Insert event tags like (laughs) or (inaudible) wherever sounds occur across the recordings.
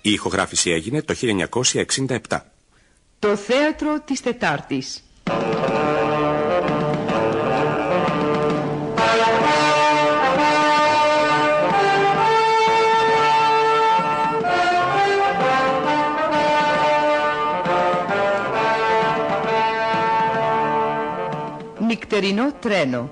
Η ηχογράφηση έγινε το 1967. Το θέατρο της Τετάρτης. Νυχτερινό τρένο.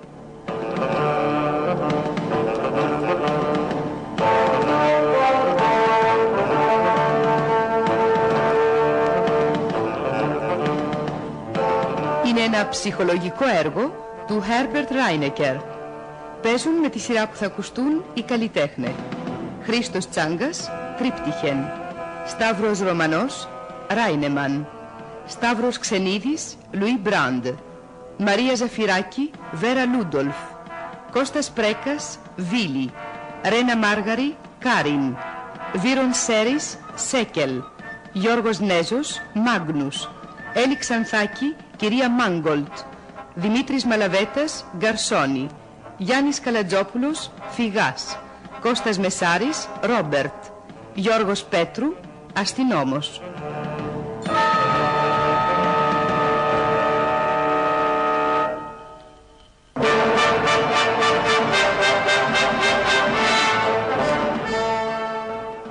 Ένα ψυχολογικό έργο του Herbert Reinecker. Παίζουν με τη σειρά που θα ακουστούν οι καλλιτέχνες. Χρήστος Τσάγκας, Τρίπτυχεν. Σταύρος Ρωμανός, Ράινεμαν. Σταύρος Ξενίδης, Λουί Μπραντ. Μαρία Ζαφειράκη, Βέρα Λούντολφ. Κώστας Πρέκας, Βίλι. Ρένα Μάργαρη, Κάριν. Βύρων Σέρης, Σέκελ. Γιώργος Νέζος, Μάγνους. Έλλη Ξανθάκη, κυρία Μάγκολτ. Δημήτρης Μαλαβέτας, Γκαρσόνη. Γιάννης Καλατζόπουλος, Φυγάς. Κώστας Μεσάρης, Ρόμπερτ. Γιώργος Πέτρου, Αστυνόμος.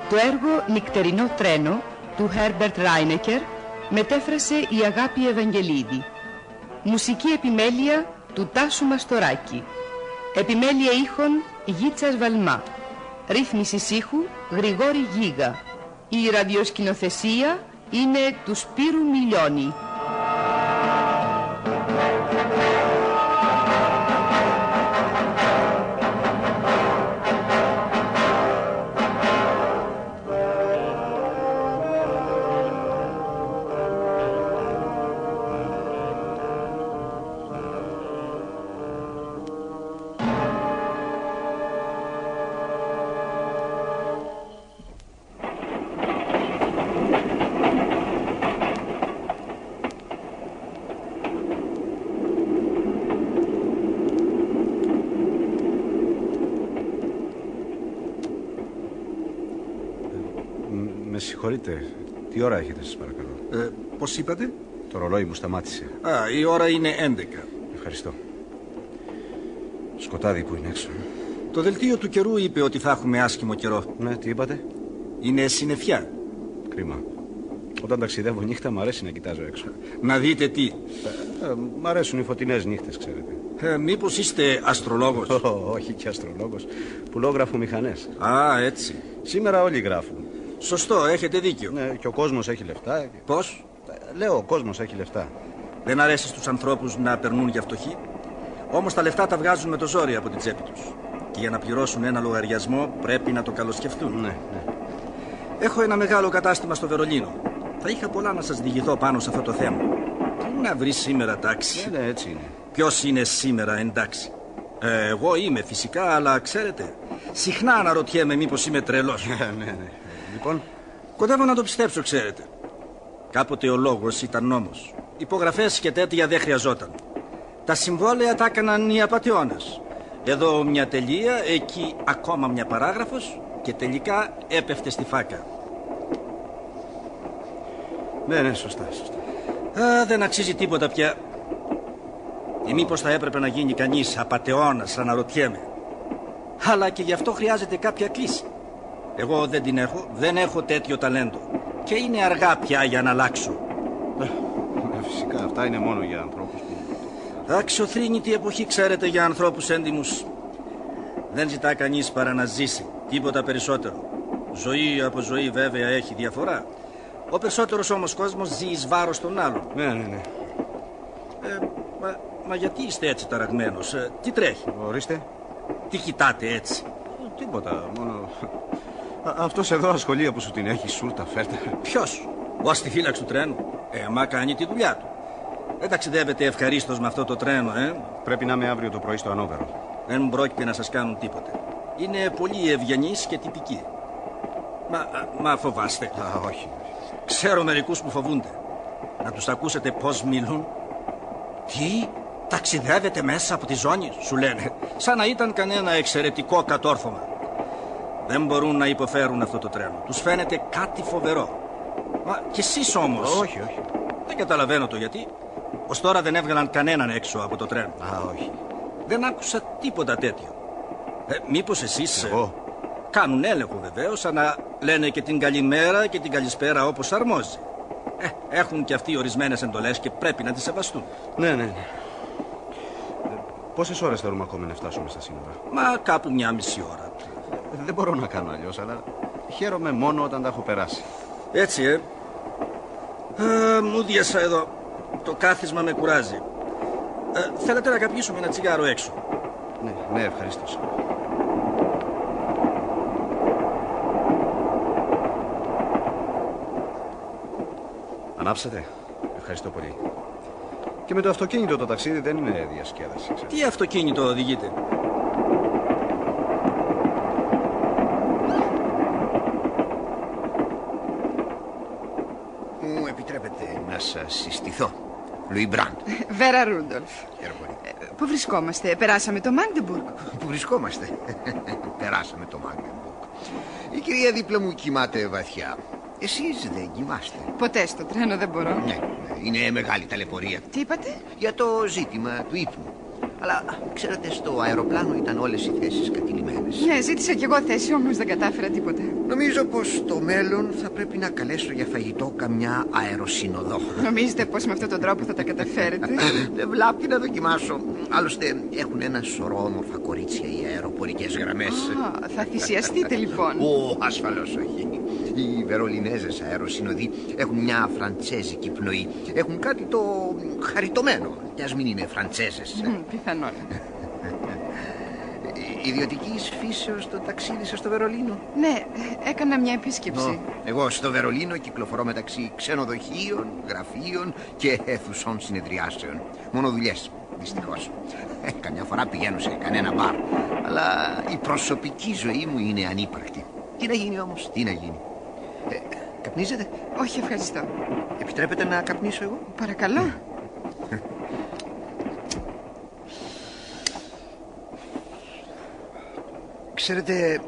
Το έργο «Νυχτερινό τρένο» του Herbert Reinecker μετέφρασε η Αγάπη Ευαγγελίδη. Μουσική επιμέλεια του Τάσου Μαστοράκη. Επιμέλεια ήχων Γίτσας Βαλμά. Ρύθμιση ήχου Γρηγόρη Γίγα. Η ραδιοσκηνοθεσία είναι του Σπύρου Μιλιώνη. Με συγχωρείτε. Τι ώρα έχετε, σας παρακαλώ; Ε, πώς είπατε; Το ρολόι μου σταμάτησε. Α, η ώρα είναι 11. Ευχαριστώ. Σκοτάδι που είναι έξω. Το δελτίο του καιρού είπε ότι θα έχουμε άσχημο καιρό. Ναι, τι είπατε; Είναι συννεφιά. Κρίμα. Όταν ταξιδεύω νύχτα μου αρέσει να κοιτάζω έξω. Να δείτε τι. Ε, μ' αρέσουν οι φωτεινές νύχτες, ξέρετε. Ε, μήπως είστε αστρολόγος; Ω, όχι και αστρολόγος. Πουλόγραφου μηχανές. Α, έτσι. Σήμερα όλοι γράφουν. Σωστό, έχετε δίκιο. Ναι, και ο κόσμος έχει λεφτά. και- Πώς; Ε, Λέω, ο κόσμος έχει λεφτά. Δεν αρέσει στους ανθρώπους να περνούν για φτωχοί. Όμως τα λεφτά τα βγάζουν με το ζόρι από την τσέπη τους. Και για να πληρώσουν ένα λογαριασμό πρέπει να το καλοσκεφτούν. Ναι, ναι. Έχω ένα μεγάλο κατάστημα στο Βερολίνο. Θα είχα πολλά να σας διηγηθώ πάνω σε αυτό το θέμα. Τι να βρεις σήμερα τάξη; Ναι, ναι, έτσι είναι. Ποιος είναι σήμερα εντάξει; Ε, εγώ είμαι φυσικά, αλλά ξέρετε, συχνά αναρωτιέμαι μήπως είμαι τρελός. (laughs) ναι, ναι, ναι. Λοιπόν, Κοντεύω να το πιστέψω, ξέρετε. Κάποτε ο λόγος ήταν νόμος. Υπογραφές και τέτοια δεν χρειαζόταν. Τα συμβόλαια τα έκαναν οι απαταιώνες. Εδώ μια τελεία, εκεί ακόμα μια παράγραφος και τελικά έπεφτε στη φάκα. ναι, ναι, σωστά, σωστά. Α, δεν αξίζει τίποτα πια. Ή μήπως θα έπρεπε να γίνει κανείς απατεώνας, αναρωτιέμαι. Αλλά και γι' αυτό χρειάζεται κάποια κλίση. Εγώ δεν την έχω, δεν έχω τέτοιο ταλέντο. Και είναι αργά πια για να αλλάξω. Ε, φυσικά, αυτά είναι μόνο για ανθρώπους που... Αξιοθρύνητη εποχή, ξέρετε, για ανθρώπους έντιμους. Δεν ζητά κανείς παρά να ζήσει. Τίποτα περισσότερο. Ζωή από ζωή βέβαια έχει διαφορά. Ο περισσότερος όμως κόσμος ζει εις βάρος των άλλων. Ναι, ναι, ναι. Ε, μα, μα γιατί είστε έτσι ταραγμένος, ε, τι τρέχει, Ορίστε. τι κοιτάτε έτσι; Ε, Τίποτα, μόνο... Α, αυτός εδώ ασχολία που σου την έχει, σούρτα, φέρτε. Ποιος, ο αστιφύλαξ του τρένου. Ε, μα κάνει τη δουλειά του. Δεν ταξιδεύετε ευχαρίστως με αυτό το τρένο, ε. Πρέπει να είμαι αύριο το πρωί στο Ανόβερο. Δεν πρόκειται να σας κάνουν τίποτε. Είναι πολύ ευγενείς και τυπικοί. Μα, α, μα φοβάστε. Α, όχι. Ξέρω μερικούς που φοβούνται. Να τους ακούσετε πώς μιλούν. Τι, ταξιδεύετε μέσα από τη ζώνη, σου λένε. Σαν να ήταν κανένα εξαιρετικό κατόρθωμα. Δεν μπορούν να υποφέρουν αυτό το τρένο. Τους φαίνεται κάτι φοβερό. Μα κι εσείς όμως... Όχι, όχι. Δεν καταλαβαίνω το γιατί. Ως τώρα δεν έβγαλαν κανέναν έξω από το τρένο. Α, όχι. Δεν άκουσα τίποτα τέτοιο. Ε, μήπως εσείς... ε, Εγώ. Κάνουν έλεγχο βεβαίως, αλλά λένε και την καλημέρα και την καλησπέρα όπως αρμόζει. Ε, έχουν και αυτοί ορισμένες εντολές και πρέπει να τις σεβαστούν. Ναι, ναι, ναι. Πόσες ώρες θέλουμε ακόμη να φτάσουμε στα σύνορα; Μα κάπου μια μισή ώρα. Ε, Δεν μπορώ να κάνω αλλιώς, αλλά χαίρομαι μόνο όταν τα έχω περάσει. Έτσι, ε. Α, μου διασα εδώ. Το κάθισμα με κουράζει. Ε, θέλετε να καπνίσουμε ένα τσιγάρο έξω; Ναι, ναι, ευχαριστώ. Ανάψατε. Ευχαριστώ πολύ. Και με το αυτοκίνητο το ταξίδι δεν είναι διασκέδαση. ξέρετε. Τι αυτοκίνητο οδηγείτε; Μου επιτρέπετε να σας συστηθώ. Λουί Μπραντ. Βέρα Ρούντολφ. Χαίρομαι πολύ. Πού βρισκόμαστε, περάσαμε το Μάγντεμπουργκ. Πού βρισκόμαστε; (laughs) Περάσαμε το Μάγνεμπουργκ. Η κυρία δίπλα μου κοιμάται βαθιά. Εσείς δεν κοιμάστε. Ποτέ στο τρένο δεν μπορώ. Ναι, ναι, είναι μεγάλη ταλαιπωρία. Τι είπατε; Για το ζήτημα του ύπνου. Αλλά ξέρετε, στο αεροπλάνο ήταν όλες οι θέσεις κατηλημένες. Ναι, ζήτησα κι εγώ θέση, όμως δεν κατάφερα τίποτα. Νομίζω πως στο μέλλον θα πρέπει να καλέσω για φαγητό καμιά αεροσυνοδό. Νομίζετε πως με αυτόν τον τρόπο θα τα καταφέρετε; (laughs) Δεν βλάπτει να δοκιμάσω. Άλλωστε έχουν ένα σωρό όμορφα κορίτσια οι αεροπορικές γραμμές. Α, θα θυσιαστείτε λοιπόν. Ω, ασφαλώς όχι. Οι Βερολινέζες αεροσυνοδοί έχουν μια φραντσέζικη πνοή. Έχουν κάτι το χαριτωμένο. Κι ας μην είναι φραντσέζες. Μμ, Πιθανόν. Ιδιωτικής φύσεως το ταξίδι σας στο Βερολίνο; Ναι, έκανα μια επίσκεψη. Εγώ στο Βερολίνο κυκλοφορώ μεταξύ ξενοδοχείων, γραφείων και αίθουσων συνεδριάσεων. Μόνο δουλειές, δυστυχώς. Καμιά φορά πηγαίνω σε κανένα μπαρ. Αλλά η προσωπική ζωή μου είναι ανύπαρκτη. Τι να γίνει όμως, τι να γίνει. Ε, καπνίζετε, Όχι, ευχαριστώ. επιτρέπετε να καπνίσω εγώ; Παρακαλώ. Ξέρετε,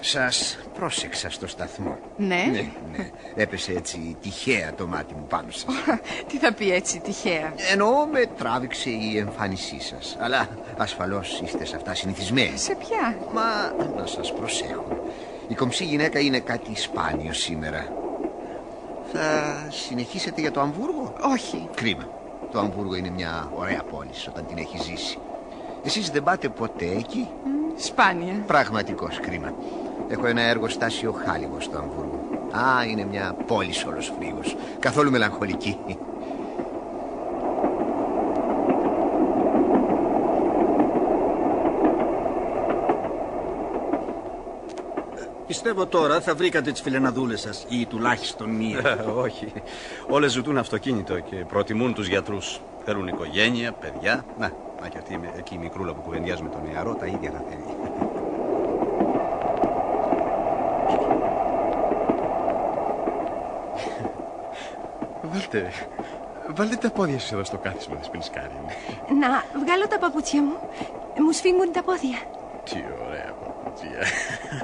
σας πρόσεξα στο σταθμό. Ναι. Ναι, ναι. Έπεσε έτσι τυχαία το μάτι μου πάνω σας. Τι θα πει έτσι τυχαία; Εννοώ με τράβηξε η εμφάνισή σας. Αλλά ασφαλώς είστε σε αυτά συνηθισμένοι. Σε ποια; Μα να σας προσέχω. Η κομψή γυναίκα είναι κάτι σπάνιο σήμερα. Θα συνεχίσετε για το Αμβούργο; Όχι. Κρίμα. Το Αμβούργο είναι μια ωραία πόλη όταν την έχει ζήσει. Εσείς δεν πάτε ποτέ εκεί; Σπάνια. Πραγματικός κρίμα. Έχω ένα εργοστάσιο χάλιβο στο Αμβούργο. Α, είναι μια πόλη όλος φρίγος. Καθόλου μελαγχολική. Πιστεύω τώρα θα βρήκατε τις φιλεναδούλες σας ή τουλάχιστον μία. Ε, όχι. Όλες ζητούν αυτοκίνητο και προτιμούν τους γιατρούς. Θέλουν οικογένεια, παιδιά. Να, μα και αυτή η- εκεί η μικρούλα που κουβεντιάζει με τον νεαρό τα ίδια θα θέλει. Βάλτε, βάλτε τα πόδια σας εδώ στο κάθισμα, Δεσποινής Κάριν. Να βγάλω τα παπούτσια μου. Μου σφίγγουν τα πόδια. Τι ωραία παπούτσια.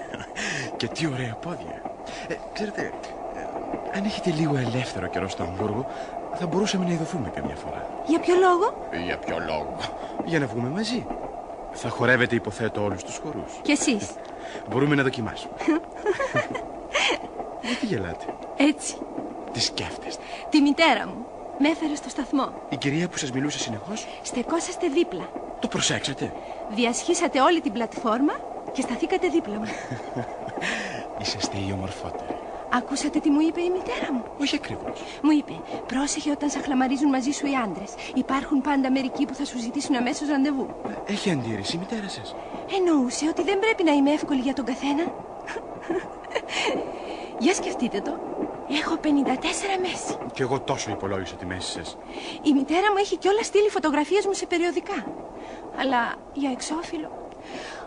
(laughs) και τι ωραία πόδια. Ε, ξέρετε, ε, αν έχετε λίγο ελεύθερο καιρό στο Αμβούργο, θα μπορούσαμε να ειδωθούμε καμιά φορά. Για ποιο λόγο; Για ποιο λόγο; Για να βγούμε μαζί. Θα χορεύετε, υποθέτω, όλους τους χορούς. Κι εσείς; Μπορούμε να δοκιμάσουμε. (laughs) Γιατί γελάτε; Έτσι. Τι σκέφτεστε; Τη μητέρα μου. Με έφερε στο σταθμό. Η κυρία που σας μιλούσε συνεχώς, Στεκόσαστε δίπλα. το προσέξατε; Διασχίσατε όλη την πλατφόρμα και σταθήκατε δίπλα μου. (laughs) Είσαστε οι ομορφότεροι. Ακούσατε τι μου είπε η μητέρα μου; Όχι ακριβώς. Μου είπε, πρόσεχε όταν σαχλαμαρίζουν μαζί σου οι άντρες. Υπάρχουν πάντα μερικοί που θα σου ζητήσουν αμέσως ραντεβού. Έχει αντίρρηση η μητέρα σας; Εννοούσε ότι δεν πρέπει να είμαι εύκολη για τον καθένα. (laughs) για σκεφτείτε το. Έχω 54 μέση. Κι εγώ τόσο υπολόγισα τη μέση σας. Η μητέρα μου έχει κιόλας στείλει φωτογραφίες μου σε περιοδικά. Αλλά για εξώφυλλο,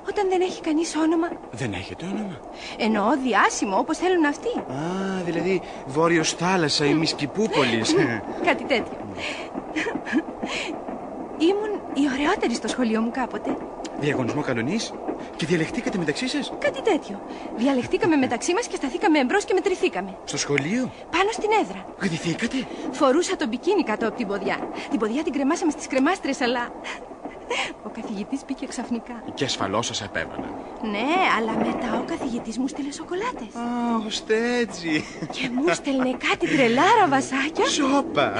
όταν δεν έχει κανείς όνομα, Δεν έχετε όνομα. εννοώ διάσημο όπως θέλουν αυτοί. Α, δηλαδή Βόρειος Θάλασσα, η Μισκυπούπολης. Κάτι τέτοιο. Ήμουν η ωραιότερη στο σχολείο μου κάποτε. Διαγωνισμό κανονής; Και διαλεχτήκατε μεταξύ σας; Κάτι τέτοιο. Διαλεχτήκαμε μεταξύ μας και σταθήκαμε εμπρός και μετρηθήκαμε. στο σχολείο; Πάνω στην έδρα. Γδυθήκατε. Φορούσα τον μπικίνι κάτω από την ποδιά. Την ποδιά την κρεμάσαμε στις κρεμάστρες, αλλά. Ο καθηγητής μπήκε ξαφνικά. Και ασφαλώς σας απέβαλαν. Ναι, αλλά μετά ο καθηγητής μου στείλε σοκολάτες. Α, ώστε έτσι. Και μου στέλνε κάτι τρελάρα βασάκια. Σόπα.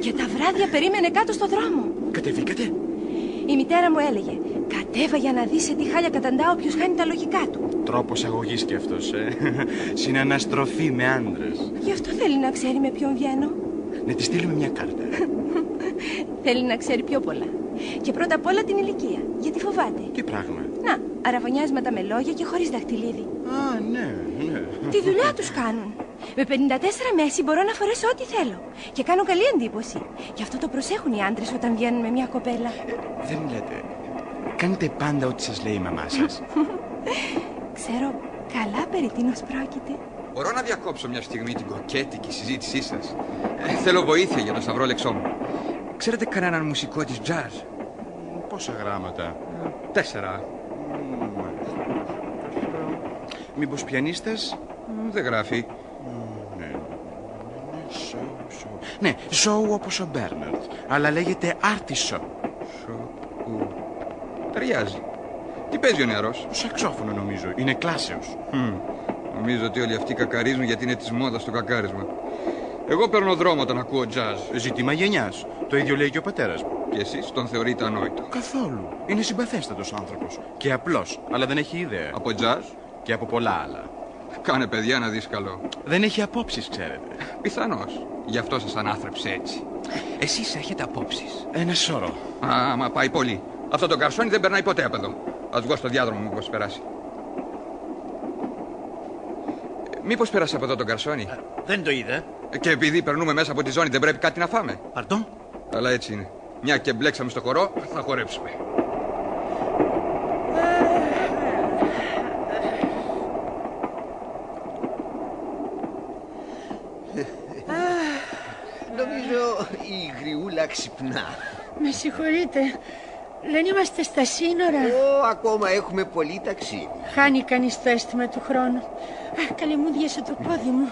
Και τα βράδια περίμενε κάτω στο δρόμο. Κατεβήκατε; Η μητέρα μου έλεγε: Κατέβα για να δεις σε τι χάλια καταντά όποιο χάνει τα λογικά του. Τρόπος αγωγής και αυτός, ε. Συναναστροφή με άντρες. Γι' αυτό θέλει να ξέρει με ποιον βγαίνω. Να τη στείλουμε μια κάρτα. (laughs) Θέλει να ξέρει πιο πολλά. Και πρώτα απ' όλα την ηλικία. Γιατί φοβάται. Τι πράγμα. Να, αραβωνιάσματα με λόγια και χωρίς δαχτυλίδι. Α, ναι, ναι. Τη δουλειά τους κάνουν. Με 54 μέση μπορώ να φορέσω ό,τι θέλω. Και κάνω καλή εντύπωση. Γι' αυτό το προσέχουν οι άντρες όταν βγαίνουν με μια κοπέλα. Δεν λέτε. Κάνετε πάντα ό,τι σας λέει η μαμά σας. (laughs) Ξέρω καλά περί τίνος πρόκειται. Μπορώ να διακόψω μια στιγμή την κοκέτικη συζήτησή σας. Ε, θέλω βοήθεια για το σταυρόλεξό μου. Ξέρετε κανέναν μουσικό της jazz; Πόσα γράμματα; Τέσσερα. Μήπως πιανίστας; Μ, Δεν γράφει. Ναι, Σόου, Σόου. Ναι, Σόου όπως ο Μπέρναρντ. Αλλά λέγεται Άρτι Σόου. Σο- ου. Ταιριάζει. Τι παίζει ο νεαρός; Σαξόφωνο νομίζω. Είναι κλάσεως. Μμ. Νομίζω ότι όλοι αυτοί κακαρίζουν γιατί είναι της μόδας το κακάρισμα. Εγώ παίρνω δρόμο όταν ακούω jazz. Ζήτημα γενιάς. Το ίδιο λέει και ο πατέρας μου. Και εσείς τον θεωρείτε ανόητο; Καθόλου. Είναι συμπαθέστατος άνθρωπος. Και απλός. Αλλά δεν έχει ιδέα. Από jazz, Και από πολλά άλλα. κάνε παιδιά να δεις καλό. Δεν έχει απόψεις, ξέρετε. Πιθανώς. Γι' αυτό σας ανάθρεψε έτσι. Εσείς έχετε απόψεις. Ένα σώρο. Α, μα πάει πολύ. Αυτό το καρσόνι δεν περνάει ποτέ από εδώ. Ας βγω στο διάδρομο μήπως περάσει. Ε, Μήπως πέρασε από εδώ το καρσόνι. Δεν το είδα. Ε, Και επειδή περνούμε μέσα από τη ζώνη δεν πρέπει κάτι να φάμε. Παρτόν. Αλλά έτσι είναι. Μια και μπλέξαμε στο χορό, θα χορέψουμε. Νομίζω η γριούλα ξυπνά. Με συγχωρείτε. Δεν είμαστε στα σύνορα. Ω, ακόμα έχουμε πολύ ταξίδι. Χάνει κανείς το αίσθημα του χρόνου. Αχ, καλή μου διέσε το πόδι μου.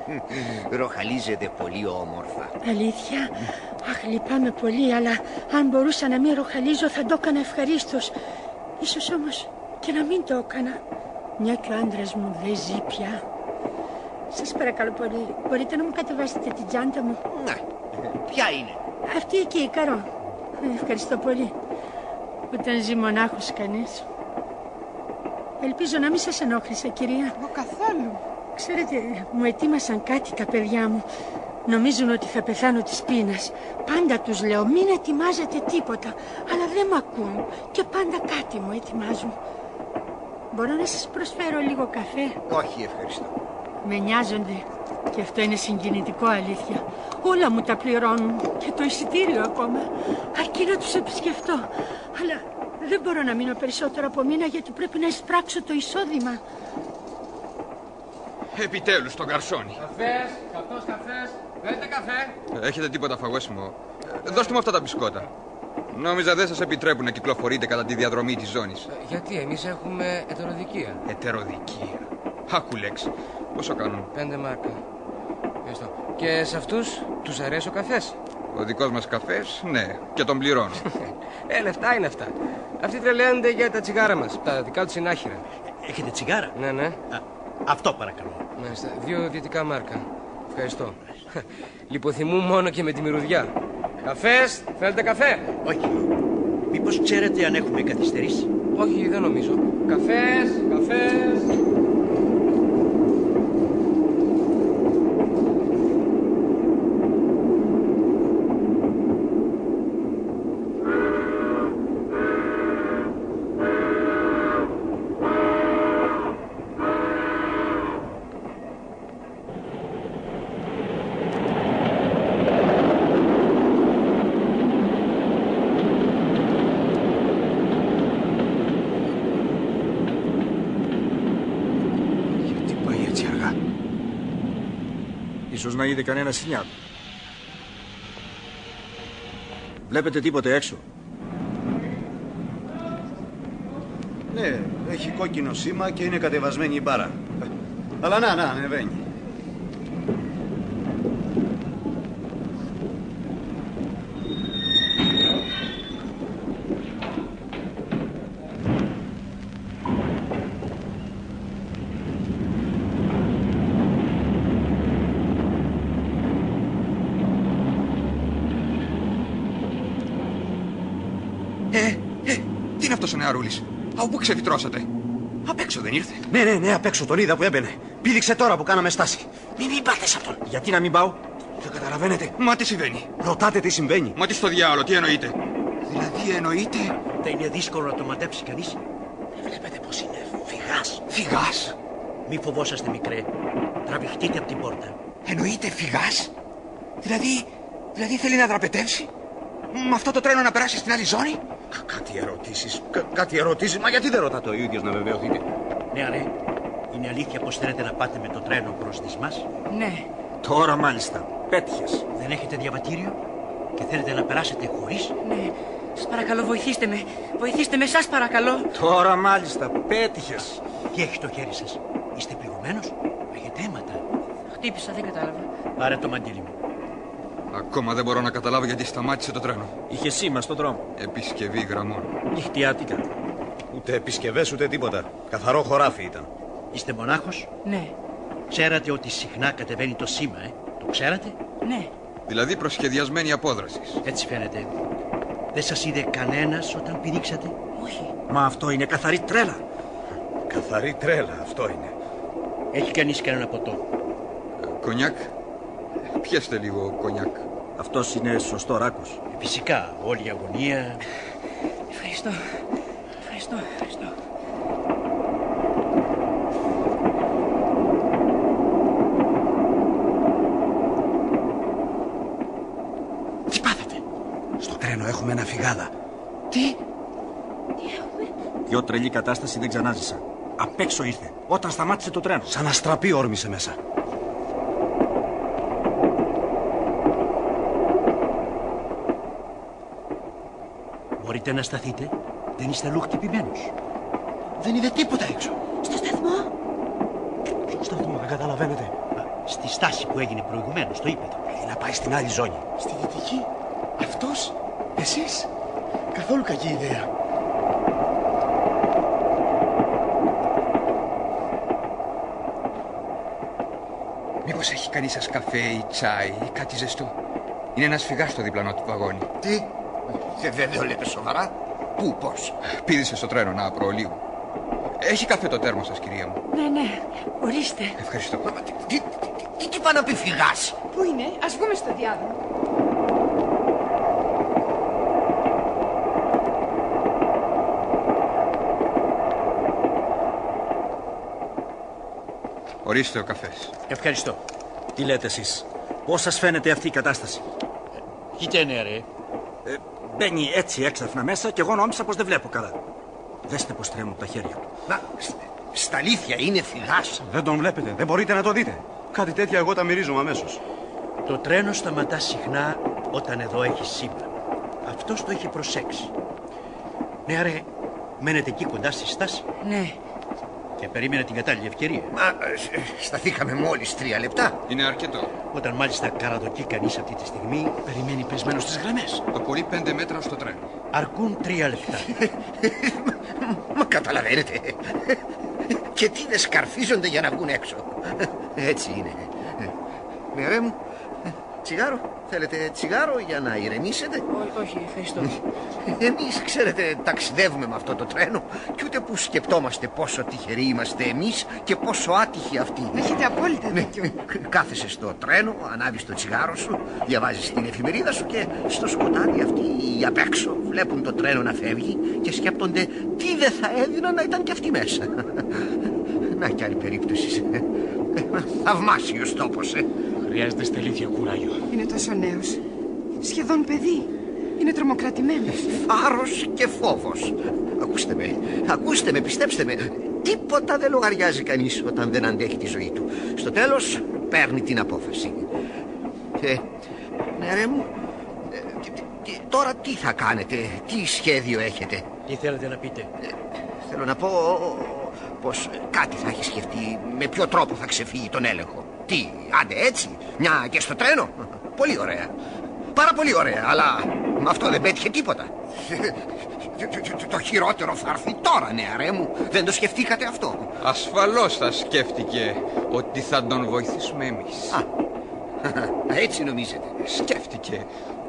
(laughs) Ροχαλίζεται πολύ όμορφα. Αλήθεια. Αχ, λυπάμαι πολύ, αλλά αν μπορούσα να μην ροχαλίζω θα το έκανα ευχαρίστως. Ίσως όμως και να μην το έκανα. Μια και ο άντρας μου δεν ζει πια. Σας παρακαλώ πολύ, μπορείτε να μου κατεβάσετε την τσάντα μου; Να, ποια είναι; Αυτή εκεί, η καρό. Ε, Ευχαριστώ πολύ. Όταν ζει μονάχος κανείς. Ελπίζω να μην σας ενόχλησα, κυρία. Εγώ καθόλου. Ξέρετε, μου ετοίμασαν κάτι τα παιδιά μου. Νομίζουν ότι θα πεθάνω της πείνας. Πάντα τους λέω μην ετοιμάζετε τίποτα. Αλλά δεν μ' ακούν. Και πάντα κάτι μου ετοιμάζουν. Μπορώ να σας προσφέρω λίγο καφέ; Όχι, ευχαριστώ. Με νοιάζονται. Και αυτό είναι συγκινητικό αλήθεια. Όλα μου τα πληρώνουν. Και το εισιτήριο ακόμα. Αρκεί να τους επισκεφτώ. Αλλά δεν μπορώ να μείνω περισσότερο από μήνα γιατί πρέπει να εισπράξω το εισόδημα. Επιτέλους το καρσόνι. Καφές, καυτός καφές. Θέλετε καφέ. Ε, Έχετε τίποτα φαγόσιμο. Ε, Δώστε μου αυτά τα μπισκότα. Νόμιζα δεν σας επιτρέπουν να κυκλοφορείτε κατά τη διαδρομή της ζώνης. Ε, Γιατί εμείς έχουμε ετεροδικία. Ετεροδικία. Άκου λέξη. Πόσο κάνουν; Πέντε μάρκα. Ευχαριστώ. Και σε αυτούς τους αρέσει ο καφές; Ο δικός μας καφές, ναι, και τον πληρώνω. Ε, λεφτά είναι αυτά. Αυτοί τρελαίνονται για τα τσιγάρα μας. Τα δικά τους είναι άχυρα. Έχετε τσιγάρα; Ναι, ναι. Α, αυτό παρακαλώ. Μάλιστα. Δύο ιδιωτικά μάρκα. Ευχαριστώ. Λιποθυμούν μόνο και με τη μυρωδιά. Καφές, θέλετε καφέ; Όχι. Μήπως ξέρετε αν έχουμε καθυστερήσει; Όχι, δεν νομίζω. Καφές, καφές. Γιατί πάει έτσι αργά. Ίσως να είδε κανένα σινιάλ. Βλέπετε τίποτε έξω; Ναι, έχει κόκκινο σήμα και είναι κατεβασμένη η μπάρα. Αλλά να, να, ανεβαίνει. Ε, ε, τι είναι αυτός ο νεαρούλης. Από πού ξεφυτρώσατε; Απ' έξω δεν ήρθε. Ναι, ναι, ναι, απ' έξω τον είδα που έμπαινε. Πήδηξε τώρα που κάναμε στάση. Μην, μην πάτε σε αυτόν. Γιατί να μην πάω; Δεν καταλαβαίνετε. Μα τι συμβαίνει; Ρωτάτε τι συμβαίνει. Μα τι στο διάολο, τι εννοείτε; Δηλαδή εννοείτε; Δεν είναι δύσκολο να το μαντέψει κανείς. Δεν βλέπετε πώ είναι φυγάς. Φυγάς; Μη φοβόσαστε, μικρέ. Τραβηχτείτε από την πόρτα. Εννοείται φυγάς; Δηλαδή, δηλαδή θέλει να δραπετεύσει; Με αυτό το τρένο να περάσει στην άλλη ζώνη; Κάτι ερωτήσεις. Κάτι ερωτήσεις. Μα γιατί δεν ρωτάτε ο ίδιος να βεβαιωθείτε; Ναι, αρέ. Είναι αλήθεια πως θέλετε να πάτε με το τρένο προς τη μας; Ναι. Τώρα μάλιστα. Πέτυχες. Δεν έχετε διαβατήριο; Και θέλετε να περάσετε χωρίς; Ναι. Σας παρακαλώ βοηθήστε με. Βοηθήστε με, σας παρακαλώ. Τώρα μάλιστα. Πέτυχες. Τι έχει στο χέρι σας; Είστε πληγωμένος; Έχετε αίματα; Χτύπησα, δεν κατάλαβα. Πάρε το μαντίλι μου. Ακόμα δεν μπορώ να καταλάβω γιατί σταμάτησε το τρένο. Είχε σήμα στον δρόμο. Επισκευή γραμμών. Νυχτιάτικα. Ούτε επισκευές ούτε τίποτα. Καθαρό χωράφι ήταν. Είστε μονάχος; Ναι. Ξέρατε ότι συχνά κατεβαίνει το σήμα, ε; Το ξέρατε; Ναι. Δηλαδή προσχεδιασμένη απόδρασης. Έτσι φαίνεται. Δεν σας είδε κανένας όταν πηδήξατε; Όχι. Μα αυτό είναι καθαρή τρέλα. Καθαρή τρέλα, αυτό είναι. Έχει κανείς κανένα ποτό; Κονιάκ. Πιέστε λίγο κονιάκ. Αυτός είναι σωστό ράκος. Ε, Φυσικά, όλη η αγωνία. Ευχαριστώ. Ευχαριστώ, ευχαριστώ. Τι πάθετε. Στο τρένο έχουμε ένα φυγάδα. Τι; Πιο τρελή κατάσταση δεν ξανάζησα. Απ' έξω ήρθε. Όταν σταμάτησε το τρένο. Σαν αστραπή όρμησε μέσα. Μπορείτε να σταθείτε. Δεν είστε αλλού χτυπημένος. Δεν είδε τίποτα έξω. Στο σταθμό; Στο σταθμό δεν καταλαβαίνετε. Α, Στη στάση που έγινε προηγουμένως, το είπατε. Πρέπει να πάει στην άλλη ζώνη. Στη δυτική. Αυτός; Εσείς; Καθόλου κακή ιδέα. Μήπως έχει κανείς σας καφέ ή τσάι ή κάτι ζεστό; Είναι ένας φυγάς στο διπλανό του βαγόνι. Τι, δεν δεν το λέτε σοβαρά. Πού, πώς; Πήδησε στο τρένο να προλίγο. Έχει καφέ το τέρμο σας, κυρία μου. Ναι, ναι. Ορίστε. Ευχαριστώ. Μα, τι, τι, τι, τι, τι πάει να πει φυγάς; Πού είναι, ας βγούμε στο διάδρομο. Ορίστε ο καφές. Ευχαριστώ. Τι λέτε εσείς; Πώς σας φαίνεται αυτή η κατάσταση; Κοίτανε, ρε. Ε, μπαίνει έτσι έξαφνα μέσα και εγώ νόμισα πως δεν βλέπω καλά. Δέστε πως τρέμουν τα χέρια του. Να, σ- στα αλήθεια είναι φυγάς. Δεν τον βλέπετε. Δεν μπορείτε να το δείτε. Κάτι τέτοια εγώ τα μυρίζομαι αμέσως. Το τρένο σταματά συχνά όταν εδώ έχει σήμα. Αυτός το έχει προσέξει. Ναι, ρε, μένετε εκεί κοντά στη στάση Ναι. Και περίμενε την κατάλληλη ευκαιρία. Μα, ε, σ- σταθήκαμε μόλις τρία λεπτά. Είναι αρκετό. Όταν μάλιστα καραδοκεί κανείς αυτή τη στιγμή, Περιμένει πεσμένος στις γραμμές. Το πολύ πέντε μέτρα στο τρένο. αρκούν τρία λεπτά. (laughs) Μα καταλαβαίνετε. Και τι δεν σκαρφίζονται για να βγουν έξω. Έτσι είναι. Ναι, ρε μου. Τσιγάρο. Θέλετε τσιγάρο για να ηρεμήσετε; Ό, όχι, ευχαριστώ. Εμείς, ξέρετε, ταξιδεύουμε με αυτό το τρένο και ούτε που σκεπτόμαστε πόσο τυχεροί είμαστε εμείς και πόσο άτυχοι αυτοί. Έχετε απόλυτα Ναι, δίκιο. κάθεσαι στο τρένο, ανάβεις το τσιγάρο σου, διαβάζεις την εφημερίδα σου και στο σκοτάδι αυτοί οι απ' έξω βλέπουν το τρένο να φεύγει και σκέπτονται τι δεν θα έδιναν να ήταν και αυτοί μέσα. (laughs) Να κι άλλη περίπτωση. Θαυμάσιος τόπος, ε. Χρειάζεται στα αλήθεια κουράγιο. Είναι τόσο νέος. Σχεδόν παιδί. Είναι τρομοκρατημένος. Φάρος και φόβος. Ακούστε με, ακούστε με, πιστέψτε με. Τίποτα δεν λογαριάζει κανείς όταν δεν αντέχει τη ζωή του. Στο τέλος παίρνει την απόφαση. Ε, ναι ρε μου, ε, τι- τι- τώρα τι θα κάνετε, τι σχέδιο έχετε; Τι θέλετε να πείτε; Θέλω να πω πως κάτι θα έχει σκεφτεί με ποιο τρόπο θα ξεφύγει τον έλεγχο. Τι, άντε έτσι, μια και στο τρένο. Πολύ ωραία. Πάρα πολύ ωραία, αλλά με αυτό δεν πέτυχε τίποτα. Το χειρότερο θα έρθει τώρα, νεαρέ μου. Δεν το σκεφτήκατε αυτό; Ασφαλώς θα σκέφτηκε ότι θα τον βοηθήσουμε εμείς. Α, (laughs) έτσι νομίζετε. Σκέφτηκε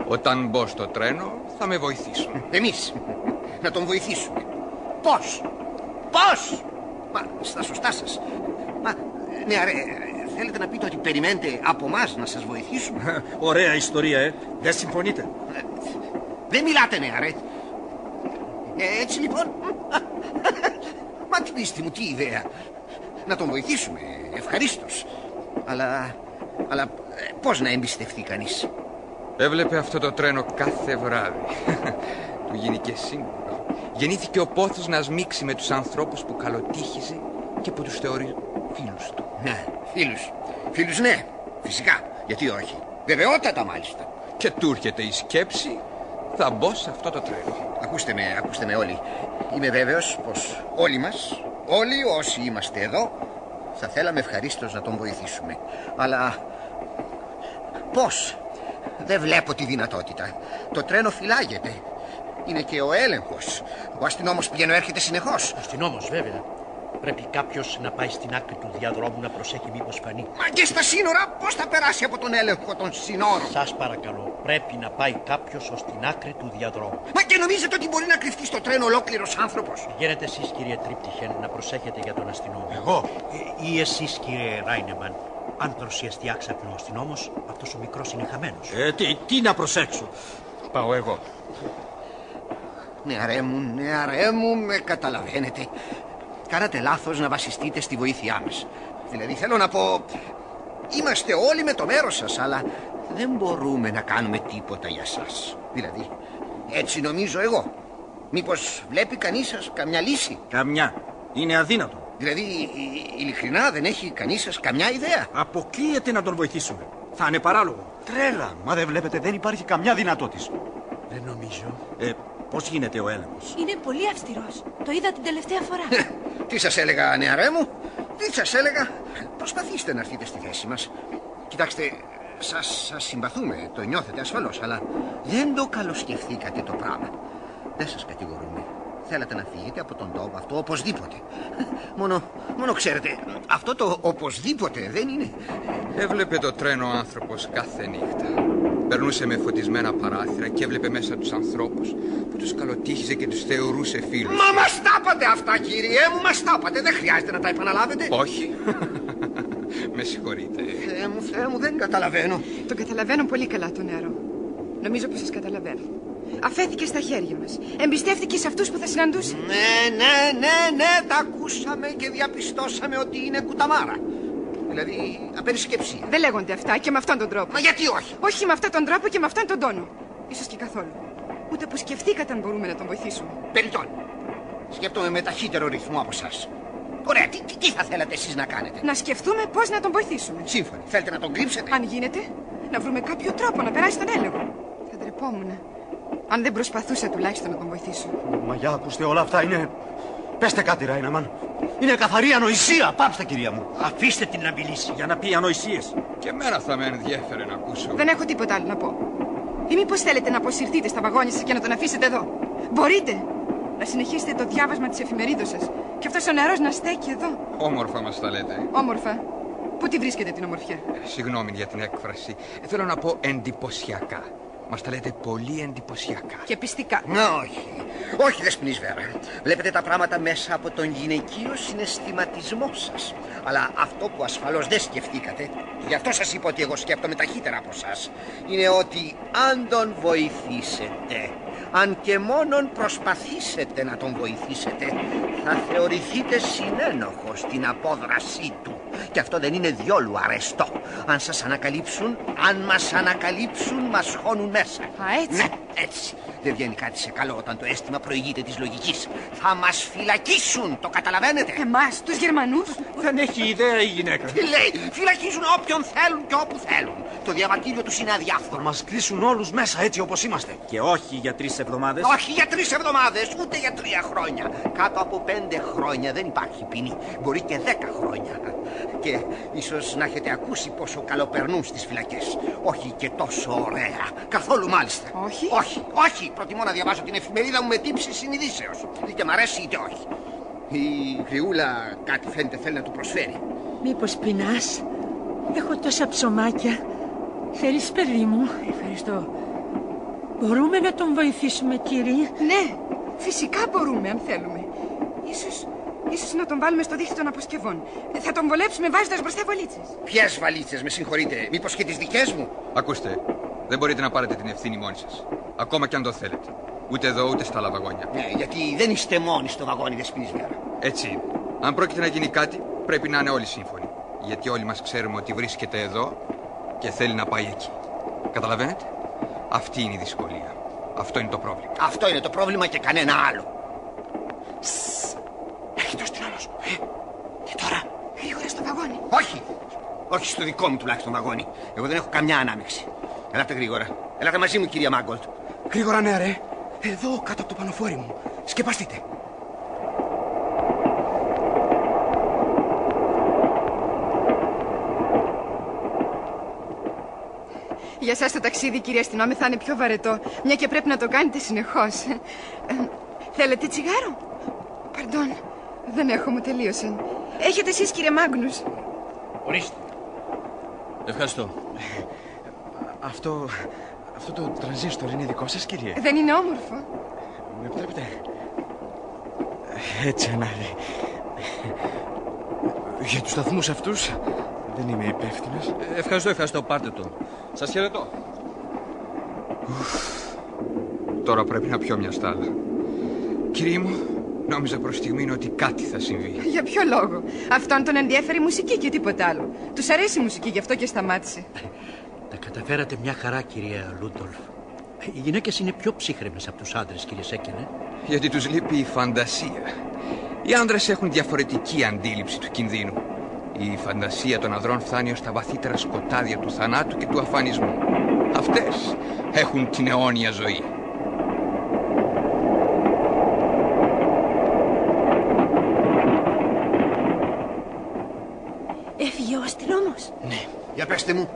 όταν μπω στο τρένο θα με βοηθήσουν. Εμείς να τον βοηθήσουμε. Πώς, πώς; Μα στα σωστά σας. Μα νεαρέ, θέλετε να πείτε ότι περιμένετε από εμά να σας βοηθήσουμε; Ωραία ιστορία, ε. Δεν συμφωνείτε; Δεν μιλάτε, νεαρέ. Ε, έτσι λοιπόν. Μα την πίστη μου, τι ιδέα. Να τον βοηθήσουμε, ευχαρίστως. Αλλά, αλλά ε, πώς να εμπιστευτεί κανείς; Έβλεπε αυτό το τρένο κάθε βράδυ. (laughs) του γίνηκε σύμβουλο. Γεννήθηκε ο πόθος να σμίξει με τους ανθρώπους που καλοτύχιζε και που τους θεωρεί φίλους του. Ναι, φίλους. Φίλους ναι, φυσικά. Γιατί όχι. Βεβαιότατα μάλιστα. Και του έρχεται η σκέψη θα μπω σε αυτό το τρένο. Ακούστε με, ακούστε με όλοι. Είμαι βέβαιος πως όλοι μας, όλοι όσοι είμαστε εδώ, θα θέλαμε ευχαρίστως να τον βοηθήσουμε. Αλλά πώς; Δεν βλέπω τη δυνατότητα. Το τρένο φυλάγεται. Είναι και ο έλεγχος. Ο αστυνόμος πηγαίνει έρχεται συνεχώς. Ο αστυνόμος βέβαια. Πρέπει κάποιος να πάει στην άκρη του διαδρόμου να προσέχει μήπως φανεί. Μα και στα σύνορα πώς θα περάσει από τον έλεγχο των σύνορων; Σας παρακαλώ, πρέπει να πάει κάποιος ως την άκρη του διαδρόμου. Μα και νομίζετε ότι μπορεί να κρυφτεί στο τρένο ολόκληρος άνθρωπος; Γίνετε εσείς, κύριε Τρίπτυχεν, να προσέχετε για τον αστυνόμο. Εγώ; Ε, ή εσείς, κύριε Ράινεμαν; Αν παρουσιαστεί άξαπνο ο αστυνόμος, αυτός ο μικρός είναι χαμένος. Ε, τι, τι να προσέξω; Πάω εγώ. Νεαρέ μου, νεαρέ μου, με καταλαβαίνετε. Κάνατε λάθος να βασιστείτε στη βοήθειά μας. Δηλαδή θέλω να πω... Είμαστε όλοι με το μέρος σας, αλλά δεν μπορούμε να κάνουμε τίποτα για σας. Δηλαδή, έτσι νομίζω εγώ. Μήπως βλέπει κανείς σας καμιά λύση; Καμιά. Είναι αδύνατο. Δηλαδή, ειλικρινά δεν έχει κανείς σας καμιά ιδέα; Αποκλείεται να τον βοηθήσουμε. Θα είναι παράλογο. Τρέλα. Μα δεν βλέπετε, δεν υπάρχει καμιά δυνατότητα. Δεν νομίζω. Ε, Πώς γίνεται ο έλεγχος; Είναι πολύ αυστηρός. Το είδα την τελευταία φορά. τι σας έλεγα, νεαρέ μου; Τι σας έλεγα; Προσπαθήστε να έρθετε στη θέση μας. Κοιτάξτε, σας σας συμπαθούμε. Το νιώθετε ασφαλώς. Αλλά δεν το καλοσκεφθήκατε το πράγμα. Δεν σας κατηγορούμε. Θέλατε να φύγετε από τον τόπο αυτό οπωσδήποτε. Μόνο, μόνο ξέρετε, αυτό το οπωσδήποτε δεν είναι. Έβλεπε το τρένο ο άνθρωπος κάθε νύχτα. Περνούσε με φωτισμένα παράθυρα και έβλεπε μέσα τους ανθρώπους που τους καλοτύχιζε και τους θεωρούσε φίλους. Μα μας τα αυτά κύριε μου, μας τα Δεν χρειάζεται να τα επαναλάβετε. Όχι. (laughs) με συγχωρείτε. Θεέ μου, Θεέ μου, δεν καταλαβαίνω. Το καταλαβαίνω πολύ καλά το νερό. Νομίζω πως σας καταλαβαίνω. Αφέθηκε στα χέρια μας. Εμπιστεύτηκε σε αυτούς που θα συναντούσε. Ναι, ναι, ναι, ναι, τα ακούσαμε και διαπιστώσαμε ότι είναι κουταμάρα. Δηλαδή, απερισκεψία. Δεν λέγονται αυτά και με αυτόν τον τρόπο. Μα γιατί όχι; Όχι με αυτόν τον τρόπο και με αυτόν τον τόνο. Ίσως και καθόλου. Ούτε που σκεφτήκατε αν μπορούμε να τον βοηθήσουμε. Περιτών. Σκέφτομαι με ταχύτερο ρυθμό από εσά. Ωραία, τι, τι, τι, θα θέλατε εσείς να κάνετε; Να σκεφτούμε πώς να τον βοηθήσουμε. Σύμφωνοι. Θέλετε να τον κρύψετε. Αν γίνεται, να βρούμε κάποιο τρόπο να περάσει τον έλεγχο. Θα ντρεπόμουν. Αν δεν προσπαθούσα τουλάχιστον να τον βοηθήσω. Μα για ακούστε, όλα αυτά είναι. Πέστε κάτι, Ράιναμαν. Είναι καθαρή ανοησία. Πάψτε, κυρία μου. Αφήστε την να μιλήσει. Για να πει ανοησίες. Και εμένα θα με ενδιέφερε να ακούσω. Δεν έχω τίποτα άλλο να πω. Ή μήπως θέλετε να αποσυρθείτε στα βαγόνια σας και να τον αφήσετε εδώ; Μπορείτε να συνεχίσετε το διάβασμα της εφημερίδας σας. Και αυτός ο νερό να στέκει εδώ. Όμορφα μας τα λέτε. Όμορφα. Πού τη βρίσκετε την ομορφιά; Συγγνώμη για την έκφραση. Θέλω να πω εντυπωσιακά. Μας τα λέτε πολύ εντυπωσιακά. Και πιστικά. Ναι, όχι. Όχι, Δεσποινή βέβαια. Βλέπετε τα πράγματα μέσα από τον γυναικείο συναισθηματισμό σας. Αλλά αυτό που ασφαλώς δεν σκεφτήκατε, γι' αυτό σας είπα ότι εγώ σκέφτομαι ταχύτερα από εσά, είναι ότι αν τον βοηθήσετε, αν και μόνον προσπαθήσετε να τον βοηθήσετε, θα θεωρηθείτε συνένοχος στην απόδρασή του. Και αυτό δεν είναι διόλου αρεστό. Αν σας ανακαλύψουν, αν μας ανακαλύψουν, μας χώνουν μέσα. Α, έτσι. Ναι. Έτσι. Δεν βγαίνει κάτι σε καλό όταν το αίσθημα προηγείται της λογικής. Θα μας φυλακίσουν, το καταλαβαίνετε; Εμάς, τους Γερμανούς; Δεν έχει ιδέα η γυναίκα. Τι λέει, φυλακίζουν όποιον θέλουν και όπου θέλουν. Το διαβατήριο τους είναι αδιάφορο. Θα μας κλείσουν όλους μέσα έτσι όπως είμαστε. Και όχι για τρεις εβδομάδες. Όχι για τρεις εβδομάδες, ούτε για τρία χρόνια. Κάτω από πέντε χρόνια δεν υπάρχει ποινή. Μπορεί και δέκα χρόνια. Και ίσως να έχετε ακούσει πόσο καλοπερνούν στις φυλακές. Όχι και τόσο ωραία. Καθόλου μάλιστα. Όχι. Όχι, όχι. Προτιμώ να διαβάσω την εφημερίδα μου με τύψη συνειδήσεως. Είτε μ' αρέσει είτε όχι. Η Γριούλα κάτι φαίνεται θέλει να του προσφέρει. Μήπως πεινάς; Έχω τόσα ψωμάκια. Θέλεις παιδί μου; Ευχαριστώ. Μπορούμε να τον βοηθήσουμε κύριε; Ναι, φυσικά μπορούμε αν θέλουμε. Ίσως, ίσως να τον βάλουμε στο δίχτυ των αποσκευών. Θα τον βολέψουμε βάζοντας μπροστά βαλίτσες. Ποιες βαλίτσες, με συγχωρείτε, μήπως και τις δικές μου; Ακούστε, δεν μπορείτε να πάρετε την ευθύνη μόνοι σας. Ακόμα και αν το θέλετε. Ούτε εδώ ούτε στα άλλα βαγόνια. Ναι, γιατί δεν είστε μόνοι στο βαγόνι Δεσποινής Βέρα. Έτσι είναι. Αν πρόκειται να γίνει κάτι, πρέπει να είναι όλοι σύμφωνοι. Γιατί όλοι μας ξέρουμε ότι βρίσκεται εδώ και θέλει να πάει εκεί. Καταλαβαίνετε; Αυτή είναι η δυσκολία. Αυτό είναι το πρόβλημα. Αυτό είναι το πρόβλημα και κανένα άλλο. Έρχεται ο αστυνόμος. Ε, Και τώρα, γρήγορα στο βαγόνι. Όχι! Όχι στο δικό μου τουλάχιστον βαγόνι. Εγώ δεν έχω καμιά ανάμειξη. Ελάτε γρήγορα. Ελάτε μαζί μου, κυρία Μάγκολτ. Γρήγορα ναι ρε. Εδώ κάτω από το πανοφόρι μου. Σκεπαστείτε. Για σας το ταξίδι, κυρία αστυνόμη, θα είναι πιο βαρετό, μια και πρέπει να το κάνετε συνεχώς. Ε, θέλετε τσιγάρο; Παρντών, δεν έχω, μου τελείωσαν. Έχετε εσείς, κύριε Μάγνους; Ορίστε. Ευχαριστώ. Αυτό... Αυτό το τρανζίστορ είναι δικό σας κύριε; Δεν είναι όμορφο. Με επιτρέπετε; Έτσι ανάβει. Για τους σταθμούς αυτούς δεν είμαι υπεύθυνος. Ευχαριστώ, ευχαριστώ. Πάρτε το. Σας χαιρετώ. Τώρα πρέπει να πιω μια στάλα. Κύριε μου, νόμιζα προς στιγμήν ότι κάτι θα συμβεί. Για ποιο λόγο; Αυτόν τον ενδιαφέρει η μουσική και τίποτα άλλο. Τους αρέσει η μουσική, γι' αυτό και σταμάτησε. Τα καταφέρατε μια χαρά, κυρία Λούντολφ. Οι γυναίκες είναι πιο ψύχρεμες από τους άντρες, κύριε Σέκενε. Γιατί τους λείπει η φαντασία. Οι άνδρες έχουν διαφορετική αντίληψη του κινδύνου. Η φαντασία των ανδρών φτάνει ως τα βαθύτερα σκοτάδια του θανάτου και του αφανισμού. Αυτές έχουν την αιώνια ζωή. Έφυγε ο αστυνόμος. Για πέστε μου.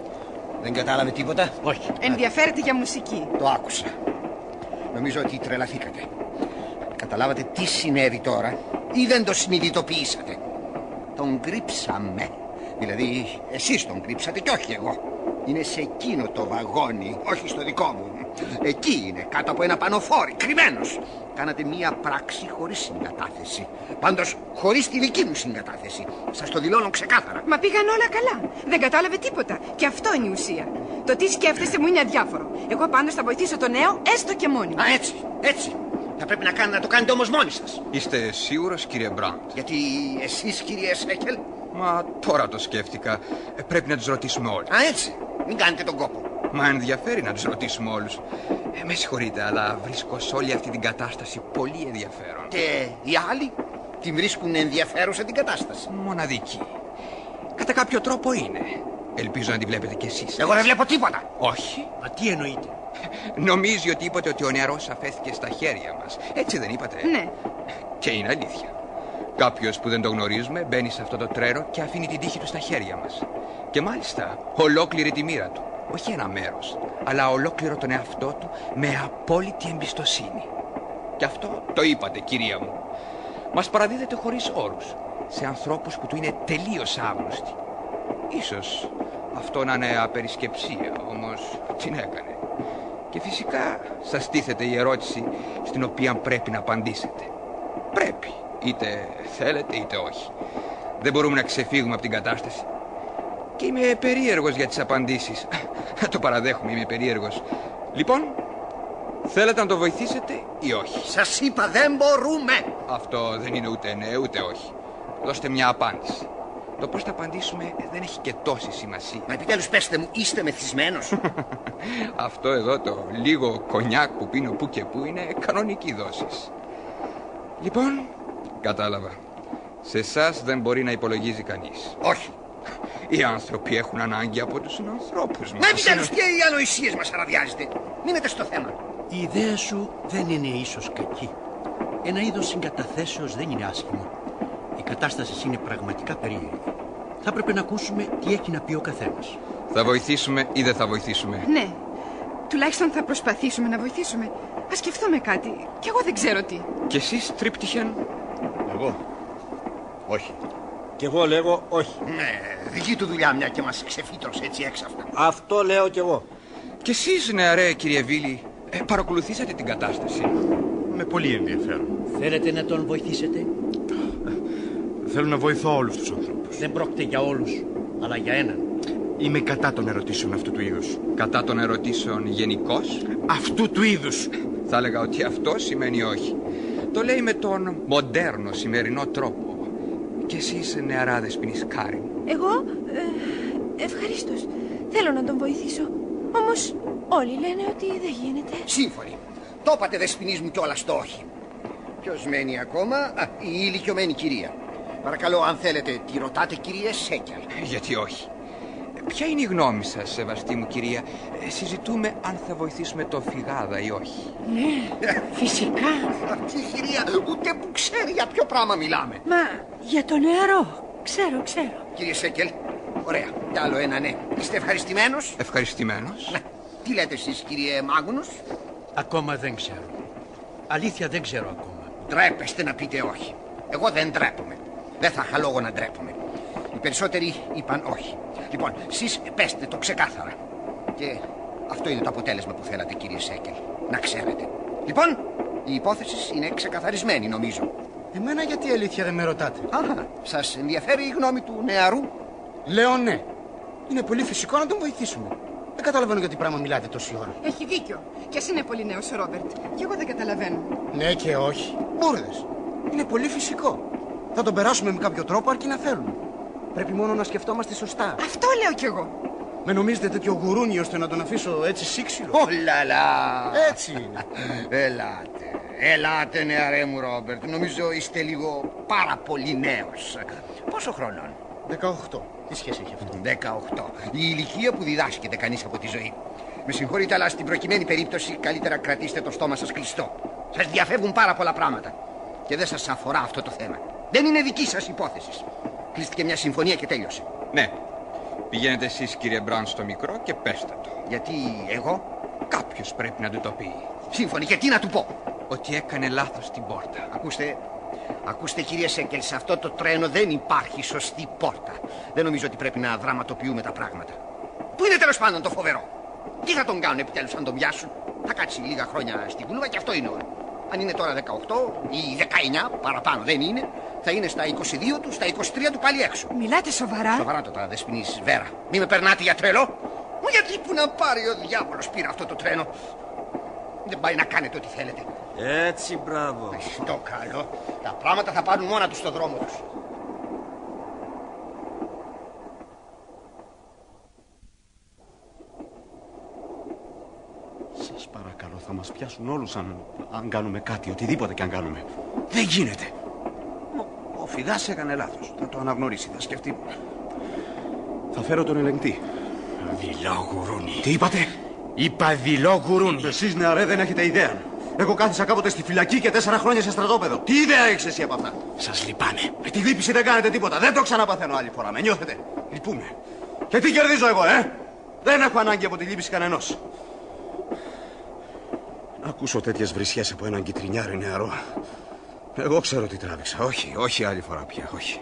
Δεν κατάλαβε τίποτα; Όχι. Ενδιαφέρεται για μουσική. Το άκουσα. Νομίζω ότι τρελαθήκατε. Καταλάβατε τι συνέβη τώρα ή δεν το συνειδητοποιήσατε. Τον κρύψαμε. Δηλαδή εσείς τον κρύψατε και όχι εγώ. Είναι σε εκείνο το βαγόνι, όχι στο δικό μου. Εκεί είναι, κάτω από ένα πανοφόρι, κρυμμένος. Κάνατε μία πράξη χωρίς συγκατάθεση. Πάντως, χωρίς τη δική μου συγκατάθεση. Σας το δηλώνω ξεκάθαρα. Μα πήγαν όλα καλά. Δεν κατάλαβε τίποτα. Και αυτό είναι η ουσία. Το τι σκέφτεστε μου είναι αδιάφορο. Εγώ πάντως θα βοηθήσω τον νέο, έστω και μόνη μου. Α, έτσι, έτσι. Θα πρέπει να, κάνετε, να το κάνετε όμως μόνοι σας. Είστε σίγουρος κύριε Μπραντ; Γιατί εσείς, κύριε Σέκελ, Μα τώρα το σκέφτηκα. Ε, πρέπει να τους ρωτήσουμε όλους. Α, έτσι. Μην κάνετε τον κόπο. Μα ενδιαφέρει να τους ρωτήσουμε όλους. Ε, με συγχωρείτε, αλλά βρίσκω σε όλη αυτή την κατάσταση πολύ ενδιαφέρον. Και οι άλλοι την βρίσκουν ενδιαφέρουσα την κατάσταση. Μοναδική. Κατά κάποιο τρόπο είναι. Ελπίζω να τη βλέπετε κι εσείς. Εγώ δεν βλέπω τίποτα. Όχι. Μα τι εννοείτε; Νομίζει ότι είπατε ότι ο νεαρός αφέθηκε στα χέρια μας. Έτσι δεν είπατε; Ναι. Και είναι αλήθεια. Κάποιος που δεν το γνωρίζουμε μπαίνει σε αυτό το τρένο και αφήνει την τύχη του στα χέρια μας. Και μάλιστα ολόκληρη τη μοίρα του. Όχι ένα μέρος, αλλά ολόκληρο τον εαυτό του με απόλυτη εμπιστοσύνη. Και αυτό το είπατε, κυρία μου. Μας παραδίδεται χωρίς όρους σε ανθρώπους που του είναι τελείως άγνωστοι. Ίσως αυτό να είναι απερισκεψία, όμως την έκανε. Και φυσικά σας τίθεται η ερώτηση στην οποία πρέπει να απαντήσετε. Πρέπει, είτε θέλετε είτε όχι. Δεν μπορούμε να ξεφύγουμε από την κατάσταση. Και είμαι περίεργος για τις απαντήσεις. (laughs) το παραδέχομαι, είμαι περίεργος. Λοιπόν, θέλετε να το βοηθήσετε ή όχι; Σας είπα δεν μπορούμε. Αυτό δεν είναι ούτε ναι ούτε όχι. Δώστε μια απάντηση. Το πώς θα απαντήσουμε δεν έχει και τόση σημασία. Μα επιτέλους πέστε μου, είστε μεθυσμένος. (laughs) Αυτό εδώ το λίγο κονιάκ που πίνω που και που είναι κανονική δόσης. Λοιπόν, κατάλαβα. Σε εσάς δεν μπορεί να υπολογίζει κανείς. Όχι. Οι άνθρωποι έχουν ανάγκη από τους ανθρώπους μας. Μα επιτέλους και οι ανοησίες μας αραδιάζετε. Μείνετε στο θέμα. Η ιδέα σου δεν είναι ίσως κακή. Ένα είδος συγκαταθέσεως δεν είναι άσχημο. Η κατάσταση είναι πραγματικά περίεργη. Θα έπρεπε να ακούσουμε τι έχει να πει ο καθένας. Θα βοηθήσουμε ή δεν θα βοηθήσουμε; Ναι. Τουλάχιστον θα προσπαθήσουμε να βοηθήσουμε. Α σκεφτούμε κάτι. Κι εγώ δεν ξέρω τι. Και εσείς, τρίπτυχεν; Εγώ. Όχι. Κι εγώ λέγω όχι. Ναι, δική του δουλειά μια και μας ξεφύτρωσε έτσι έξαφνα. Αυτό λέω κι εγώ. Και εσείς, νεαρέ κύριε Βίλη, ε, παρακολουθήσατε την κατάσταση; Με πολύ ενδιαφέρον. Θέλετε να τον βοηθήσετε; Θέλω να βοηθώ όλους τους ανθρώπους. Δεν πρόκειται για όλους, αλλά για έναν. Είμαι κατά των ερωτήσεων αυτού του είδους. Κατά των ερωτήσεων γενικώς; Αυτού του είδους. Θα έλεγα ότι αυτό σημαίνει όχι. Το λέει με τον μοντέρνο σημερινό τρόπο. Και εσείς νεαράδες πινισκάρι. Εγώ, ε, ευχαρίστως. Θέλω να τον βοηθήσω. Όμως όλοι λένε ότι δεν γίνεται. Σύμφωνοι. Το είπατε δεσποινής μου κιόλας το όχι. Ποιος μένει ακόμα, Α, η ηλικιωμένη κυρία. Παρακαλώ, αν θέλετε, τη ρωτάτε κυρία Σέκελ. Γιατί όχι; Ε, Ποια είναι η γνώμη σας, σεβαστή μου κυρία; Ε, Συζητούμε αν θα βοηθήσουμε το φυγάδα ή όχι. Ναι, φυσικά. Αυτή η κυρία ούτε που ξέρει για ποιο πράγμα μιλάμε. Μα για το νεαρό. Ξέρω, ξέρω. Κύριε Σέκελ, ωραία. Κι άλλο ένα ναι. Είστε ευχαριστημένος; Ευχαριστημένος. Ναι. Τι λέτε εσείς κύριε Μάγουνος. Ακόμα δεν ξέρω. Αλήθεια δεν ξέρω ακόμα. Ντρέπεστε να πείτε όχι. Εγώ δεν ντρέπομαι. Δεν θα είχα λόγο να ντρέπομαι. Οι περισσότεροι είπαν όχι. Λοιπόν, εσείς πέστε το ξεκάθαρα. Και αυτό είναι το αποτέλεσμα που θέλατε κύριε Σέκελ. Να ξέρετε. Λοιπόν, η υπόθεση είναι ξεκαθαρισμένη νομίζω. Εμένα γιατί αλήθεια δεν με ρωτάτε; Αχα, σας ενδιαφέρει η γνώμη του νεαρού; Λέω ναι. Είναι πολύ φυσικό να τον βοηθήσουμε. Δεν καταλαβαίνω για τι πράγμα μιλάτε τόση ώρα. Έχει δίκιο. Κι α είναι πολύ νέος ο Ρόμπερτ. Κι εγώ δεν καταλαβαίνω. Ναι και όχι. Μπούρδες. Είναι πολύ φυσικό. Θα τον περάσουμε με κάποιο τρόπο αρκεί να θέλουμε. Πρέπει μόνο να σκεφτόμαστε σωστά. Αυτό λέω κι εγώ. Με νομίζετε τέτοιο γουρούνι ώστε να τον αφήσω έτσι σύξυλο. Ολαλά. Έτσι είναι. (laughs) Ελάτε. Ελάτε νεαρέ μου Ρόμπερτ. Νομίζω είστε λίγο πάρα πολύ νέος. Πόσο χρονών. 18. Τι σχέση έχει αυτό. 18. Η ηλικία που διδάσκεται κανείς από τη ζωή. Με συγχωρείτε, αλλά στην προκειμένη περίπτωση καλύτερα κρατήστε το στόμα σας κλειστό. Σας διαφεύγουν πάρα πολλά πράγματα. Και δεν σας αφορά αυτό το θέμα. Δεν είναι δική σας υπόθεσης. Κλείστηκε μια συμφωνία και τέλειωσε. Ναι. Πηγαίνετε εσείς κύριε Μπραν στο μικρό και πέστε το. Γιατί εγώ; Κάποιος πρέπει να του το πει. Σύμφωνοι. Και τι να του πω; Ότι έκανε λάθος την πόρτα. Ακούστε, ακούστε κύριε Σέκελ, σε αυτό το τρένο δεν υπάρχει σωστή πόρτα. Δεν νομίζω ότι πρέπει να δραματοποιούμε τα πράγματα. Πού είναι τέλος πάντων το φοβερό. Τι θα τον κάνουν επιτέλους αν τον πιάσουν; Θα κάτσει λίγα χρόνια στην κούλβα και αυτό είναι όλο. Αν είναι τώρα 18 ή 19, παραπάνω δεν είναι, θα είναι στα 22 του, στα 23 του πάλι έξω. Μιλάτε σοβαρά. Σοβαρά το τώρα, δεσποινής Βέρα. Μη με περνάτε για τρελό. Μου γιατί που να πάρει ο διάβολος πήρα αυτό το τρένο. Δεν πάει να κάνετε ό,τι θέλετε. Έτσι, μπράβο. Το καλό. Τα πράγματα θα πάρουν μόνα τους στο δρόμο τους. Σας παρακαλώ, θα μας πιάσουν όλους αν, αν κάνουμε κάτι, οτιδήποτε και αν κάνουμε. Δεν γίνεται. Ο Φιδάς έκανε λάθος. Θα το αναγνωρίσει, θα σκεφτεί. Θα φέρω τον ελεγκτή. Δειλό γουρούνι. Τι είπατε; Είπα δειλό γουρούνι. Εσείς νεαρέ δεν έχετε ιδέα. Εγώ κάθισα κάποτε στη φυλακή και τέσσερα χρόνια σε στρατόπεδο. Τι ιδέα έχεις εσύ από αυτά; Σας λυπάμαι. Με τη λύπηση δεν κάνετε τίποτα. Δεν το ξαναπαθαίνω άλλη φορά. Με νιώθετε. Λυπούμε. Και τι κερδίζω εγώ, ε; Δεν έχω ανάγκη από τη λύπηση κανενός. Να ακούσω τέτοιες βρισιές από έναν κυτρινιάρι νεαρό. Εγώ ξέρω τι τράβηξα. Όχι, όχι άλλη φορά πια. Όχι.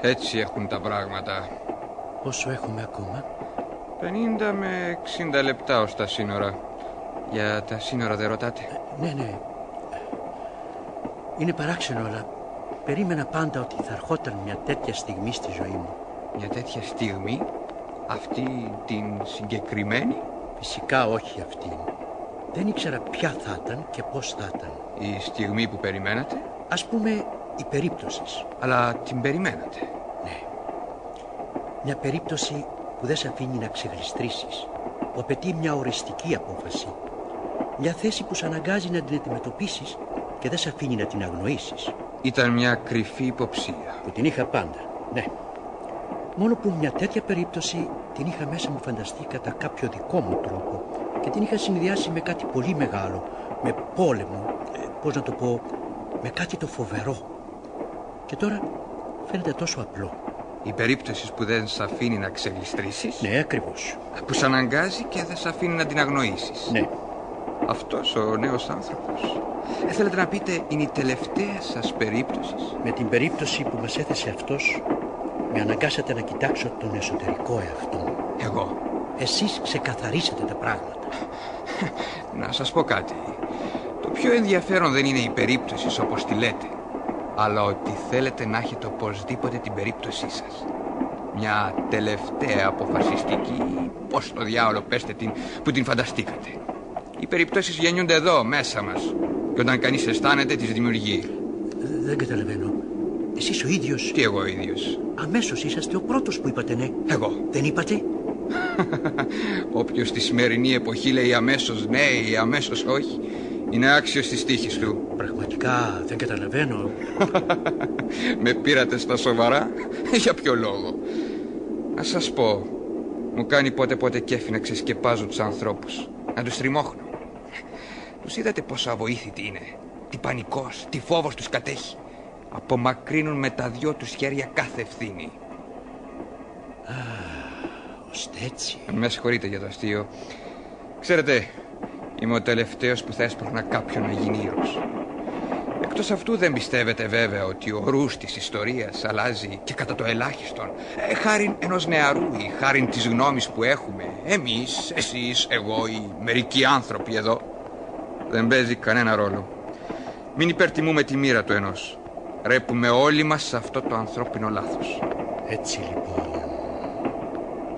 Έτσι έχουν τα πράγματα. Πόσο έχουμε ακόμα; 50 με 60 λεπτά ως τα σύνορα. Για τα σύνορα δεν ρωτάτε; Ναι, ναι. Είναι παράξενο, αλλά περίμενα πάντα ότι θα ερχόταν μια τέτοια στιγμή στη ζωή μου. Μια τέτοια στιγμή, αυτή την συγκεκριμένη, Φυσικά όχι αυτή. Δεν ήξερα ποια θα ήταν και πώς θα ήταν. η στιγμή που περιμένατε, Ας πούμε η περίπτωση. αλλά την περιμένατε. Μια περίπτωση που δεν σε αφήνει να ξεγλιστρήσεις. Που απαιτεί μια οριστική απόφαση. Μια θέση που σε αναγκάζει να την αντιμετωπίσεις και δεν σε αφήνει να την αγνοήσεις. Ήταν μια κρυφή υποψία. Που την είχα πάντα, ναι. Μόνο που μια τέτοια περίπτωση την είχα μέσα μου φανταστεί κατά κάποιο δικό μου τρόπο και την είχα συνδυάσει με κάτι πολύ μεγάλο, με πόλεμο, ε, πώς να το πω, με κάτι το φοβερό. Και τώρα φαίνεται τόσο απλό. Η περίπτωση που δεν σε αφήνει να ξεγλιστρήσεις, Ναι, ακριβώς. που σε αναγκάζει και δεν σε αφήνει να την αγνοήσεις. Ναι. Αυτός ο νέος άνθρωπος. Ε, θέλετε να πείτε, είναι η τελευταία σας περίπτωση; Με την περίπτωση που μας έθεσε αυτός, με αναγκάσατε να κοιτάξω τον εσωτερικό εαυτό μου. Εγώ. Εσείς ξεκαθαρίσατε τα πράγματα. (laughs) Να σας πω κάτι. Το πιο ενδιαφέρον δεν είναι η περίπτωση όπως τη λέτε, αλλά ότι θέλετε να έχετε οπωσδήποτε την περίπτωσή σας. Μια τελευταία αποφασιστική, πώς το διάολο πέστε την, που την φανταστήκατε. Οι περιπτώσεις γεννιούνται εδώ, μέσα μας. Και όταν κανείς αισθάνεται, τις δημιουργεί. Ε, Δεν καταλαβαίνω. Εσείς ο ίδιος, Τι εγώ ο ίδιος; αμέσως είσαστε ο πρώτος που είπατε ναι. Εγώ. Δεν είπατε; (laughs) Όποιος στη σημερινή εποχή λέει αμέσως ναι ή αμέσως όχι, είναι άξιος της τύχης του. Πραγματικά δεν καταλαβαίνω. (laughs) Με πήρατε στα σοβαρά; (laughs) Για ποιο λόγο; Να σας πω. Μου κάνει πότε πότε κέφι να ξεσκεπάζω τους ανθρώπους. Να τους τριμώχνω. Τους είδατε πόσο αβοήθητοι είναι. Τι πανικός, τι φόβος τους κατέχει. Απομακρύνουν με τα δυο τους χέρια κάθε ευθύνη. Ώστε έτσι. Με συγχωρείτε για το αστείο. Ξέρετε, είμαι ο τελευταίος που θα έσπρωχνα κάποιον να γίνει ήρωας. Εκτός αυτού δεν πιστεύετε βέβαια ότι ο ρούς της ιστορίας αλλάζει και κατά το ελάχιστον. Ε, χάριν ενός νεαρού ή χάριν της γνώμης που έχουμε. Εμείς, εσείς, εγώ ή μερικοί άνθρωποι εδώ. Δεν παίζει κανένα ρόλο. Μην υπερτιμούμε τη μοίρα του ενός. Ρέπουμε όλοι μας σε αυτό το ανθρώπινο λάθος. Έτσι λοιπόν.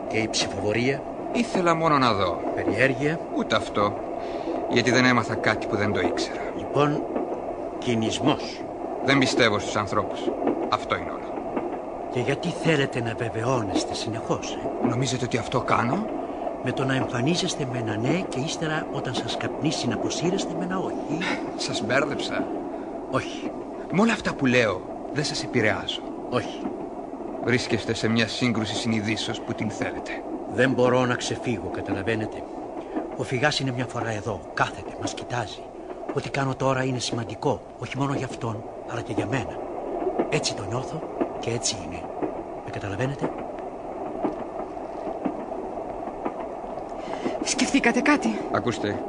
Και η ψηφοφορία, Ήθελα μόνο να δω. περιέργεια, Ούτε αυτό. Γιατί δεν έμαθα κάτι που δεν το ήξερα. λοιπόν κινησμός. Δεν πιστεύω στους ανθρώπους. Αυτό είναι όλο. Και γιατί θέλετε να βεβαιώνεστε συνεχώς, ε; Νομίζετε ότι αυτό κάνω; Με το να εμφανίζεστε με ένα ναι και ύστερα όταν σας καπνίσει να αποσύρεστε με ένα όχι. Σας μπέρδεψα. Όχι, Με όλα αυτά που λέω δεν σας επηρεάζω. όχι. Βρίσκεστε σε μια σύγκρουση συνειδήσεως που την θέλετε. Δεν μπορώ να ξεφύγω, καταλαβαίνετε. Ο φυγάς είναι μια φορά εδώ, κάθεται, μας κοιτάζει. Ό,τι κάνω τώρα είναι σημαντικό, όχι μόνο για αυτόν, αλλά και για μένα. Έτσι το νιώθω και έτσι είναι. Με καταλαβαίνετε; Σκεφτήκατε κάτι; Ακούστε,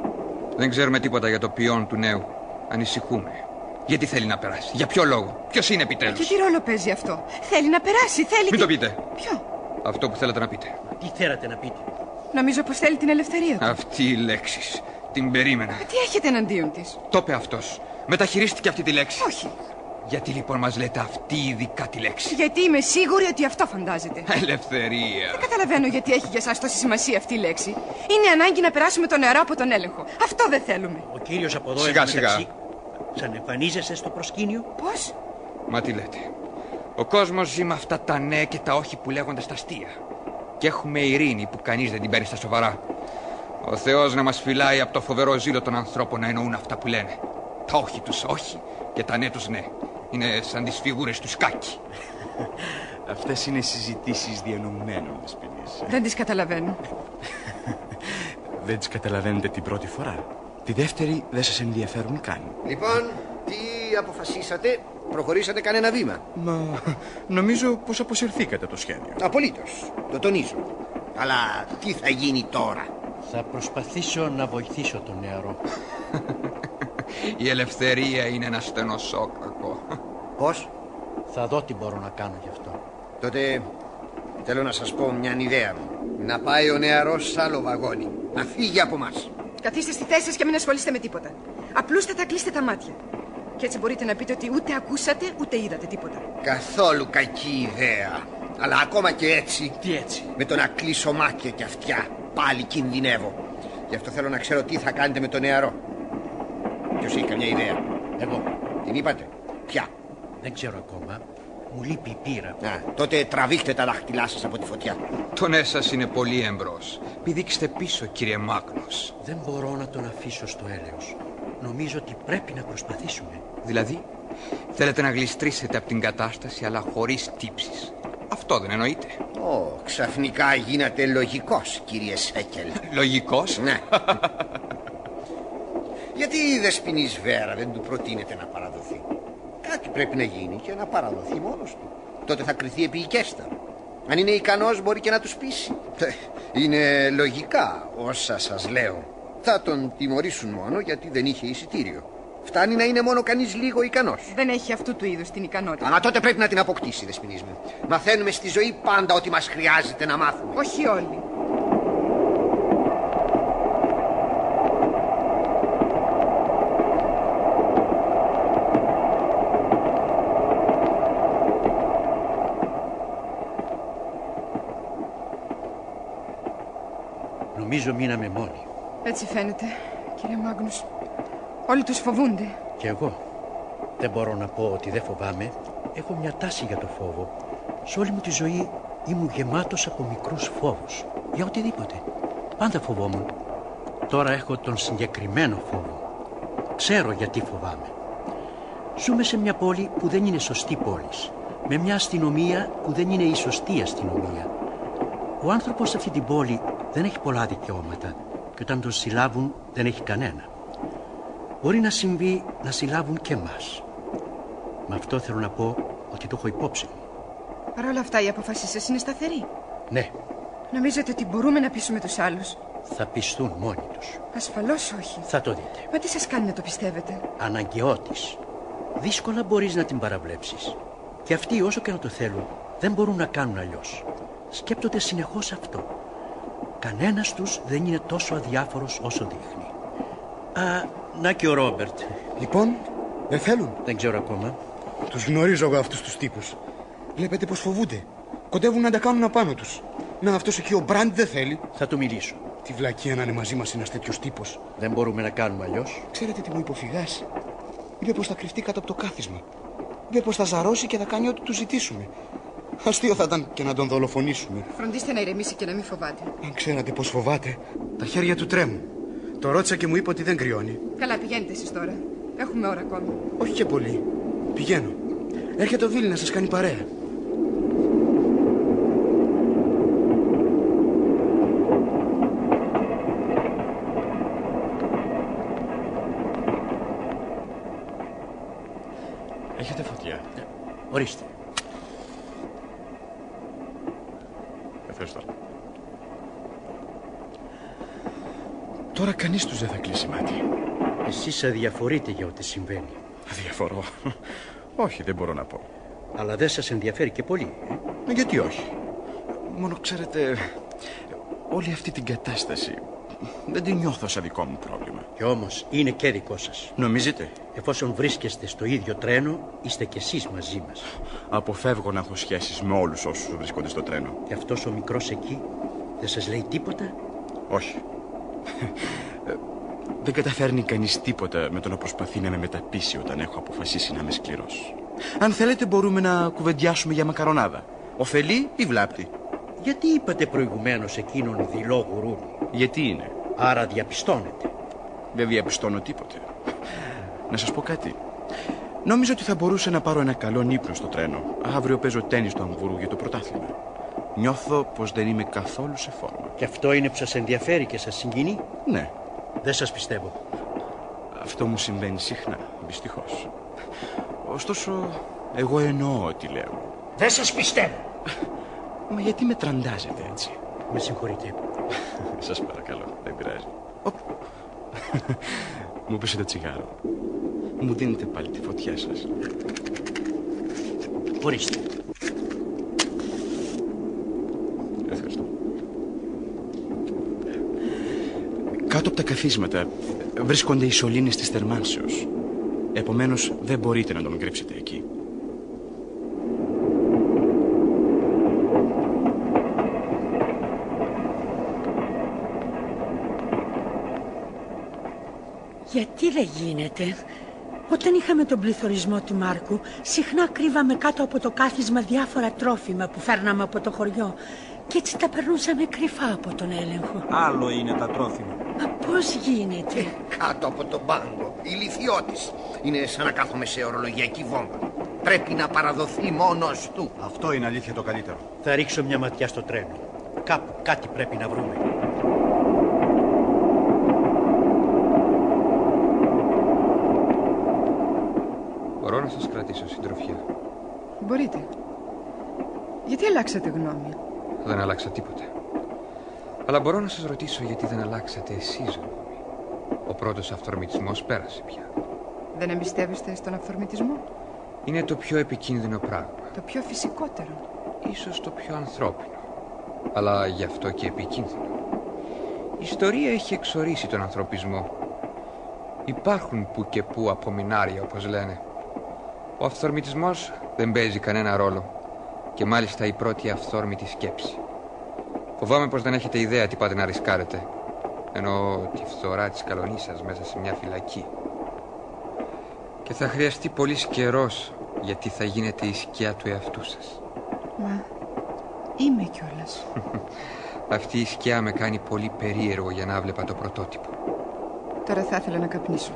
δεν ξέρουμε τίποτα για το ποιόν του νέου. Ανησυχούμε. Γιατί θέλει να περάσει, για ποιο λόγο, ποιος είναι Και επιτέλους. τι ρόλο παίζει αυτό; Θέλει να περάσει, θέλει. Μην και- το πείτε. Ποιο; Αυτό που θέλετε να πείτε. Τι θέλατε να πείτε; Νομίζω πως θέλει την ελευθερία του. Αυτή η λέξη. Την περίμενα. Τι έχετε εναντίον της; Το είπε αυτός. Μεταχειρίστηκε αυτή τη λέξη. Όχι. Γιατί λοιπόν μας λέτε αυτή ειδικά τη λέξη; Γιατί είμαι σίγουρη ότι αυτό φαντάζεται. Ελευθερία. Δεν καταλαβαίνω γιατί έχει για εσάς τόση σημασία αυτή η λέξη. Είναι ανάγκη να περάσουμε το νερό από τον έλεγχο. Αυτό δεν θέλουμε. Ο κύριος από εδώ Σιγά, εντωμεταξύ, Σαν εμφανίζεστε στο προσκήνιο. Πώς; Μα τι λέτε. Ο κόσμος ζει με αυτά τα ναι και τα όχι που λέγονται στα αστεία. Και έχουμε ειρήνη που κανείς δεν την παίρνει στα σοβαρά. Ο Θεός να μας φυλάει από το φοβερό ζήλο των ανθρώπων να εννοούν αυτά που λένε. Τα όχι τους όχι και τα ναι τους ναι. Είναι σαν τις φιγούρες του σκάκι. (laughs) Αυτές είναι συζητήσεις διανοουμένων, δεσποινής. Δεν τις καταλαβαίνω. (laughs) Δεν τις καταλαβαίνετε την πρώτη φορά. Τη δεύτερη δεν σας ενδιαφέρουν καν. Λοιπόν, τι αποφασίσατε, προχωρήσατε κανένα βήμα; Μα νομίζω πως αποσυρθήκατε από το σχέδιο. Απολύτως, το τονίζω. Αλλά τι θα γίνει τώρα; Θα προσπαθήσω να βοηθήσω τον νεαρό. (laughs) Η ελευθερία είναι ένα στενό σόκακο. Πώς, Θα δω τι μπορώ να κάνω γι' αυτό. τότε θέλω να σας πω μια ιδέα μου. Να πάει ο νεαρός σ' άλλο βαγόνι. Να φύγει από μας. Καθίστε στη θέση σας και μην ασχολείστε με τίποτα. Απλούστατα κλείστε τα μάτια. Και έτσι μπορείτε να πείτε ότι ούτε ακούσατε ούτε είδατε τίποτα. Καθόλου κακή ιδέα. Αλλά ακόμα και έτσι, Τι έτσι; με το να κλείσω μάτια και αυτιά, πάλι κινδυνεύω. Γι' αυτό θέλω να ξέρω τι θα κάνετε με το νεαρό. Ποιος έχει καμιά ιδέα; Εγώ Την είπατε; Ποια; δεν ξέρω ακόμα. Μου λείπει η πείρα. Α, τότε τραβήχτε τα δάχτυλά σας από τη φωτιά. Το ναι σας είναι πολύ εμπρός. Πηδήξτε πίσω, κύριε Μάγνος. Δεν μπορώ να τον αφήσω στο έλεος. Νομίζω ότι πρέπει να προσπαθήσουμε. Δηλαδή, θέλετε να γλιστρήσετε από την κατάσταση, αλλά χωρίς τύψεις. Αυτό δεν εννοείται. Ω, ξαφνικά γίνατε λογικός, κύριε Σέκελ. Λογικός; Ναι. (laughs) Γιατί η δεσποινής Βέρα δεν του προτείνεται να παραδοθεί; Κάτι πρέπει να γίνει και να παραδοθεί μόνος του. Τότε θα κριθεί επίοικέστα. Αν είναι ικανός μπορεί και να τους πείσει. Ε, Είναι λογικά όσα σας λέω. Θα τον τιμωρήσουν μόνο γιατί δεν είχε εισιτήριο. Φτάνει να είναι μόνο κανείς λίγο ικανός. Δεν έχει αυτού του είδους την ικανότητα. Αλλά τότε πρέπει να την αποκτήσει, δεσποινής μου. Μαθαίνουμε στη ζωή πάντα ότι μας χρειάζεται να μάθουμε. Όχι όλοι. Νομίζω μείναμε μόνοι. Έτσι φαίνεται, κύριε Μάγνους. Όλοι τους φοβούνται. Κι εγώ. Δεν μπορώ να πω ότι δεν φοβάμαι. Έχω μια τάση για το φόβο. Σε όλη μου τη ζωή ήμουν γεμάτος από μικρούς φόβους. Για οτιδήποτε. Πάντα φοβόμουν. Τώρα έχω τον συγκεκριμένο φόβο. Ξέρω γιατί φοβάμαι. Ζούμε σε μια πόλη που δεν είναι σωστή πόλης. Με μια αστυνομία που δεν είναι η σωστή αστυνομία. Ο άνθρωπος σε αυτή την πόλη δεν έχει πολλά δικαιώματα και όταν τον συλλάβουν δεν έχει κανένα. Μπορεί να συμβεί να συλλάβουν και εμάς. Με αυτό θέλω να πω ότι το έχω υπόψη μου. Παρ' όλα αυτά η αποφασή σας είναι σταθερή. Ναι, Νομίζετε ότι μπορούμε να πείσουμε τους άλλους; θα πιστούν μόνοι τους. Ασφαλώς όχι. Θα το δείτε. Μα τι σας κάνει να το πιστεύετε; Αναγκαιότης. Δύσκολα μπορείς να την παραβλέψεις. Και αυτοί όσο και να το θέλουν δεν μπορούν να κάνουν αλλιώς. Σκέπτονται συνεχώς αυτό. Κανένας τους δεν είναι τόσο αδιάφορος όσο δείχνει. Α, να και ο Ρόμπερτ. Λοιπόν, δεν θέλουν; Δεν ξέρω ακόμα. Τους γνωρίζω εγώ αυτούς τους τύπους. Βλέπετε πως φοβούνται. Κοντεύουν να τα κάνουν απάνω τους. Να, αυτός εκεί ο Μπραντ δεν θέλει. Θα του μιλήσω. Τι βλακία να είναι μαζί μας ένας τέτοιος τύπος. Δεν μπορούμε να κάνουμε αλλιώς. Ξέρετε τι μου υποφυγάσει. Είπε πως θα κρυφτεί κάτω από το κάθισμα. Είπε πως θα ζαρώσει και θα κάνει ό,τι του ζητήσουμε. Αστείο θα ήταν και να τον δολοφονήσουμε. Φροντίστε να ηρεμήσει και να μην φοβάται. Αν ξέρατε πως φοβάται, τα χέρια του τρέμουν. Το ρώτησα και μου είπε ότι δεν κρυώνει. Καλά, πηγαίνετε εσείς τώρα. Έχουμε ώρα ακόμη. Όχι και πολύ. Πηγαίνω. Έρχεται ο Βίλη να σας κάνει παρέα. Έχετε φωτιά. Ορίστε. Ευχαριστώ. Τώρα κανείς τους δεν θα κλείσει μάτι. Εσείς αδιαφορείτε για ό,τι συμβαίνει. Διαφορώ. (laughs) Όχι, δεν μπορώ να πω. Αλλά δεν σας ενδιαφέρει και πολύ. Ε; Ε, Γιατί όχι; Μόνο ξέρετε, όλη αυτή την κατάσταση δεν την νιώθω σαν δικό μου πρόβλημα. Και όμως είναι και δικό σας. Νομίζετε, Εφόσον βρίσκεστε στο ίδιο τρένο, είστε κι εσείς μαζί μας. αποφεύγω να έχω σχέσεις με όλους όσους βρίσκονται στο τρένο. Και αυτός ο μικρός εκεί δεν σας λέει τίποτα; Όχι. Ε, Δεν καταφέρνει κανείς τίποτα με το να προσπαθεί να με μεταπίσει όταν έχω αποφασίσει να είμαι σκληρός. Αν θέλετε μπορούμε να κουβεντιάσουμε για μακαρονάδα. Οφελεί ή βλάπτει; Γιατί είπατε προηγουμένως εκείνον δειλό γουρούνι. Γιατί είναι; Άρα διαπιστώνετε. Δεν διαπιστώνω τίποτε. Να σας πω κάτι. Νόμιζα ότι θα μπορούσα να πάρω ένα καλό ύπνο στο τρένο. Αύριο παίζω τέννις στο Αμβούργο για το πρωτάθλημα. Νιώθω πως δεν είμαι καθόλου σε φόρμα. Και αυτό είναι που σας ενδιαφέρει και σας συγκινεί; Ναι, Δεν σας πιστεύω. αυτό μου συμβαίνει συχνά, δυστυχώς. Ωστόσο, εγώ εννοώ ότι λέω. Δεν σας πιστεύω. Μα γιατί με τραντάζετε έτσι; Με συγχωρείτε. (laughs) Σας παρακαλώ, δεν πειράζει. Οπ. (laughs) Μου πήσε το τσιγάρο. Μου δίνετε πάλι τη φωτιά σας. Ορίστε. Κάτω από τα καθίσματα βρίσκονται οι σωλήνες της θερμάνσεως. Επομένως δεν μπορείτε να τον κρύψετε εκεί. Γιατί δεν γίνεται; Όταν είχαμε τον πληθωρισμό του Μάρκου, συχνά κρύβαμε κάτω από το κάθισμα διάφορα τρόφιμα που φέρναμε από το χωριό και έτσι τα περνούσαμε κρυφά από τον έλεγχο. Άλλο είναι τα τρόφιμα. Μα πώς γίνεται; Κάτω από τον πάγκο. Ηλικιώτης. Είναι σαν να κάθομαι σε ορολογιακή βόμβα. Πρέπει να παραδοθεί μόνος του. Αυτό είναι αλήθεια το καλύτερο. Θα ρίξω μια ματιά στο τρένο. Κάπου κάτι πρέπει να βρούμε. Μπορώ να σας κρατήσω συντροφιά. Μπορείτε. Γιατί αλλάξατε γνώμη; Δεν άλλαξα τίποτα. Αλλά μπορώ να σας ρωτήσω γιατί δεν αλλάξατε εσείς γνώμη. Ο πρώτος αυθορμητισμός πέρασε πια. Δεν εμπιστεύεστε στον αυθορμητισμό; Είναι το πιο επικίνδυνο πράγμα. Το πιο φυσικότερο. Ίσως το πιο ανθρώπινο. Αλλά γι' αυτό και επικίνδυνο. Η ιστορία έχει εξορίσει τον ανθρωπισμό. Υπάρχουν που και που απομεινάρια, όπως λένε. Ο αυθορμητισμός δεν παίζει κανένα ρόλο. Και μάλιστα η πρώτη αυθόρμητη σκέψη. Φοβάμαι πως δεν έχετε ιδέα τι πάτε να ρισκάρετε. Ενώ τη φθορά της καλονής σας μέσα σε μια φυλακή. Και θα χρειαστεί πολύς καιρός γιατί θα γίνετε η σκιά του εαυτού σας. Μα είμαι κιόλας. (laughs) Αυτή η σκιά με κάνει πολύ περίεργο για να βλέπα το πρωτότυπο. Τώρα θα ήθελα να καπνίσω.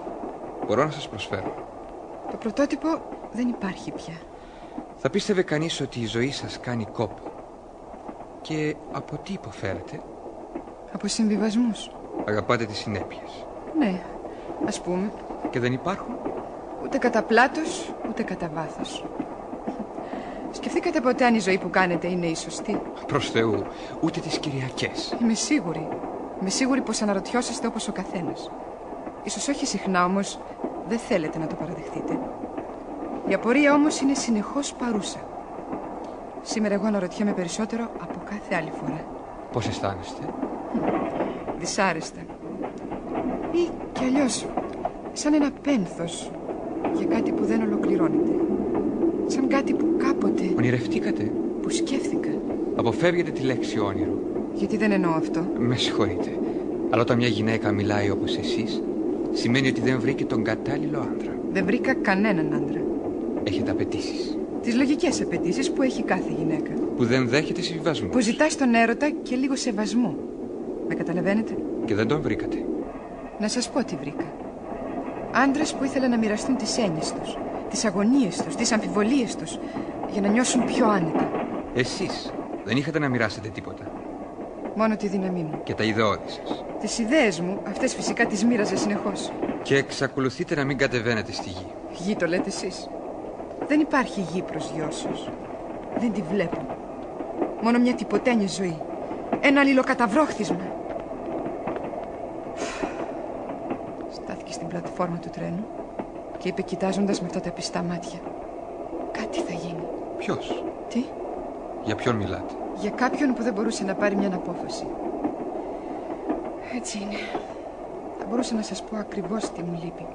Μπορώ να σας προσφέρω. Το πρωτότυπο δεν υπάρχει πια. Θα πίστευε κανείς ότι η ζωή σας κάνει κόπο. Και από τι υποφέρετε; Από συμβιβασμούς. Αγαπάτε τις συνέπειες. Ναι, ας πούμε. Και δεν υπάρχουν; Ούτε κατά πλάτος, ούτε κατά βάθος. Σκεφτήκατε ποτέ αν η ζωή που κάνετε είναι η σωστή; Προς Θεού, ούτε τις Κυριακές. Είμαι σίγουρη. Είμαι σίγουρη πως αναρωτιόσαστε όπως ο καθένας. Ίσως όχι συχνά όμως, δεν θέλετε να το παραδεχτείτε. Η απορία όμως είναι συνεχώς παρούσα. Σήμερα εγώ αναρωτιέμαι περισσότερο από κάθε άλλη φορά. Πώς αισθάνεστε; Δυσάρεστα. Ή κι αλλιώς, σαν ένα πένθος για κάτι που δεν ολοκληρώνεται. Σαν κάτι που κάποτε... Ονειρευτήκατε; Που σκέφτηκα. Αποφεύγετε τη λέξη όνειρο. Γιατί δεν εννοώ αυτό. Με συγχωρείτε. Αλλά όταν μια γυναίκα μιλάει όπως εσείς, σημαίνει ότι δεν βρήκε τον κατάλληλο άντρα. Δεν βρήκα κανέναν άντρα. Έχετε απαιτήσεις. Τις λογικές απαιτήσεις που έχει κάθε γυναίκα. Που δεν δέχεται συμβιβασμούς. Που ζητάει στον έρωτα και λίγο σεβασμό. Με καταλαβαίνετε; Και δεν τον βρήκατε. Να σας πω τι βρήκα. Άντρες που ήθελαν να μοιραστούν τις έννοιες τους, τις αγωνίες τους, τις αμφιβολίες τους, για να νιώσουν πιο άνετα. Εσείς δεν είχατε να μοιράσετε τίποτα. Μόνο τη δύναμή μου. Και τα ιδεώδη σας. Τις ιδέες μου, αυτές φυσικά τις μοίραζε συνεχώς. Και εξακολουθείτε να μην κατεβαίνετε στη γη. Γη το λέτε εσείς. Δεν υπάρχει γη προς γιώσεως. Δεν τη βλέπω. Μόνο μια τυποτένια ζωή. Ένα αλληλοκαταβρόχθισμα. Στάθηκε στην πλατφόρμα του τρένου και είπε κοιτάζοντας με αυτά τα πιστά μάτια. Κάτι θα γίνει. Ποιος; Τι; Για ποιον μιλάτε; Για κάποιον που δεν μπορούσε να πάρει μια απόφαση. Έτσι είναι. Θα μπορούσα να σας πω ακριβώς τι μου λείπει.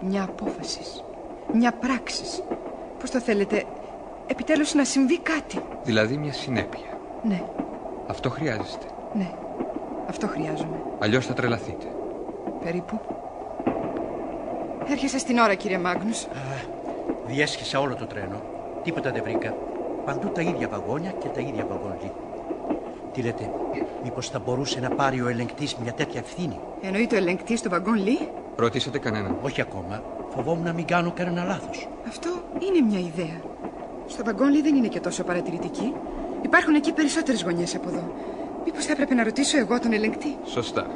Μια απόφαση. Μια πράξη. Πώς το θέλετε, επιτέλους να συμβεί κάτι. Δηλαδή μια συνέπεια. Ναι, Αυτό χρειάζεστε. ναι. Αυτό χρειάζομαι. Αλλιώς θα τρελαθείτε. Περίπου. Έρχεσαι στην ώρα, κύριε Μάγνους. Διέσχισα όλο το τρένο. Τίποτα δεν βρήκα. Παντού τα ίδια βαγόνια και τα ίδια βαγόνι. Τι λέτε, μήπως θα μπορούσε να πάρει ο ελεγκτής μια τέτοια ευθύνη; Εννοεί το ελεγκτής στο βαγκόν Λί. Ρωτήσατε κανέναν. Όχι ακόμα. Φοβόμουν να μην κάνω κανένα λάθος. Αυτό είναι μια ιδέα. Στο βαγκόν Λί δεν είναι και τόσο παρατηρητική. Υπάρχουν εκεί περισσότερες γωνιές από εδώ. Μήπως θα έπρεπε να ρωτήσω εγώ τον ελεγκτή; Σωστά.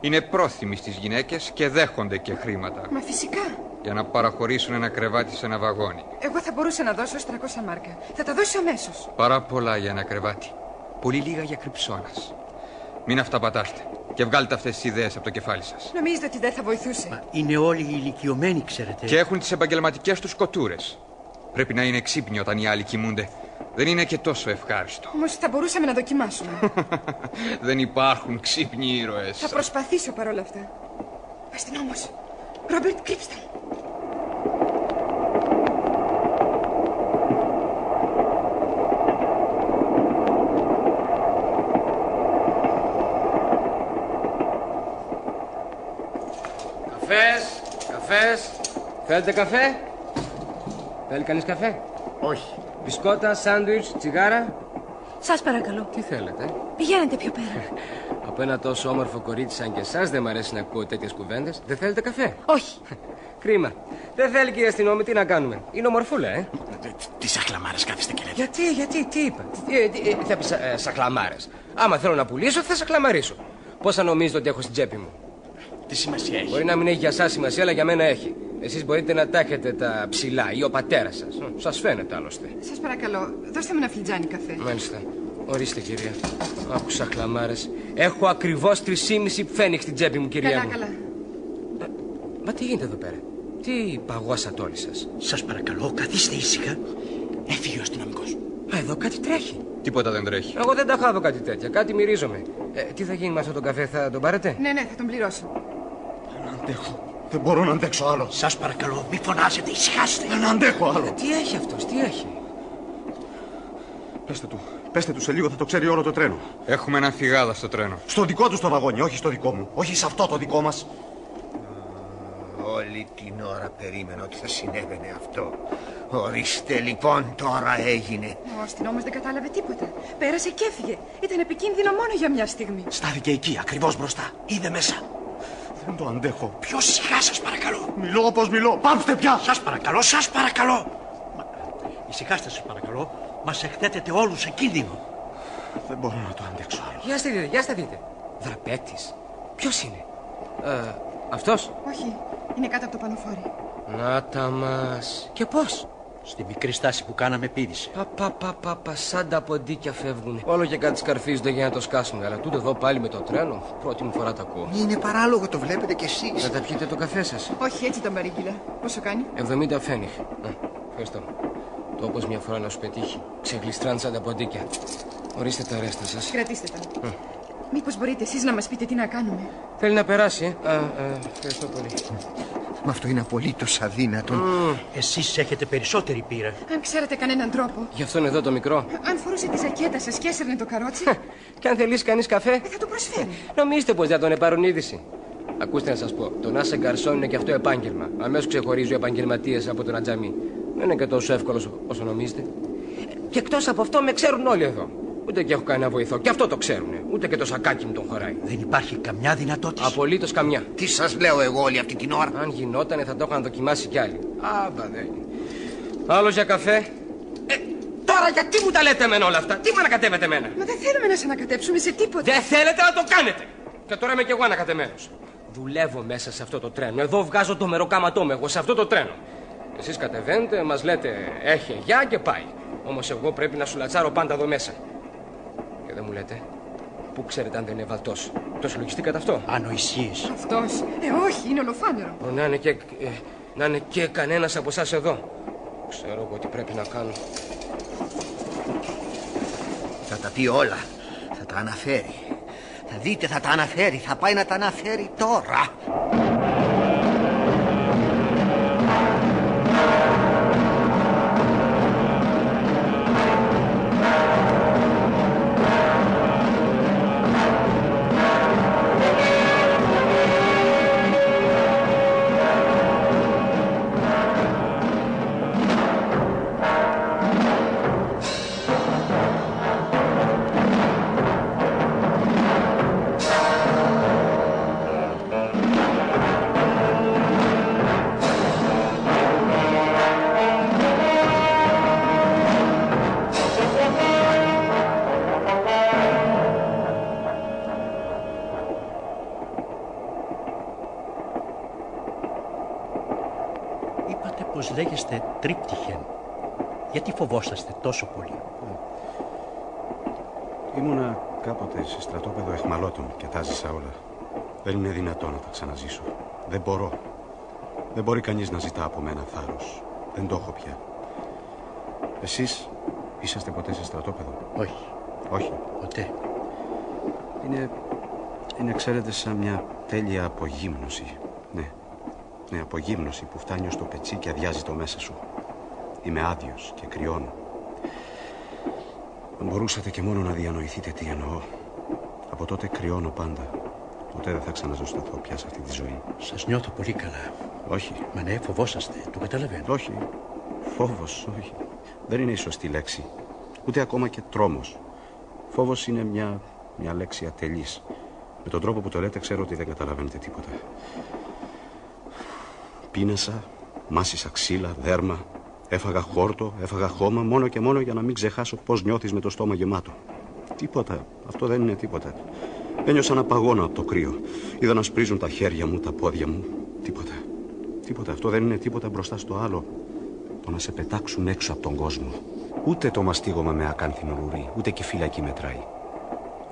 Είναι πρόθυμοι στις γυναίκες και δέχονται και χρήματα. Μα φυσικά. Για να παραχωρήσουν ένα κρεβάτι σε ένα βαγόνι. Εγώ θα μπορούσα να δώσω ως 300 μάρκα. Θα τα δώσω αμέσως. Παρά πολλά για ένα κρεβάτι. Πολύ λίγα για κρυψώνας. Μην αυταπατάστε. Και βγάλτε αυτές τις ιδέες από το κεφάλι σας. Νομίζετε ότι δεν θα βοηθούσε; Είναι όλοι ηλικιωμένοι, ξέρετε. Και έχουν τις επαγγελματικές τους κοτούρες. Πρέπει να είναι ξύπνοι όταν οι άλλοι κοιμούνται. Δεν είναι και τόσο ευχάριστο. Όμως θα μπορούσαμε να δοκιμάσουμε. (laughs) Δεν υπάρχουν ξύπνοι ήρωες. θα προσπαθήσω παρόλα αυτά. Αστυνόμο. Ρόμπερτ, κρύψτε. Καφές, καφές. Θέλετε καφέ; Θέλει κανείς καφέ; Όχι. Μπισκότα, σάντουιτς, τσιγάρα; Σας παρακαλώ. Τι θέλετε; Πηγαίνετε πιο πέρα. (laughs) Από ένα τόσο όμορφο κορίτσι σαν και εσάς δεν μ' αρέσει να ακούω τέτοιες κουβέντες. Δεν θέλετε καφέ; Όχι. (laughs) Κρίμα. Δεν θέλει κύριε αστυνόμη, τι να κάνουμε; Είναι ομορφούλα, ε. Τι σαχλαμάρε κάθεστε και λέτε. Γιατί, γιατί, τι είπα; Τι, ε, τι, ε, θα πεις ε, σαχλαμάρες. Άμα θέλω να πουλήσω, θα σαχλαμαρίσω. Πόσα νομίζετε ότι έχω στην τσέπη μου; Τι σημασία έχει; Μπορεί να μην έχει για εσά σημασία, αλλά για μένα έχει. Εσείς μπορείτε να τα έχετε τα ψηλά ή ο πατέρας σας. Σας φαίνεται άλλωστε. Σας παρακαλώ, δώστε μου ένα φλιτζάνι καφέ. Μάλιστα. Ορίστε, κυρία. Άκουσα χλαμάρες. Έχω ακριβώς 3,5 φένιξ στην τσέπη μου, κυρία Καλά, μου. καλά. Μα τι γίνεται εδώ πέρα; Τι παγώσατε όλοι σας; Σας παρακαλώ, καθίστε ήσυχα. Έφυγε ο αστυνομικός. Εδώ κάτι τρέχει. Τίποτα δεν τρέχει. Εγώ δεν τα χάβω κάτι τέτοια. Κάτι μυρίζομαι. Ε, τι θα γίνει με αυτό τον καφέ, θα τον πάρετε; Ναι, ναι, θα τον πληρώσω. Δεν αντέχω. Δεν μπορώ να αντέξω άλλο. Σας παρακαλώ, μη φωνάζετε, ησυχάστε. Δεν αντέχω άλλο. Τι έχει αυτός, τι έχει; Πέστε του. Πέστε του σε λίγο θα το ξέρει όλο το τρένο. Έχουμε ένα φυγάδα στο τρένο. Στο δικό του το βαγόνι, όχι στο δικό μου. Όχι σε αυτό το δικό μας. Όλη την ώρα περίμενα ότι θα συνέβαινε αυτό. Ορίστε λοιπόν τώρα έγινε. Ο αστυνόμος δεν κατάλαβε τίποτα. Πέρασε και έφυγε. Ήταν επικίνδυνο μόνο για μια στιγμή. Στάθηκε εκεί, ακριβώς μπροστά. Είδε μέσα. Δεν το αντέχω. Πιο σιγά σας παρακαλώ. Μιλώ όπως μιλώ. Πάψτε πια. Σας παρακαλώ, σας παρακαλώ. Μα, ησυχάστε σας παρακαλώ. Μας εκθέτετε όλους σε κίνδυνο. Δεν μπορώ να το αντέξω άλλο. Για στα δείτε, για στα δείτε. Δραπέτης. Ποιος είναι; Ε, αυτός; Όχι, είναι κάτω από το πανοφόρι. Να τα μας. Και πώς; Στη μικρή στάση που κάναμε πήδησε. Πα, πα, πα, πα, πα, σαν τα ποντίκια φεύγουν. Όλο και κάτι σκαρφίζονται για να το σκάσουν. Αλλά τούτο εδώ πάλι με το τρένο, πρώτη μου φορά τα ακούω. Είναι παράλογο, το βλέπετε κι εσείς. Θα τα πιείτε το καφέ σας. Όχι, έτσι τον παρήγγειλα. Πόσο κάνει; 70 φένιχ. Ε, ευχαριστώ. Το όπως μια φορά να σου πετύχει. Ξεγλιστράνε σαν τα ποντίκια. Ορίστε τα ρέστα σας. Κρατήστε τα. Μήπως μπορείτε εσείς να μας πείτε τι να κάνουμε; Θέλει να περάσει, ε. Α, ε, ευχαριστώ πολύ. Μα αυτό είναι απολύτως αδύνατο. Εσείς έχετε περισσότερη πείρα. Αν ξέρατε κανέναν τρόπο. Γι' αυτόν εδώ το μικρό. Αν φορούσε τη ζακέτα σας και έσαιρνε το καρότσι, Και αν θελήσει κανείς καφέ, θα το προσφέρει. νομίζετε πως δεν τον επάρουν είδηση. Ακούστε να σας πω, το να είσαι γκαρσόν είναι και αυτό επάγγελμα. Αμέσως ξεχωρίζει ο επαγγελματίες από τον ατζαμί. Δεν είναι και τόσο εύκολος όσο νομίζετε. Και εκτός από αυτό με ξέρουν όλοι εδώ. Ούτε και έχω κανένα βοηθό. Και αυτό το ξέρουν. Ούτε και το σακάκι μου τον χωράει. Δεν υπάρχει καμιά δυνατότητα. Απολύτως καμιά. Τι σας λέω εγώ όλη αυτή την ώρα; Αν γινότανε θα το είχαν δοκιμάσει κι άλλοι. Άμπα δεν. Άλλο για καφέ; Ε, τώρα γιατί μου τα λέτε εμένα όλα αυτά; Τι με ανακατεύετε εμένα; Μα δεν θέλουμε να σε ανακατέψουμε σε τίποτα. Δεν θέλετε να το κάνετε. Και τώρα είμαι κι εγώ ανακατεμένος. Δουλεύω μέσα σε αυτό το τρένο. Εδώ βγάζω το μεροκάματό μου εγώ σε αυτό το τρένο. Εσείς κατεβαίνετε, μας λέτε έχει γεια και πάει. Όμως εγώ πρέπει να σου λατσάρω πάντα εδώ μέσα. Και δεν μου λέτε. Πού ξέρετε αν δεν είναι βαλτός; Το συλλογιστήκατε αυτό; Ανοησίες. Αυτός. Ε, όχι, είναι ολοφάνερο. Ω, Να είναι και, ε, να είναι και κανένας από εσάς εδώ. Ξέρω εγώ τι πρέπει να κάνω. Θα τα πει όλα. Θα τα αναφέρει. Θα δείτε, θα τα αναφέρει. Θα πάει να τα αναφέρει τώρα. Τόσο πολύ. Ήμουνα κάποτε σε στρατόπεδο εχμαλώτων και τα ζήσα όλα. Δεν είναι δυνατό να τα ξαναζήσω. Δεν μπορώ. Δεν μπορεί κανείς να ζητά από μένα θάρρος. Δεν το έχω πια. Εσείς είσαστε ποτέ σε στρατόπεδο; Όχι, Όχι. ποτέ. Είναι, είναι ξέρετε σαν μια τέλεια απογύμνωση. Ναι. Ναι, απογύμνωση που φτάνει ως το πετσί και αδειάζει το μέσα σου. Είμαι άδειος και κρυώνω. Αν μπορούσατε και μόνο να διανοηθείτε τι εννοώ. Από τότε κρυώνω πάντα. Ποτέ δεν θα ξαναζωσταθώ πια σε αυτή τη ζωή. Σας νιώθω πολύ καλά. Όχι. Μα ναι, φοβόσαστε. Το καταλαβαίνω. Όχι. Φόβος, όχι. Δεν είναι η σωστή λέξη. Ούτε ακόμα και τρόμος. Φόβος είναι μια, μια λέξη ατελής. Με τον τρόπο που το λέτε ξέρω ότι δεν καταλαβαίνετε τίποτα. Πίνασα, μάσησα ξύλα, δέρμα, έφαγα χόρτο, έφαγα χώμα μόνο και μόνο για να μην ξεχάσω πώς νιώθεις με το στόμα γεμάτο. Τίποτα. Αυτό δεν είναι τίποτα. Ένιωσα να παγώνω από το κρύο. Είδα να σπρίζουν τα χέρια μου, τα πόδια μου. Τίποτα. Τίποτα. Αυτό δεν είναι τίποτα μπροστά στο άλλο. Το να σε πετάξουν έξω από τον κόσμο. Ούτε το μαστίγωμα με ακάνθινο ρουρί, ούτε και φυλακή μετράει.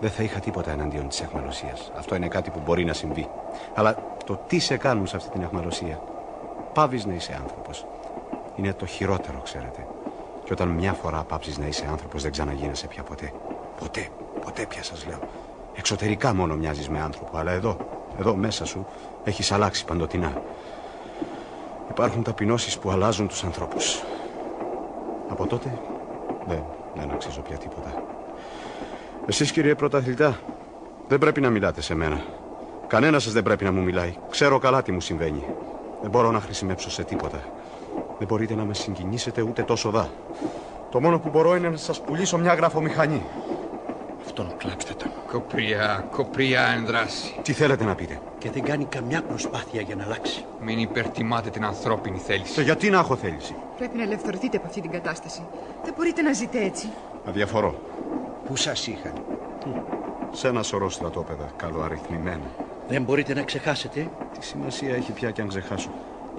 Δεν θα είχα τίποτα εναντίον της εχμαλωσία. Αυτό είναι κάτι που μπορεί να συμβεί. Αλλά το τι σε κάνουν σε αυτή την εχμαλωσία. Πάβεις να είσαι άνθρωπος. Είναι το χειρότερο, ξέρετε. Και όταν μια φορά πάψεις να είσαι άνθρωπος, δεν ξαναγίνεσαι πια ποτέ. Ποτέ, ποτέ πια σας λέω. Εξωτερικά μόνο μοιάζεις με άνθρωπο, αλλά εδώ, εδώ μέσα σου έχεις αλλάξει παντοτινά. Υπάρχουν ταπεινώσεις που αλλάζουν τους ανθρώπους. Από τότε δεν, δεν αξίζω πια τίποτα. Εσείς κύριε πρωταθλητά, δεν πρέπει να μιλάτε σε μένα. Κανένας σας δεν πρέπει να μου μιλάει. Ξέρω καλά τι μου συμβαίνει. Δεν μπορώ να χρησιμεύσω σε τίποτα. Δεν μπορείτε να με συγκινήσετε ούτε τόσο δά. Το μόνο που μπορώ είναι να σας πουλήσω μια γραφομηχανή. Αυτόν κλάψτε τον. Κοπριά, κοπριά ενδράση. Τι θέλετε να πείτε; Και δεν κάνει καμιά προσπάθεια για να αλλάξει. Μην υπερτιμάτε την ανθρώπινη θέληση. Και γιατί να έχω θέληση; Πρέπει να ελευθερωθείτε από αυτή την κατάσταση. Δεν μπορείτε να ζείτε έτσι. Αδιαφορώ. Πού σας είχαν; Σε ένα σωρό στρατόπεδα, καλοαριθμημένα. Δεν μπορείτε να ξεχάσετε; Τι σημασία έχει πια και αν ξεχάσω.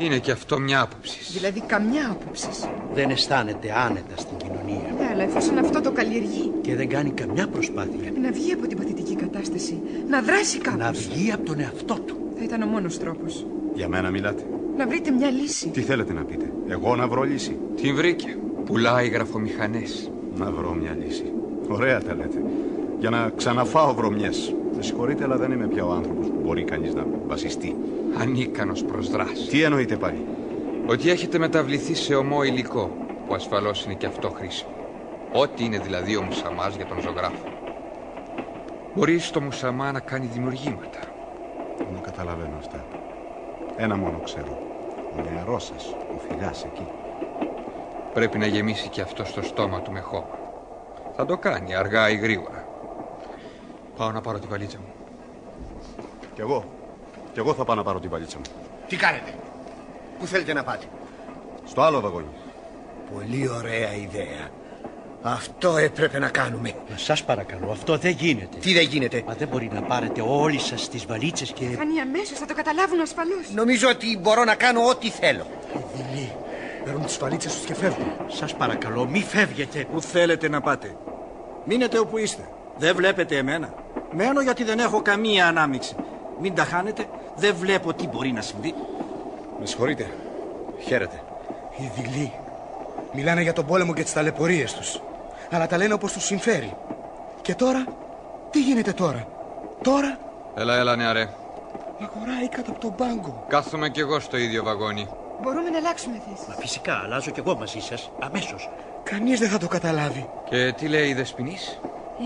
Είναι και αυτό μια άποψη. Δηλαδή καμιά άποψη. Δεν αισθάνεται άνετα στην κοινωνία. Ναι, αλλά εφόσον αυτό το καλλιεργεί, Και δεν κάνει καμιά προσπάθεια πρέπει να βγει από την παθητική κατάσταση. Να δράσει κάπως. να βγει από τον εαυτό του. Θα ήταν ο μόνος τρόπος. Για μένα μιλάτε. Να βρείτε μια λύση. Τι θέλετε να πείτε; Εγώ να βρω λύση. Την βρήκε. Πουλάει γραφομηχανές. Να βρω μια λύση. Ωραία τα λέτε. Για να ξαναφάω βρωμιές. Με συγχωρείτε, αλλά δεν είμαι πια ο άνθρωπος που μπορεί κανείς να βασιστεί. Ανίκανος προς δράση. Τι εννοείτε πάλι; Ότι έχετε μεταβληθεί σε ομό υλικό, που ασφαλώς είναι και αυτό χρήσιμο. Ό,τι είναι δηλαδή ο Μουσαμάς για τον ζωγράφο. Μπορείς στο Μουσαμά να κάνει δημιουργήματα. Δεν καταλαβαίνω αυτά. Ένα μόνο ξέρω. Ο νεαρός σας, ο φιλιάς εκεί. Πρέπει να γεμίσει και αυτό στο στόμα του με χώμα. Θα το κάνει αργά ή γρήγορα. Πάω να πάρω τη βαλίτσα μου. Κι εγώ. Κι εγώ θα πάω να πάρω την παλίτσα μου. Τι κάνετε; Πού θέλετε να πάτε; Στο άλλο βαγόνι. Πολύ ωραία ιδέα. Αυτό έπρεπε να κάνουμε. Μα σας παρακαλώ, αυτό δεν γίνεται. Τι δεν γίνεται; Μα δεν μπορεί να πάρετε όλοι σας τις βαλίτσες και... Φανεί αμέσως, θα το καταλάβουν ασφαλώς. Νομίζω ότι μπορώ να κάνω ό,τι θέλω. Δειλή, Παίρνουν τις βαλίτσες τους και φεύγουν. σας παρακαλώ, μη φεύγετε. Πού θέλετε να πάτε; Μείνετε όπου είστε. Δεν βλέπετε εμένα. Μένω γιατί δεν έχω καμία ανάμειξη. Μην τα χάνετε. Δεν βλέπω τι μπορεί να συμβεί. Με συγχωρείτε. Χαίρετε. Οι δειλοί μιλάνε για τον πόλεμο και τις ταλαιπωρίες τους. Αλλά τα λένε όπως τους συμφέρει. Και τώρα, τι γίνεται τώρα; Τώρα; Έλα, έλα, νεαρέ. αγοράει κάτω από τον πάγκο. Κάθομαι κι εγώ στο ίδιο βαγόνι. Μπορούμε να αλλάξουμε θέση. Μα φυσικά, αλλάζω κι εγώ μαζί σας, αμέσως. Κανείς δεν θα το καταλάβει. Και τι λέει η Δεσποινής;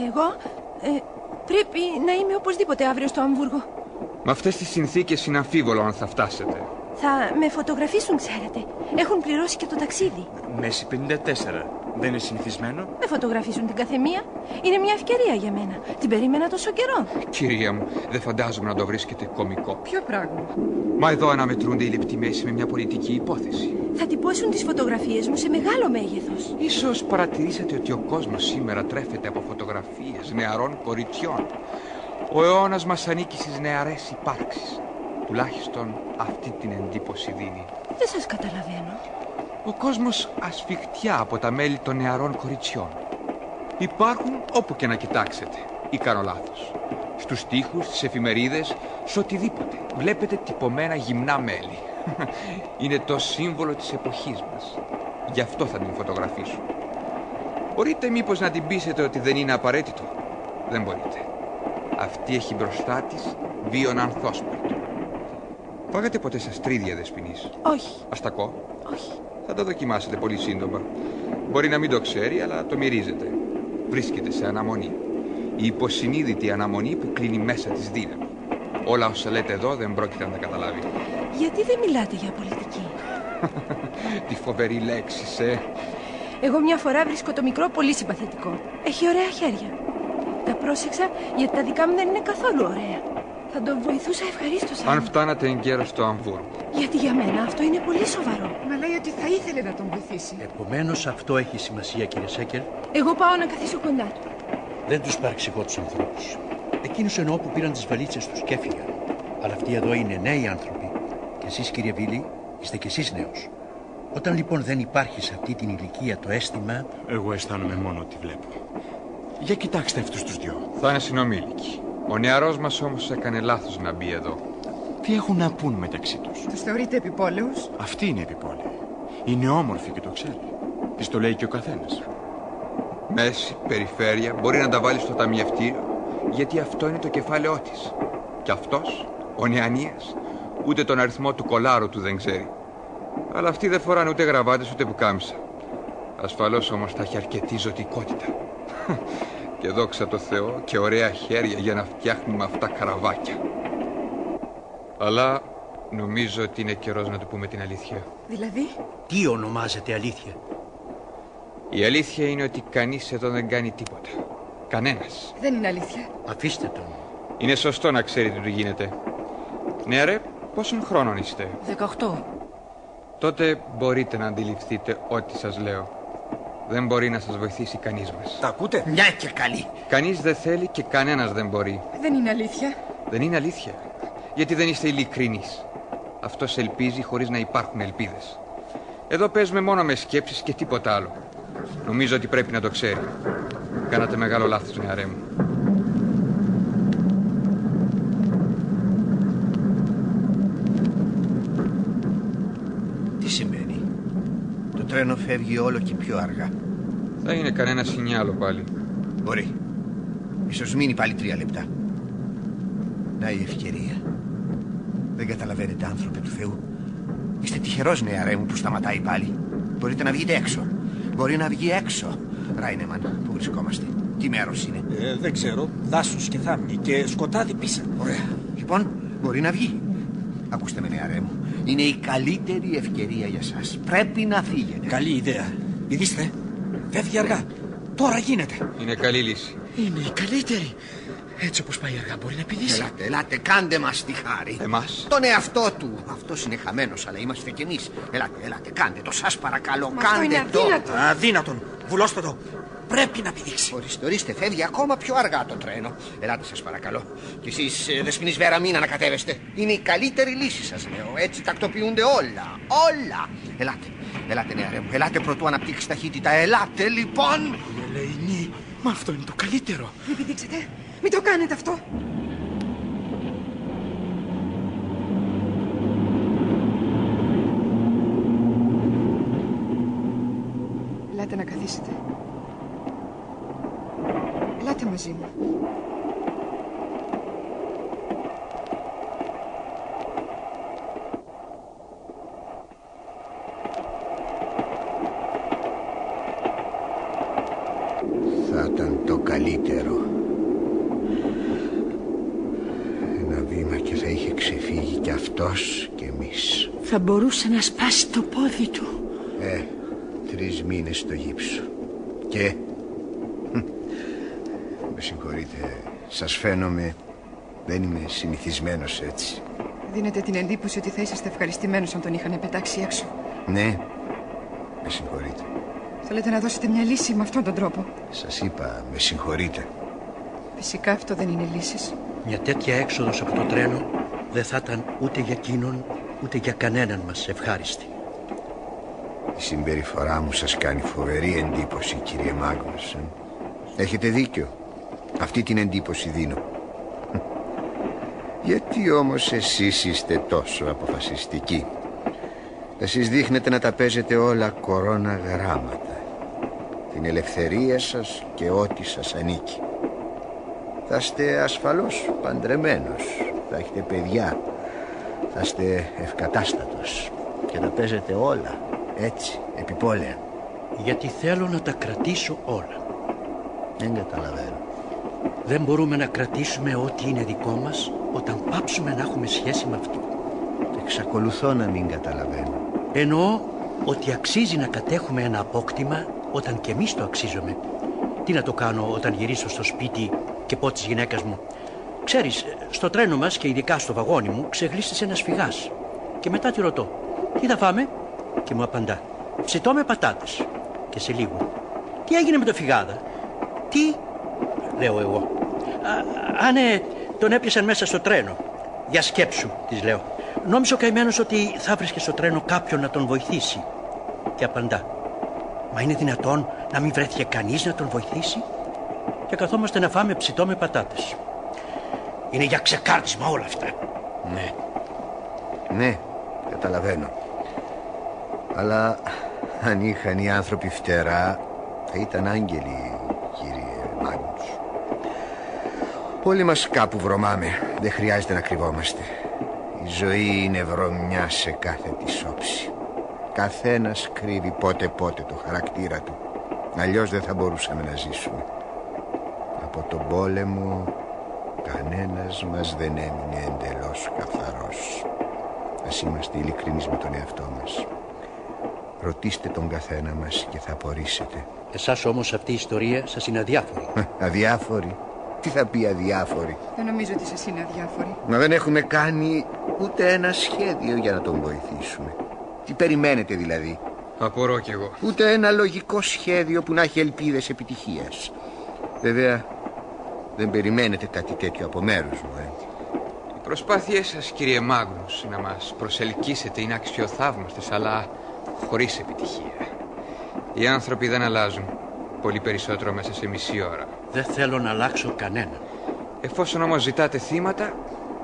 Εγώ ε, πρέπει να είμαι οπωσδήποτε αύριο στο Αμβούργο. Με αυτές τις συνθήκες είναι αμφίβολο αν θα φτάσετε. Θα με φωτογραφίσουν, ξέρετε. Έχουν πληρώσει και το ταξίδι. Μέση 54. Δεν είναι συνηθισμένο. Με φωτογραφίσουν την καθεμία. Είναι μια ευκαιρία για μένα. Την περίμενα τόσο καιρό. Κυρία μου, δεν φαντάζομαι να το βρίσκετε κωμικό. Ποιο πράγμα; Μα εδώ αναμετρούνται οι λεπτοί μέση με μια πολιτική υπόθεση. Θα τυπώσουν τις φωτογραφίες μου σε μεγάλο μέγεθος. Ίσως παρατηρήσατε ότι ο κόσμος σήμερα τρέφεται από φωτογραφίες νεαρών κοριτσιών. Ο αιώνας μας ανήκει στις νεαρές υπάρξεις. Τουλάχιστον αυτή την εντύπωση δίνει. Δεν σας καταλαβαίνω. Ο κόσμος ασφιχτιά από τα μέλη των νεαρών κοριτσιών. Υπάρχουν όπου και να κοιτάξετε. Ή κάνω λάθος. Στους τοίχους, στις εφημερίδες, σε οτιδήποτε. Βλέπετε τυπωμένα γυμνά μέλη. (laughs) Είναι το σύμβολο της εποχής μας. Γι' αυτό θα την φωτογραφίσω. Μπορείτε μήπως να την πείσετε ότι δεν είναι απαραίτητο; Δεν μπορείτε. Αυτή έχει μπροστά της βίον ανθόσπαρτο. Φάγατε ποτέ σας τρίδια δεσποινής; Όχι, Αστακό; όχι. Θα το δοκιμάσετε πολύ σύντομα. Μπορεί να μην το ξέρει, αλλά το μυρίζεται. Βρίσκεται σε αναμονή. Η υποσυνείδητη αναμονή που κλείνει μέσα της δύναμη. Όλα όσα λέτε εδώ δεν πρόκειται να τα καταλάβει. Γιατί δεν μιλάτε για πολιτική; (laughs) Τι φοβερή λέξη, ε. Εγώ μια φορά βρίσκω το μικρό πολύ συμπαθητικό. Έχει ωραία χέρια. Τα πρόσεξα γιατί τα δικά μου δεν είναι καθόλου ωραία. Θα τον βοηθούσα ευχαρίστως. Αν φτάνατε εγκαίρω στο Αμβούργο. Γιατί για μένα αυτό είναι πολύ σοβαρό. Μα λέει ότι θα ήθελε να τον βοηθήσει. Επομένως, αυτό έχει σημασία, κύριε Σέκερ. Εγώ πάω να καθίσω κοντά του. Δεν τους παρεξηγώ τους ανθρώπους. Εκείνους εννοώ που πήραν τις βαλίτσες τους και έφυγαν. Αλλά αυτοί εδώ είναι νέοι άνθρωποι. Και εσείς, κύριε Βίλη, είστε κι εσείς νέος. Όταν λοιπόν δεν υπάρχει σε αυτή την ηλικία το αίσθημα. Εγώ αισθάνομαι μόνο ότι βλέπω. Για κοιτάξτε αυτούς τους δυο. Θα είναι συνομήλικοι. Ο νεαρός μας όμως έκανε λάθος να μπει εδώ. Τι έχουν να πούν μεταξύ τους; Τους θεωρείτε επιπόλαιους; Αυτή είναι επιπόλαιη. Είναι όμορφη και το ξέρει. Της το λέει και ο καθένας. Μέση, περιφέρεια, μπορεί να τα βάλει στο ταμιευτήριο, γιατί αυτό είναι το κεφάλαιό της. Και αυτός, ο Νεανίας, ούτε τον αριθμό του κολάρου του δεν ξέρει. Αλλά αυτοί δεν φοράνε ούτε γραβάτες ούτε πουκάμισα. Ασφαλώς όμως θα έχει αρκετή ζωτικότητα. Και δόξα τω Θεώ και ωραία χέρια για να φτιάχνει με αυτά καραβάκια. Αλλά νομίζω ότι είναι καιρός να του πούμε την αλήθεια. Δηλαδή, Τι ονομάζεται αλήθεια; Η αλήθεια είναι ότι κανείς εδώ δεν κάνει τίποτα. Κανένας. δεν είναι αλήθεια. Αφήστε τον. Είναι σωστό να ξέρει τι του γίνεται. Ναι, ρε, πόσων χρόνων είστε; 18. Τότε μπορείτε να αντιληφθείτε ό,τι σας λέω. Δεν μπορεί να σας βοηθήσει κανείς μας. Τα ακούτε; Μια και καλή. Κανείς δεν θέλει και κανένας δεν μπορεί. Δεν είναι αλήθεια. Δεν είναι αλήθεια. Γιατί δεν είστε ειλικρινείς. Αυτός ελπίζει χωρίς να υπάρχουν ελπίδες. Εδώ παίζουμε μόνο με σκέψεις και τίποτα άλλο. Νομίζω ότι πρέπει να το ξέρει. Κάνατε μεγάλο λάθος, νεαρέ μου. Τι σημαίνει. Το τρένο φεύγει όλο και πιο αργά. Θα είναι κανένα σινιάλο πάλι. Μπορεί. Ίσως μείνει πάλι τρία λεπτά. Να η ευκαιρία. Δεν καταλαβαίνετε άνθρωποι του Θεού. Είστε τυχερός νεαρέ μου που σταματάει πάλι. Μπορείτε να βγείτε έξω. Μπορεί να βγει έξω. Ράινεμαν, πού βρισκόμαστε. Τι μέρος είναι; Ε, δεν ξέρω. Δάσος και θάμνη και σκοτάδι πίσω. Ωραία. Λοιπόν, μπορεί να βγει. Ακούστε με νεαρέ μου. Είναι η καλύτερη ευκαιρία για σας. Πρέπει να φύγετε. Καλή ιδέα. Ειδήστε. Φεύγει αργά. Τώρα γίνεται. Είναι καλή λύση. Είναι η καλύτερη. Έτσι όπως πάει αργά μπορεί να πηδήσει. Ελάτε, ελάτε, κάντε μας τη χάρη. Εμάς. Τον εαυτό του. Αυτός είναι χαμένος, αλλά είμαστε κι εμείς. Ελάτε, ελάτε, κάντε το, σας παρακαλώ, Μα αυτό κάντε είναι το. αδύνατο. Αδύνατον. Βουλώστε το. Πρέπει να πηδήξει. Ορίστε, ορίστε, φεύγει ακόμα πιο αργά το τρένο. Ελάτε, σας παρακαλώ. Κι εσείς, ε, Δεσποινής Βέρα, μην ανακατεύεστε. Είναι η καλύτερη λύση, σας λέω. Έτσι τακτοποιούνται όλα. Όλα. Ελάτε, ελάτε, νεαρέ μου. Ελάτε πρωτού αναπτύξεις ταχύτητα. Ελάτε, λοιπόν. Η Ελεηνή, μα αυτό είναι το καλύτερο. Μην πηδήξετε. Μην το κάνετε αυτό. Ελάτε να καθίσετε. Ελάτε μαζί μου. Θα ήταν το καλύτερο. Ένα βήμα και θα είχε ξεφύγει κι αυτός κι εμείς. Θα μπορούσε να σπάσει το πόδι του. Ε, τρεις μήνες στο γύψο. Και... Χμ, Με συγχωρείτε, σας φαίνομαι... Δεν είμαι συνηθισμένος έτσι. Δίνετε την εντύπωση ότι θα είσαστε ευχαριστημένος αν τον είχαν πετάξει έξω. Ναι, με συγχωρείτε. Θέλετε να δώσετε μια λύση με αυτόν τον τρόπο; Σας είπα, με συγχωρείτε. Φυσικά αυτό δεν είναι λύσης. Μια τέτοια έξοδος από το τρένο δεν θα ήταν ούτε για εκείνον ούτε για κανέναν μας ευχάριστη. Η συμπεριφορά μου σας κάνει φοβερή εντύπωση, κύριε Μάγνουσεν. Έχετε δίκιο. Αυτή την εντύπωση δίνω. Γιατί όμως εσείς είστε τόσο αποφασιστικοί; Εσείς δείχνετε να τα παίζετε όλα κορώνα γράμματα. Την ελευθερία σας και ό,τι σας ανήκει. Θα είστε ασφαλώς παντρεμένος. Θα έχετε παιδιά. Θα είστε ευκατάστατος. Και τα παίζετε όλα. Έτσι, επιπόλαια. Γιατί θέλω να τα κρατήσω όλα. Δεν καταλαβαίνω. Δεν μπορούμε να κρατήσουμε ό,τι είναι δικό μας όταν πάψουμε να έχουμε σχέση με αυτό. Εξακολουθώ να μην καταλαβαίνω. Εννοώ ότι αξίζει να κατέχουμε ένα απόκτημα όταν και εμείς το αξίζουμε. Τι να το κάνω όταν γυρίσω στο σπίτι και πω της γυναίκας μου Ξέρεις, στο τρένο μας και ειδικά στο βαγόνι μου ξεγλίστησε ένας φυγάς. Και μετά τη ρωτώ, τι θα φάμε; Και μου απαντά, ψητό με πατάτες. Και σε λίγο, τι έγινε με το φυγάδα; Τι, λέω εγώ. Α, ναι, τον έπιασαν μέσα στο τρένο. Για σκέψου, της λέω. Νόμιζε ο καημένος ότι θα βρίσκε στο τρένο κάποιον να τον βοηθήσει. Και απαντά, μα είναι δυνατόν να μην βρέθηκε κανείς να τον βοηθήσει; Και καθόμαστε να φάμε ψητό με πατάτες. Είναι για ξεκάρτισμα όλα αυτά. Ναι. Ναι, καταλαβαίνω. Αλλά αν είχαν οι άνθρωποι φτερά, θα ήταν άγγελοι, Όλοι μας κάπου βρωμάμε. Δεν χρειάζεται να κρυβόμαστε. Η ζωή είναι βρωμιά σε κάθε της όψη. Καθένας κρύβει πότε πότε το χαρακτήρα του. Αλλιώς δεν θα μπορούσαμε να ζήσουμε. Από τον πόλεμο Κανένας μας δεν έμεινε εντελώς καθαρός. Ας είμαστε ειλικρινείς με τον εαυτό μας. Ρωτήστε τον καθένα μας και θα απορρίσετε. Εσάς όμως αυτή η ιστορία σας είναι αδιάφορη. αδιάφορη. Τι θα πει αδιάφορη; Δεν νομίζω ότι σας είναι αδιάφορη. Μα δεν έχουμε κάνει ούτε ένα σχέδιο για να τον βοηθήσουμε. Τι περιμένετε δηλαδή; Απορώ κι εγώ. Ούτε ένα λογικό σχέδιο που να έχει ελπίδες επιτυχίας. Βέβαια, δεν περιμένετε κάτι τέτοιο από μέρους μου, ε. Οι προσπάθειές σας, κύριε Μάγνους, να μας προσελκύσετε είναι αξιοθαύμαστες, αλλά χωρίς επιτυχία. Οι άνθρωποι δεν αλλάζουν. Πολύ περισσότερο μέσα σε μισή ώρα. Δεν θέλω να αλλάξω κανένα. Εφόσον όμως ζητάτε θύματα,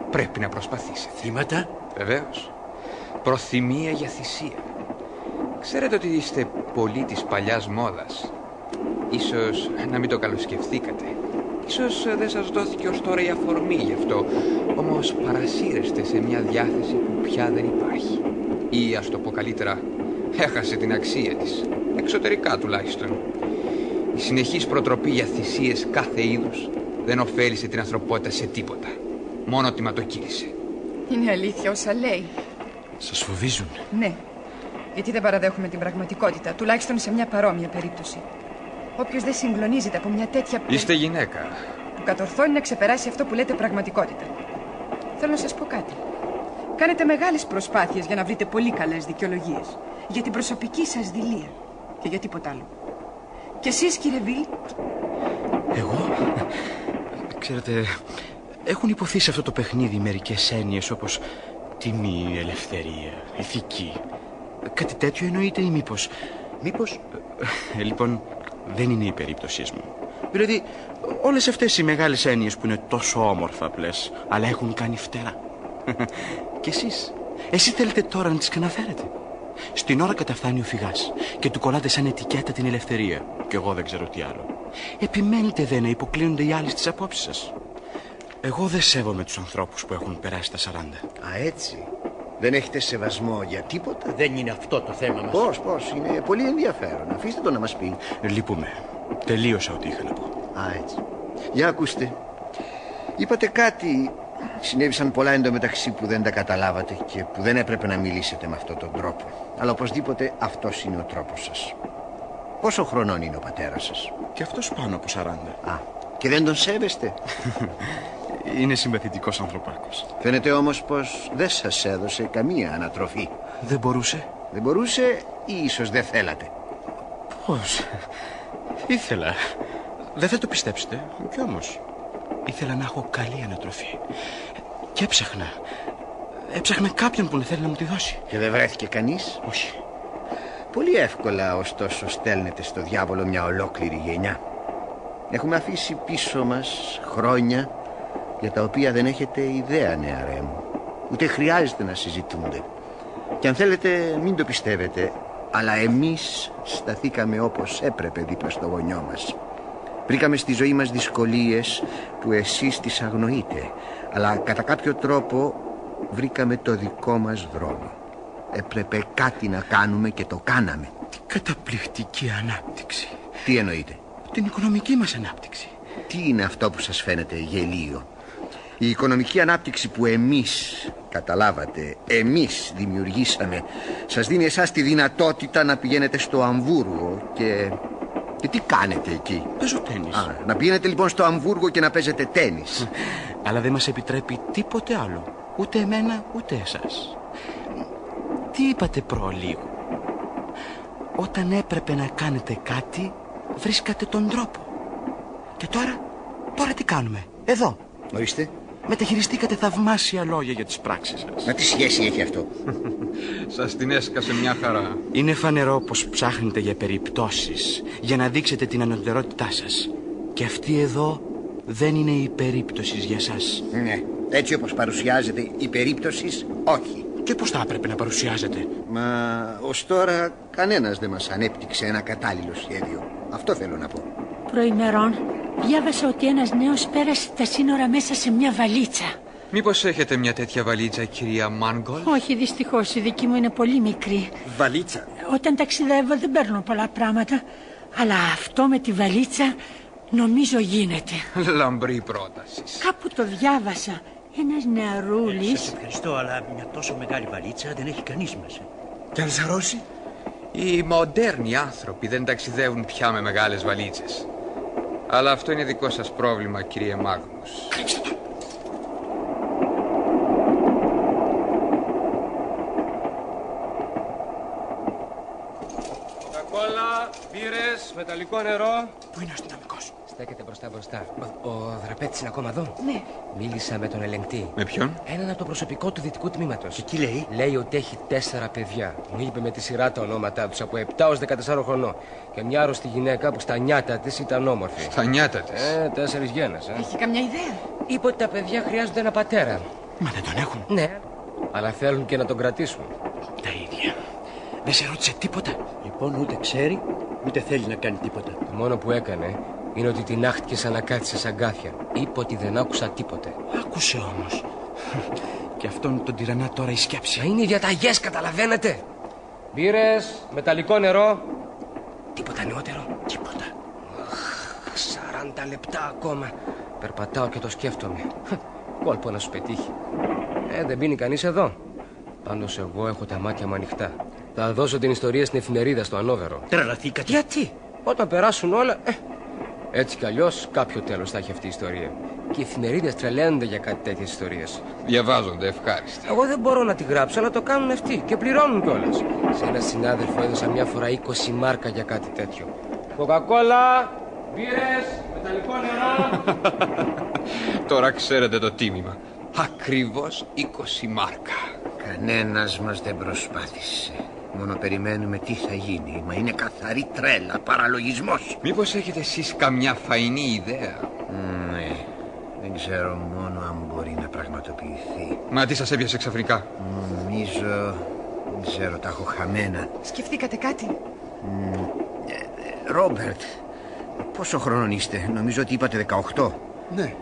πρέπει να προσπαθήσετε. Θύματα; Βεβαίως. Προθυμία για θυσία. Ξέρετε ότι είστε πολύ της παλιάς μόδας. Ίσως να μην το καλοσκεφθήκατε. Ίσως δεν σας δόθηκε ως τώρα η αφορμή γι' αυτό, όμως παρασύρεστε σε μια διάθεση που πια δεν υπάρχει. Ή ας το πω καλύτερα, έχασε την αξία της, εξωτερικά τουλάχιστον. Η συνεχής προτροπή για θυσίες κάθε είδους δεν ωφέλησε την ανθρωπότητα σε τίποτα. Μόνο τιματοκύλησε. Είναι αλήθεια όσα λέει. Σας φοβίζουν. Ναι. Γιατί δεν παραδέχουμε την πραγματικότητα, τουλάχιστον σε μια παρόμοια περίπτωση. Όποιος δεν συγκλονίζεται από μια τέτοια. Είστε γυναίκα. που κατορθώνει να ξεπεράσει αυτό που λέτε πραγματικότητα. Θέλω να σας πω κάτι. Κάνετε μεγάλες προσπάθειες για να βρείτε πολύ καλές δικαιολογίες. Για την προσωπική σας δειλία. Και για τίποτα άλλο. Και εσείς, κύριε Βίλ; Εγώ; Ξέρετε, έχουν υποθεί σε αυτό το παιχνίδι μερικές έννοιες όπως τιμή, ελευθερία, ηθική. Κάτι τέτοιο εννοείται ή μήπως; Μήπως; Ε, λοιπόν, δεν είναι η περίπτωσή μου. Δηλαδή, όλες αυτές οι μεγάλες έννοιες που είναι τόσο όμορφα πλες, αλλά έχουν κάνει φτερά. και εσείς, εσύ θέλετε τώρα να τις καναφέρετε. Στην ώρα καταφθάνει ο φυγάς και του κολλάτε σαν ετικέτα την ελευθερία. Και εγώ δεν ξέρω τι άλλο. Επιμένετε δε να υποκλίνονται οι άλλοι στις απόψεις σας. Εγώ δεν σέβομαι τους ανθρώπους που έχουν περάσει τα 40. Α, έτσι. Δεν έχετε σεβασμό για τίποτα; Δεν είναι αυτό το θέμα μας. Πώς, πώς. Είναι πολύ ενδιαφέρον. Αφήστε το να μας πει. Λυπούμε. Τελείωσα ό,τι είχα να πω. Α, έτσι. Για ακούστε. Είπατε κάτι. Συνέβησαν πολλά εντωμεταξύ που δεν τα καταλάβατε και που δεν έπρεπε να μιλήσετε με αυτόν τον τρόπο. Αλλά οπωσδήποτε αυτός είναι ο τρόπος σας. Πόσο χρονών είναι ο πατέρας σας; Και αυτός πάνω από 40. Α, και δεν τον σέβεστε; (laughs) Είναι συμπαθητικός ανθρωπάκος. Φαίνεται όμως πως δεν σας έδωσε καμία ανατροφή. Δεν μπορούσε; Δεν μπορούσε ή ίσως δεν θέλατε; Πώς; Ήθελα. Δεν θα το πιστέψετε. Κι όμως. Ήθελα να έχω καλή ανατροφή. Και έψαχνα. Έψαχνα κάποιον που να θέλει να μου τη δώσει. Και δεν βρέθηκε κανείς; Όχι. Πολύ εύκολα ωστόσο στέλνετε στο διάβολο μια ολόκληρη γενιά. Έχουμε αφήσει πίσω μας χρόνια για τα οποία δεν έχετε ιδέα νεαρέ μου. Ούτε χρειάζεται να συζητούνται. Και αν θέλετε μην το πιστεύετε, αλλά εμείς σταθήκαμε όπως έπρεπε δίπλα στο γονιό μας. Βρήκαμε στη ζωή μας δυσκολίες που εσείς τις αγνοείτε, αλλά κατά κάποιο τρόπο βρήκαμε το δικό μας δρόμο. Έπρεπε κάτι να κάνουμε και το κάναμε. Τι καταπληκτική ανάπτυξη. Τι εννοείτε; Την οικονομική μας ανάπτυξη. Τι είναι αυτό που σας φαίνεται γελίο; Η οικονομική ανάπτυξη που εμείς, καταλάβατε, εμείς δημιουργήσαμε, σας δίνει εσάς τη δυνατότητα να πηγαίνετε στο Αμβούργο και... Και τι κάνετε εκεί; Παίζω τέννις. Α, να πηγαίνετε λοιπόν στο Αμβούργο και να παίζετε τέννις. Αλλά δεν μας επιτρέπει τίποτε άλλο. Ούτε εμένα, ούτε εσάς. Τι είπατε προλίγου. Όταν έπρεπε να κάνετε κάτι, βρίσκατε τον τρόπο. Και τώρα, τώρα τι κάνουμε; Εδώ. Ορίστε. Μεταχειριστήκατε θαυμάσια λόγια για τις πράξεις σας. Μα τι σχέση έχει αυτό; (laughs) Σας την έσκασε μια χαρά. Είναι φανερό πως ψάχνετε για περιπτώσεις, για να δείξετε την ανωτερότητά σας. Και αυτή εδώ δεν είναι η περίπτωση για σας. Ναι, έτσι όπως παρουσιάζεται η περίπτωση, όχι. Και πώς θα έπρεπε να παρουσιάζεται; Μα ως τώρα κανένας δεν μας ανέπτυξε ένα κατάλληλο σχέδιο. Αυτό θέλω να πω. Προημερών διάβασα ότι ένας νέος πέρασε τα σύνορα μέσα σε μια βαλίτσα. Μήπως έχετε μια τέτοια βαλίτσα, κυρία Μάνγκολ; Όχι, δυστυχώς, η δική μου είναι πολύ μικρή. Βαλίτσα. Όταν ταξιδεύω δεν παίρνω πολλά πράγματα, αλλά αυτό με τη βαλίτσα νομίζω γίνεται. Λαμπρή πρόταση. Κάπου το διάβασα. Ένας νεαρούλης... Σας ευχαριστώ, αλλά μια τόσο μεγάλη βαλίτσα δεν έχει κανείς μέσα. Και αν σαρώσει; Οι μοντέρνοι άνθρωποι δεν ταξιδεύουν πια με μεγάλες βαλίτσες. Αλλά αυτό είναι δικό σας πρόβλημα, κύριε Μάγνους. Κοκακόλα, μπύρες, μεταλλικό νερό. Πού είναι ο αστυνομικός; Στέκεται μπροστά μπροστά. Ο, ο δραπέτης είναι ακόμα εδώ. Ναι. Μίλησα με τον ελεγκτή. Με ποιον; Έναν από το προσωπικό του δυτικού τμήματος. Και τι λέει; Λέει ότι έχει τέσσερα παιδιά. Μου είπε με τη σειρά τα ονόματά τους από 7 έω 14 χρονών. Και μια άρρωστη γυναίκα που στα νιάτα της ήταν όμορφη. Στα νιάτα της; Ε, τέσσερις γένε. Ε. Έχει καμιά ιδέα; Είπε ότι τα παιδιά χρειάζονται ένα πατέρα. Μα δεν τον έχουν. Ναι. Αλλά θέλουν και να τον κρατήσουν. Τα ίδια. Δεν σε ρώτησε τίποτα; Λοιπόν, ούτε ξέρει, ούτε θέλει να κάνει τίποτα. Το μόνο που έκανε είναι ότι την άχτηκε σαν να κάθισε σαν γκάθια. Είπε ότι δεν άκουσα τίποτε. Άκουσε όμως. (laughs) Και αυτόν τον τυραννά τώρα η σκέψη. Μα είναι οι διαταγέ, καταλαβαίνετε. Μπύρες, μεταλλικό νερό. Τίποτα νεότερο. Τίποτα. 40 λεπτά ακόμα. Περπατάω και το σκέφτομαι. Κόλπο να σου πετύχει. Ε, δεν πίνει κανείς εδώ. Πάντως εγώ έχω τα μάτια μου ανοιχτά. Θα δώσω την ιστορία στην εφημερίδα στο Ανόβερο. Τρελαθήκατε. Γιατί, όταν περάσουν όλα. Ε, έτσι κι αλλιώς κάποιο τέλος θα έχει αυτή η ιστορία. Και οι εφημερίδες τρελαίνονται για κάτι τέτοιες ιστορίες. Διαβάζονται ευχάριστα. Εγώ δεν μπορώ να τη γράψω, αλλά το κάνουν αυτοί και πληρώνουν κιόλας. Σε ένα συνάδελφο έδωσα μια φορά 20 μάρκα για κάτι τέτοιο. Κοκακόλα, μπύρες, μεταλλικό νερό. (laughs) Τώρα ξέρετε το τίμημα. Ακριβώς 20 μάρκα. Κανένας μας δεν προσπάθησε. Μόνο περιμένουμε τι θα γίνει. Μα είναι καθαρή τρέλα, παραλογισμός. Μήπως έχετε εσείς καμιά φαϊνή ιδέα; Ναι, δεν ξέρω μόνο αν μπορεί να πραγματοποιηθεί. Μα τι σας έπιασε ξαφνικά; Νομίζω, δεν ξέρω, τα έχω χαμένα. Σκεφτήκατε κάτι; Ε, Ρόμπερτ, πόσο χρόνο είστε, νομίζω ότι είπατε 18. Ναι.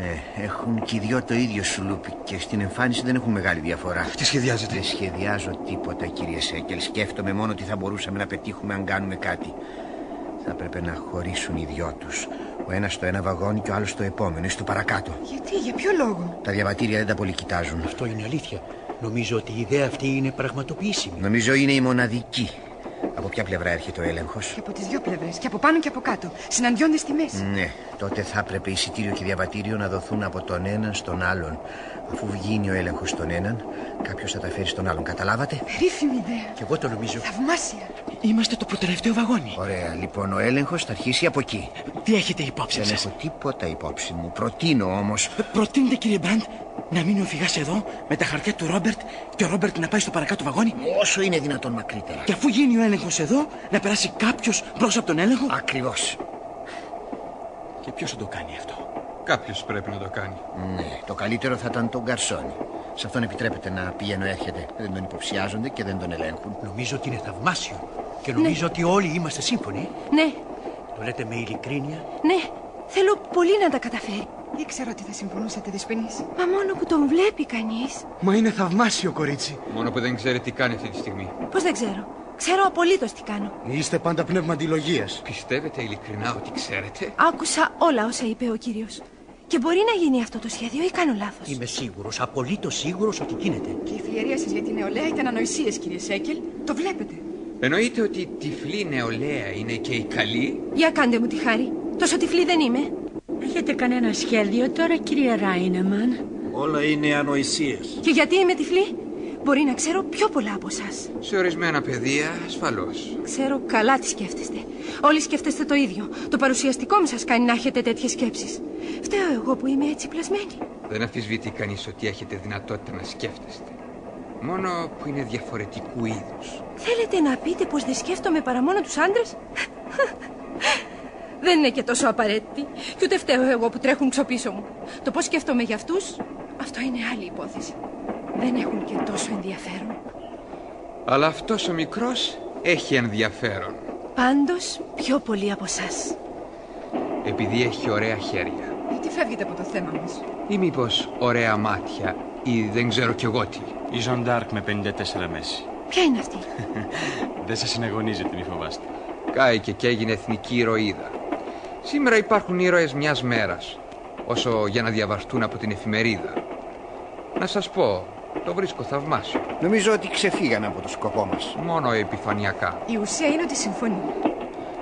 Ναι, έχουν και οι δυο το ίδιο σουλούπι και στην εμφάνιση δεν έχουν μεγάλη διαφορά. Τι σχεδιάζετε; Δεν σχεδιάζω τίποτα, κύριε Σέκελ. Σκέφτομαι μόνο τι θα μπορούσαμε να πετύχουμε αν κάνουμε κάτι. Θα έπρεπε να χωρίσουν οι δυο τους. Ο ένας στο ένα βαγόνι και ο άλλος στο επόμενο, ή στο παρακάτω. Γιατί, για ποιο λόγο; Τα διαβατήρια δεν τα πολύ κοιτάζουν. Αυτό είναι αλήθεια. Νομίζω ότι η ιδέα αυτή είναι πραγματοποιήσιμη. Νομίζω είναι η μοναδική. Από ποια πλευρά έρχεται ο έλεγχος; Και από τις δύο πλευρές. Και από πάνω και από κάτω. Συναντιόνται στη μέση. Ναι, τότε θα έπρεπε εισιτήριο και διαβατήριο να δοθούν από τον έναν στον άλλον. Αφού βγει ο έλεγχος στον έναν, κάποιος θα τα φέρει στον άλλον. Καταλάβατε; Περίφημη ιδέα. Και εγώ το νομίζω. Θαυμάσια. Είμαστε το προτελευταίο βαγόνι. Ωραία, λοιπόν, ο έλεγχος θα αρχίσει από εκεί. Τι έχετε υπόψη Δεν σας; έχω τίποτα υπόψη μου. Προτείνω όμως. Ε, Προτείνετε κύριε Μπραντ να μείνει ο φυγάς εδώ με τα χαρτιά του Ρόμπερτ και ο Ρόμπερτ να πάει στο παρακάτω βαγόνι; Όσο είναι δυνατόν μακρύτερα. και αφού γίνει ο έλεγχος εδώ να περάσει κάποιος μπρος από τον έλεγχο; Ακριβώς. Και ποιος θα το κάνει αυτό; Κάποιος πρέπει να το κάνει. Ναι, το καλύτερο θα ήταν τον Γκαρσόνι. Σε αυτόν επιτρέπεται να πηγαίνω έρχεται. Δεν τον υποψιάζονται και δεν τον ελέγχουν. Νομίζω ότι είναι θαυμάσιο. Και νομίζω ότι όλοι είμαστε σύμφωνοι. Ναι, Το λέτε με ειλικρίνεια. ναι. Θέλω πολύ να τα καταφέρει. Ήξερα ότι θα συμφωνούσατε, Δεσποινής. Μα μόνο που τον βλέπει κανείς. Μα είναι θαυμάσιο κορίτσι. Μόνο που δεν ξέρει τι κάνει αυτή τη στιγμή. Πώς δεν ξέρω. Ξέρω απολύτως τι κάνω. Είστε πάντα πνεύμα αντιλογίας. Πιστεύετε ειλικρινά ότι ξέρετε; Άκουσα όλα όσα είπε ο κύριος. Και μπορεί να γίνει αυτό το σχέδιο ή κάνω λάθος. Είμαι σίγουρος, απολύτως σίγουρος ότι γίνεται. Και η φλιαρία σας για την νεολαία ήταν ανοησίες, κύριε Σέκελ. Το βλέπετε. Εννοείται ότι η τυφλή νεολαία είναι και η καλή. Για κάντε μου τη χάρη. Τόσο τυφλή δεν είμαι. Έχετε κανένα σχέδιο τώρα, κύριε Ράινεμαν; Όλα είναι ανοησίες. Και γιατί είμαι τυφλή; Μπορεί να ξέρω πιο πολλά από εσά. Σε ορισμένα πεδία, ασφαλώς. Ξέρω καλά τι σκέφτεστε. Όλοι σκέφτεστε το ίδιο. Το παρουσιαστικό μου σας κάνει να έχετε τέτοιες σκέψεις. Φταίω εγώ που είμαι έτσι πλασμένη. Δεν αμφισβητεί κανείς ότι έχετε δυνατότητα να σκέφτεστε. Μόνο που είναι διαφορετικού είδους. Θέλετε να πείτε πως δεν σκέφτομαι παρά μόνο τους άντρες; δεν είναι και τόσο απαραίτητη. Και ούτε φταίω εγώ που τρέχουν ξοπίσω μου. Το πώ σκέφτομαι για αυτούς, αυτό είναι άλλη υπόθεση. Δεν έχουν και τόσο ενδιαφέρον. Αλλά αυτός ο μικρός έχει ενδιαφέρον. Πάντως, πιο πολύ από εσά. Επειδή έχει ωραία χέρια. Γιατί φεύγετε από το θέμα μας; Ή μήπως ωραία μάτια ή δεν ξέρω κι εγώ τι. Η Ζων Ντάρκ με 54 μέση. Ποια είναι αυτή; (laughs) Δεν σας συναγωνίζετε, μη φοβάστε. Κάηκε και έγινε εθνική ηρωίδα. Σήμερα υπάρχουν ήρωες μιας μέρας, όσο για να διαβαστούν από την εφημερίδα. Να σας πω, το βρίσκω θαυμάσιο. Νομίζω ότι ξεφύγανε από το σκοπό μας. Μόνο επιφανειακά. Η ουσία είναι ότι συμφωνεί.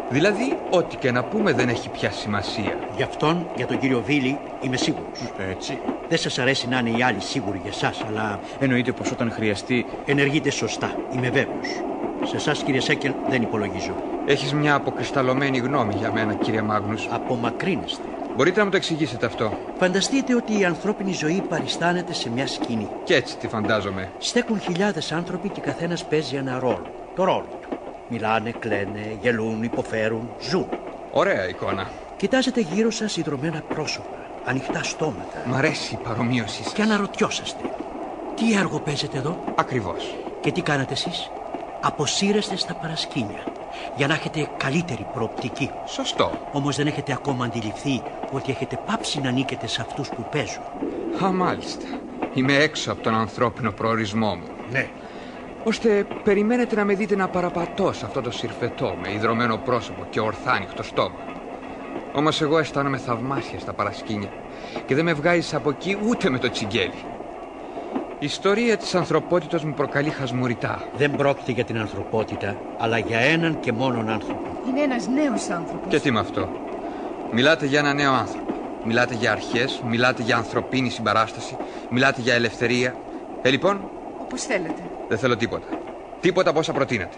Δηλαδή, ό,τι και να πούμε δεν έχει πια σημασία. Γι' αυτόν, για τον κύριο Βίλι, είμαι σίγουρος. Έτσι. Δεν σας αρέσει να είναι οι άλλοι σίγουροι για εσάς, αλλά Εννοείται πως όταν χρειαστεί. ενεργείτε σωστά. Είμαι βέβαιος. Σε εσά, κύριε Σέκελ, δεν υπολογίζω. Έχεις μια αποκρισταλωμένη γνώμη για μένα, κύριε Μάγνους. Απομακρύνεστε. Μπορείτε να μου το εξηγήσετε αυτό; Φανταστείτε ότι η ανθρώπινη ζωή παριστάνεται σε μια σκηνή. Και έτσι τη φαντάζομαι. Στέκουν χιλιάδες άνθρωποι και καθένας παίζει ένα ρόλο. Το ρόλο του. Μιλάνε, κλαίνε, γελούν, υποφέρουν, ζουν. Ωραία εικόνα. Κοιτάζετε γύρω σας ιδρωμένα πρόσωπα, ανοιχτά στόματα Μ' αρέσει η παρομοίωσή σας. και αναρωτιόσαστε. Τι έργο παίζετε εδώ; Ακριβώς. και τι κάνετε εσείς; Αποσύρεστε στα παρασκήνια για να έχετε καλύτερη προοπτική. Σωστό. Όμως δεν έχετε ακόμα αντιληφθεί ότι έχετε πάψει να νίκετε σε αυτούς που παίζουν. Α, μάλιστα. Είμαι έξω από τον ανθρώπινο προορισμό μου. Ναι. Ώστε περιμένετε να με δείτε να παραπατώ σε αυτό το συρφετό με ιδρωμένο πρόσωπο και ορθά ανοιχτό στόμα. Όμως εγώ αισθάνομαι θαυμάσια στα παρασκήνια και δεν με βγάζει από εκεί ούτε με το τσιγκέλι. Η ιστορία της ανθρωπότητας μου προκαλεί χασμουριτά. Δεν πρόκειται για την ανθρωπότητα, αλλά για έναν και μόνον άνθρωπο. Είναι ένας νέος άνθρωπος. Και τι με αυτό; Μιλάτε για ένα νέο άνθρωπο. Μιλάτε για αρχές, μιλάτε για ανθρωπίνη συμπαράσταση, μιλάτε για ελευθερία. Ε, λοιπόν, Όπως θέλετε. δεν θέλω τίποτα. Τίποτα από όσα προτείνετε.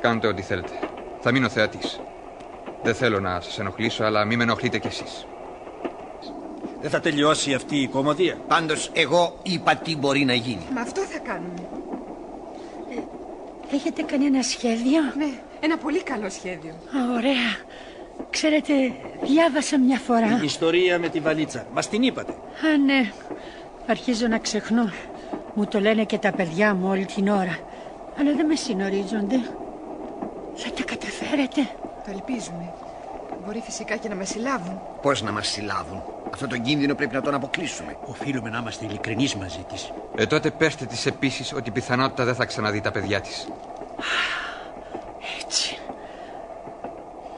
Κάντε ό,τι θέλετε. Θα μείνω θεατής. Δεν θέλω να σας ενοχλήσω, αλλά μην με ενοχλείτε κι εσείς. Δεν θα τελειώσει αυτή η κομμωδία. Πάντως, εγώ είπα τι μπορεί να γίνει. Μα αυτό θα κάνουμε. Έχετε κανένα σχέδιο; Ναι, ένα πολύ καλό σχέδιο. Α, ωραία. Ξέρετε, διάβασα μια φορά. Η ιστορία με τη βαλίτσα. Μας την είπατε. Α, ναι. Αρχίζω να ξεχνώ. Μου το λένε και τα παιδιά μου όλη την ώρα. Αλλά δεν με συνορίζονται. Θα τα καταφέρετε. Το ελπίζουμε. Μπορεί φυσικά και να μας συλλάβουν. Πώς να μας συλλάβουν; Αυτό το κίνδυνο πρέπει να τον αποκλείσουμε. Οφείλουμε να είμαστε ειλικρινείς μαζί της. Ε, τότε πέστε της επίσης ότι πιθανότητα δεν θα ξαναδεί τα παιδιά της. Έτσι.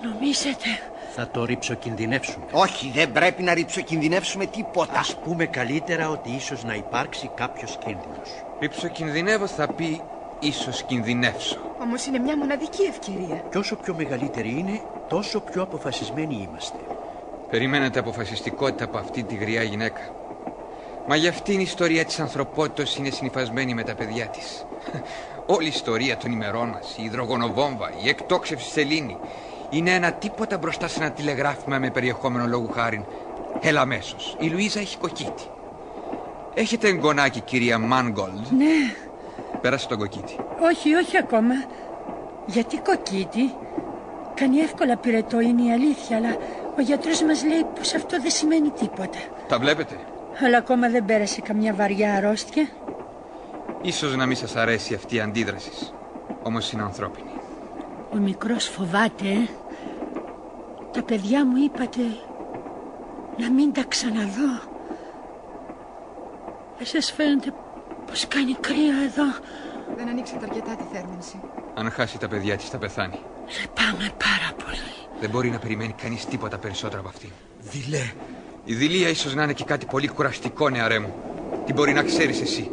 Νομίζετε; Θα το ρίψοκινδυνεύσουμε. Όχι, δεν πρέπει να ριψοκινδυνεύσουμε τίποτα. Ας πούμε καλύτερα ότι ίσως να υπάρξει κάποιος κίνδυνος. Ύψο κινδυνεύω θα πει ίσως κινδυνεύσω. Όμως είναι μια μοναδική ευκαιρία. Και όσο πιο μεγαλύτερη είναι, τόσο πιο αποφασισμένοι είμαστε. Περιμένετε αποφασιστικότητα από αυτή τη γριά γυναίκα. Μα για αυτήν η ιστορία της ανθρωπότητας είναι συνυφασμένη με τα παιδιά της. (laughs) Όλη η ιστορία των ημερών μας, η υδρογονοβόμβα, η εκτόξευση σελήνη, είναι ένα τίποτα μπροστά σε ένα τηλεγράφημα με περιεχόμενο λόγου χάριν. Έλα αμέσως, η Λουίζα έχει κοκκίτι. Έχετε εγγονάκι, κυρία Μάνγκολντ; Ναι. Πέρασε τον κοκκίτι. Όχι, όχι ακόμα. Γιατί κοκκίτι. Κάνει εύκολα πυρετό είναι η αλήθεια, αλλά ο γιατρός μας λέει πως αυτό δεν σημαίνει τίποτα. Τα βλέπετε; Αλλά ακόμα δεν πέρασε καμιά βαριά αρρώστια. Ίσως να μην σας αρέσει αυτή η αντίδρασης. Όμως είναι ανθρώπινη. Ο μικρός φοβάται, ε. Τα παιδιά μου είπατε να μην τα ξαναδώ. Δεν σας φαίνεται πως κάνει κρύο εδώ. Δεν ανοίξατε αρκετά τη θέρμανση. Αν χάσει τα παιδιά της θα πεθάνει. Λυπάμαι πάρα πολύ. Δεν μπορεί να περιμένει κανείς τίποτα περισσότερο από αυτή. Δειλέ, Η δηλία ίσως να είναι και κάτι πολύ κουραστικό, νεαρέ μου. Τι μπορεί να ξέρεις εσύ.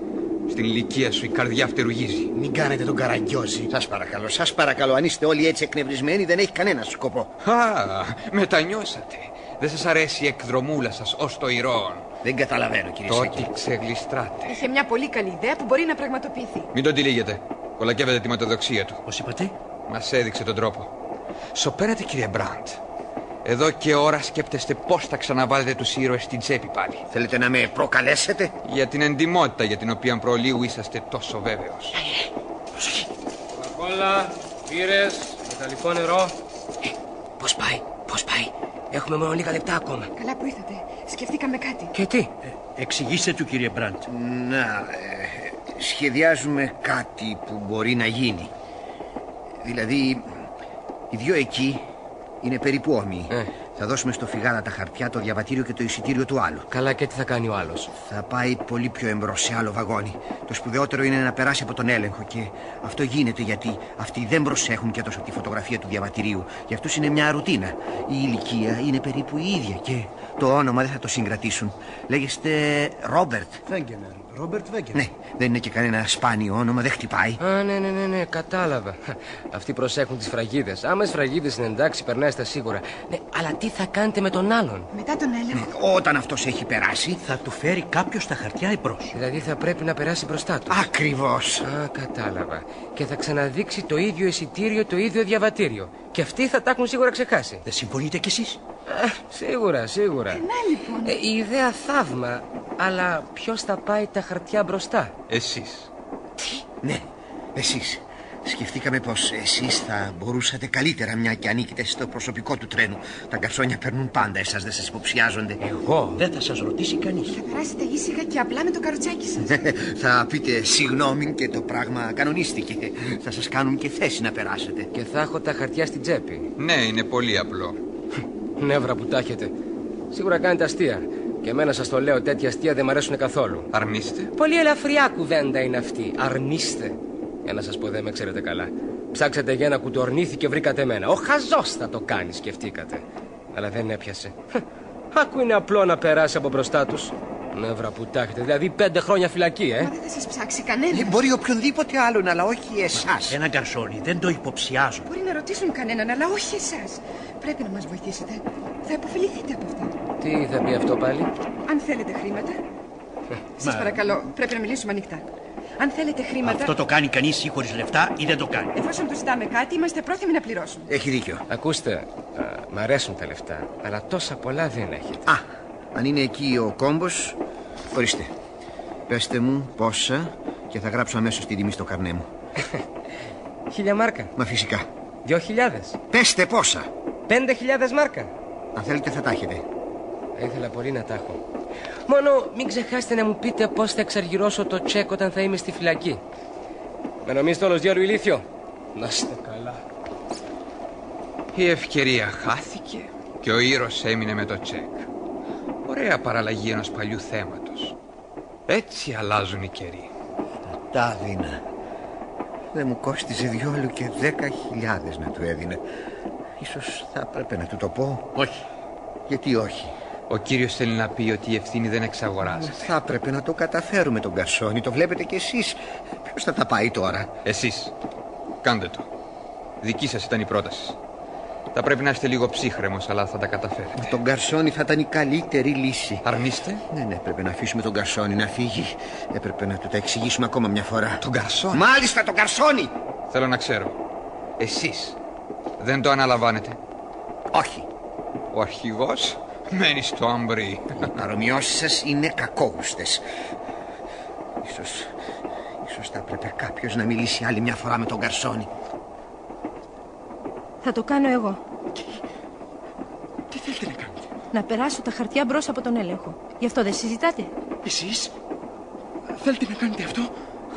Στην ηλικία σου η καρδιά φτερουγίζει. Μην κάνετε τον καραγκιόζη. Σας παρακαλώ, σας παρακαλώ. Αν είστε όλοι έτσι εκνευρισμένοι, δεν έχει κανένα σκοπό. Α, μετανιώσατε. Δεν σας αρέσει η εκδρομούλα σας ως το ηρών. Δεν καταλαβαίνω, κύριε Σάκη. Τότε ξεγλιστράτε. Είχε μια πολύ καλή ιδέα που μπορεί να πραγματοποιηθεί. Μην τον τυλίγετε. Κολακεύετε τη ματοδοξία του. Πώς είπατε, Μας έδειξε τον τρόπο. Σοπαίνατε, κύριε Μπραντ. Εδώ και ώρα σκέπτεστε πώς θα ξαναβάλετε τους ήρωες στην τσέπη πάλι. Θέλετε να με προκαλέσετε; Για την εντιμότητα για την οποία προλίγου είσαστε τόσο βέβαιος. Κόλλα, πύρες, μεταλλικό νερό. Πώς πάει, πώς πάει. Έχουμε μόνο λίγα λεπτά ακόμα. Καλά που ήρθατε. Σκεφτήκαμε κάτι. Και τι; εξηγήστε του κύριε Μπραντ. Να, ε, σχεδιάζουμε κάτι που μπορεί να γίνει. Δηλαδή, οι δυο εκεί είναι περίπου όμοιοι. Ε. Θα δώσουμε στο φιγάρα τα χαρτιά, το διαβατήριο και το εισιτήριο του άλλου. Καλά και τι θα κάνει ο άλλος; Θα πάει πολύ πιο εμπρός σε άλλο βαγόνι. Το σπουδαιότερο είναι να περάσει από τον έλεγχο και αυτό γίνεται γιατί αυτοί δεν προσέχουν και τόσο τη φωτογραφία του διαβατηρίου. Για αυτούς είναι μια ρουτίνα. Η ηλικία είναι περίπου η ίδια και το όνομα δεν θα το συγκρατήσουν. Λέγεστε Ρόμπερτ. Βέγκενερ. Ρόμπερτ Βέγκενερ. Ναι, δεν είναι και κανένα σπάνιο όνομα, δεν χτυπάει. Α, ναι, ναι, ναι, ναι, κατάλαβα. Αυτοί προσέχουν τις φραγίδες. Άμα οι φραγίδες είναι εντάξει, περνάει στα σίγουρα. Ναι, αλλά τι θα κάνετε με τον άλλον; Μετά τον έλεγχο. Όταν αυτός έχει περάσει. Θα του φέρει κάποιος τα χαρτιά εμπρός. Δηλαδή θα πρέπει να περάσει μπροστά του. Ακριβώς. Α, κατάλαβα. Και θα ξαναδείξει το ίδιο εισιτήριο, το ίδιο διαβατήριο. Και αυτοί θα τα έχουν σίγουρα ξεχάσει. Δεν συμφωνείτε κι εσείς; Σίγουρα, σίγουρα. Να λοιπόν. Ε, η ιδέα θαύμα, αλλά ποιος θα πάει τα χαρτιά μπροστά; Εσείς. Ναι, εσείς. Σκεφτήκαμε πως εσείς θα μπορούσατε καλύτερα μια και ανήκετε στο προσωπικό του τρένου. Τα γκαρσόνια περνούν πάντα, εσάς δεν σας υποψιάζονται. Εγώ δεν θα σας ρωτήσει κανείς. Θα περάσετε ήσυχα και απλά με το καροτσάκι σας. (laughs) θα πείτε συγγνώμη και το πράγμα κανονίστηκε. Θα σας κάνουν και θέση να περάσετε. Και θα έχω τα χαρτιά στην τσέπη. Ναι, είναι πολύ απλό. Νεύρα που τα έχετε. Σίγουρα κάνετε αστεία. Και εμένα σας το λέω, τέτοια αστεία δεν μ' αρέσουν καθόλου. Αρνείστε. Πολύ ελαφριά κουβέντα είναι αυτή. Αρνείστε. Για να σας πω, δεν με ξέρετε καλά. Ψάξατε για ένα κουτορνήθι και βρήκατε εμένα. Ο χαζός θα το κάνει, σκεφτήκατε. Αλλά δεν έπιασε. Άκου είναι απλό να περάσει από μπροστά τους. Νεύρα που τα έχετε. Δηλαδή πέντε χρόνια φυλακή, ε. Μα δεν θα σας ψάξει κανένας. Ε, μπορεί οποιονδήποτε άλλον, αλλά όχι εσάς. Ένα γκαρσόνι, δεν το υποψιάζω. Μπορεί να ρωτήσουν κανέναν, αλλά όχι εσάς. Πρέπει να μας βοηθήσετε. Θα υποφεληθείτε από αυτό. Τι θα πει αυτό πάλι; Αν θέλετε χρήματα. Σας παρακαλώ, πρέπει να μιλήσουμε ανοιχτά. Αν θέλετε χρήματα. Αυτό το κάνει κανείς ή χωρίς λεφτά ή δεν το κάνει; Εφόσον του ζητάμε κάτι, είμαστε πρόθυμοι να πληρώσουμε. Έχει δίκιο. Ακούστε, α, μ' αρέσουν τα λεφτά, αλλά τόσα πολλά δεν έχετε. Α, αν είναι εκεί ο κόμπος, ορίστε. Πεστε μου πόσα και θα γράψω αμέσως την τιμή στο καρνέ μου. (laughs) Χίλια μάρκα. Μα φυσικά. Δυο χιλιάδες. Πεστε πόσα. Πέντε χιλιάδες μάρκα. Αν θέλετε θα τα έχετε. Θα ήθελα πολύ να τα έχω. Μόνο μην ξεχάσετε να μου πείτε πώς θα εξαργυρώσω το τσέκ όταν θα είμαι στη φυλακή. Με νομίζετε όλος διόλου ηλίθιο. Να είστε καλά. Η ευκαιρία χάθηκε και ο ήρωας έμεινε με το τσεκ. Ωραία παραλλαγή ενός παλιού θέματος. Έτσι αλλάζουν οι καιροί. Τα έδινα. Δεν μου κόστιζε διόλου και δέκα χιλιάδες να του έδινα. Ίσως θα έπρεπε να του το πω. Όχι. Γιατί όχι; Ο κύριος θέλει να πει ότι η ευθύνη δεν εξαγοράζεται. Θα έπρεπε να το καταφέρουμε τον Κασόνι. Το βλέπετε κι εσείς. Ποιος θα τα πάει τώρα; Εσείς. Κάντε το. Δική σας ήταν η πρόταση. Θα πρέπει να είστε λίγο ψύχρεμος, αλλά θα τα καταφέρετε. Τον Γκαρσόνι θα ήταν η καλύτερη λύση. Αρνείστε; Ναι, ναι, πρέπει να αφήσουμε τον Γκαρσόνι να φύγει. Έπρεπε να του τα εξηγήσουμε ακόμα μια φορά. Τον Γκαρσόνι. Μάλιστα, τον Γκαρσόνι! Θέλω να ξέρω. Εσείς δεν το αναλαμβάνετε; Όχι. Ο αρχηγός μένει στο αμπρί. Οι παρομοιώσεις σας είναι κακόγουστες. Ίσως, ίσως θα έπρεπε κάποιος να μιλήσει άλλη μια φορά με τον Γκαρσόνι. Θα το κάνω εγώ. Τι; Θέλετε να κάνετε; Να περάσω τα χαρτιά μπρος από τον έλεγχο. Γι' αυτό δεν συζητάτε. Εσείς; Θέλετε να κάνετε αυτό;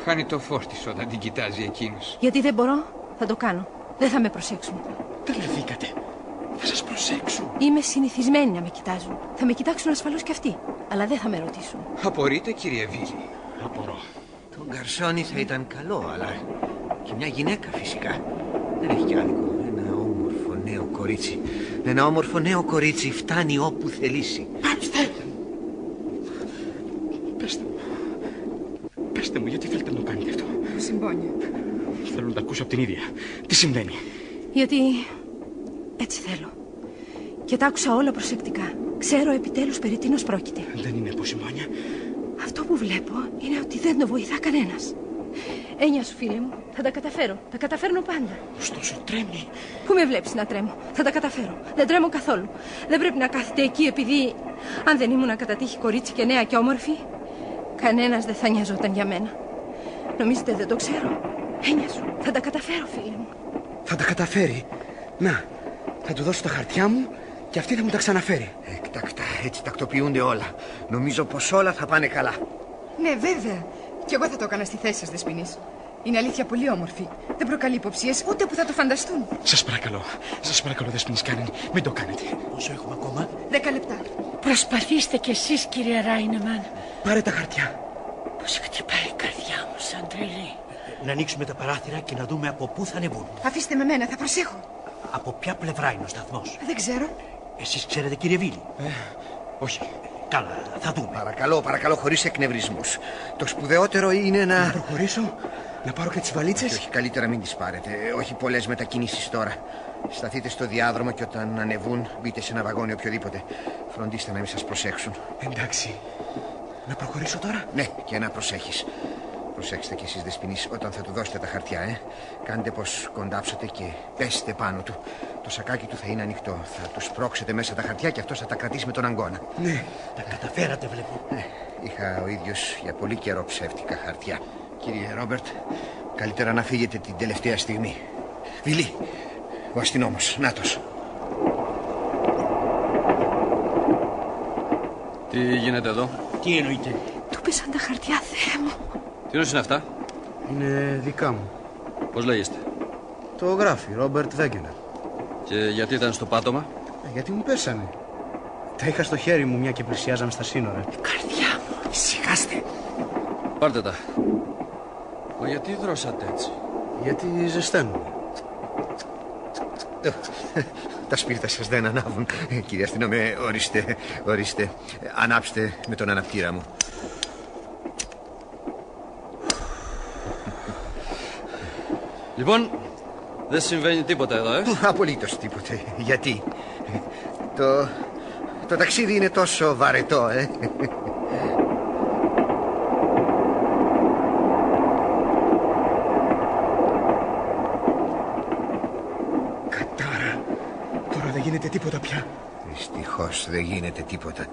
Χάνει το φως της όταν την κοιτάζει εκείνος. Γιατί δεν μπορώ, θα το κάνω. Δεν θα με προσέξουν. Τρελαθήκατε. Θα σας προσέξουν. Είμαι συνηθισμένη να με κοιτάζουν. Θα με κοιτάξουν ασφαλώς κι αυτοί. Αλλά δεν θα με ρωτήσουν. Απορείτε, κύριε Βίλη. Απορώ. Το Γκαρσόνι θα ήταν καλό, αλλά και μια γυναίκα φυσικά. Δεν έχει και άδικο. Ένα όμορφο νέο κορίτσι. Ένα όμορφο νέο κορίτσι φτάνει όπου θελήσει. Πάλι Πεςτε μου. Πεςτε μου, γιατί θέλετε να το κάνετε αυτό; Συμπόνια. Θέλω να τα ακούσω από την ίδια. Τι συμβαίνει; Γιατί έτσι θέλω. Και τα άκουσα όλα προσεκτικά. Ξέρω επιτέλους περί τίνος πρόκειται. Δεν είναι από συμπόνια. Αυτό που βλέπω είναι ότι δεν το βοηθά κανένας. Έννοια σου, φίλε μου. Θα τα καταφέρω. Τα καταφέρνω πάντα. Ωστόσο, τρέμει. Πού με βλέπεις να τρέμω; Θα τα καταφέρω. Δεν τρέμω καθόλου. Δεν πρέπει να κάθεται εκεί επειδή... Αν δεν ήμουν κατά τύχη κορίτσι και νέα και όμορφη, κανένας δεν θα νοιαζόταν για μένα. Νομίζετε δεν το ξέρω; Έννοια σου. Θα τα καταφέρω, φίλε μου. Θα τα καταφέρει. Να, θα του δώσω τα χαρτιά μου και αυτή θα μου τα ξαναφέρει. Εκτακτά, έτσι τακτοποιούνται όλα. Νομίζω πως όλα θα πάνε καλά. Ναι, βέβαια. Κι εγώ θα το έκανα στη θέση σας, Δεσποινής. Είναι αλήθεια πολύ όμορφη. Δεν προκαλεί υποψίες ούτε που θα το φανταστούν. Σας παρακαλώ. Σας παρακαλώ, Δεσποινής Κάνεν. Μην το κάνετε. Πόσο έχουμε ακόμα. Δέκα λεπτά. Προσπαθήστε κι εσείς, κύριε Ράινεμαν. Πάρε τα χαρτιά. Πώς χτυπάει η καρδιά μου σαν τρελή. Να ανοίξουμε τα παράθυρα και να δούμε από πού θα ανεβούν. Αφήστε με μένα, θα προσέχω. Από ποια πλευρά είναι ο σταθμός; Δεν ξέρω. Εσείς ξέρετε, κύριε Βίλη; όχι. Καλά, θα δούμε. Παρακαλώ, παρακαλώ, χωρίς εκνευρισμούς. Το σπουδαιότερο είναι να. Να προχωρήσω, να πάρω και τις βαλίτσες; Όχι, όχι, καλύτερα μην τις πάρετε. Όχι πολλές μετακινήσεις τώρα. Σταθείτε στο διάδρομο και όταν ανεβούν, μπείτε σε ένα βαγόνι οποιοδήποτε. Φροντίστε να μην σας προσέξουν. Εντάξει. Να προχωρήσω τώρα; Ναι, και να προσέχεις. Προσέξτε κι εσείς δεσποινείς όταν θα του δώσετε τα χαρτιά, ε. Κάντε πως κοντάψετε και πέστε πάνω του. Το σακάκι του θα είναι ανοιχτό. Θα του σπρώξετε μέσα τα χαρτιά και αυτός θα τα κρατήσει με τον αγκώνα. Ναι. Τα καταφέρατε, βλέπω. Ναι, είχα ο ίδιος για πολύ καιρό ψεύτικα χαρτιά. Κύριε Ρόμπερτ, καλύτερα να φύγετε την τελευταία στιγμή. Βιλί, ο αστυνόμος, νάτος. Τι γίνεται εδώ, Τι εννοείται. Του πέσαν τα χαρτιά, Θεέ μου. Τι είναι αυτά, Είναι δικά μου. πώς λέγεστε; Το γράφει, Ρόμπερτ Βέγκενερ. και γιατί ήταν στο πάτωμα; Ε, Γιατί μου πέσανε. Τα είχα στο χέρι μου μια και πλησιάζαμε στα σύνορα. Καρδιά μου. Σιγάστε. Πάρτε τα. Μα γιατί δρώσατε έτσι; Γιατί ζεσταίνουν. Ε, (laughs) Τα σπίρτα σας δεν ανάβουν. Ε, Κύριε αστυνόμε, ορίστε, ορίστε. Ε, Ανάψτε με τον αναπτήρα μου. Λοιπόν, δεν συμβαίνει τίποτα εδώ, ε; Απολύτως τίποτε. Γιατί; Το, το ταξίδι είναι τόσο βαρετό, ε; Κατάρα. Τώρα δεν γίνεται τίποτα πια. Δυστυχώς δεν γίνεται τίποτα.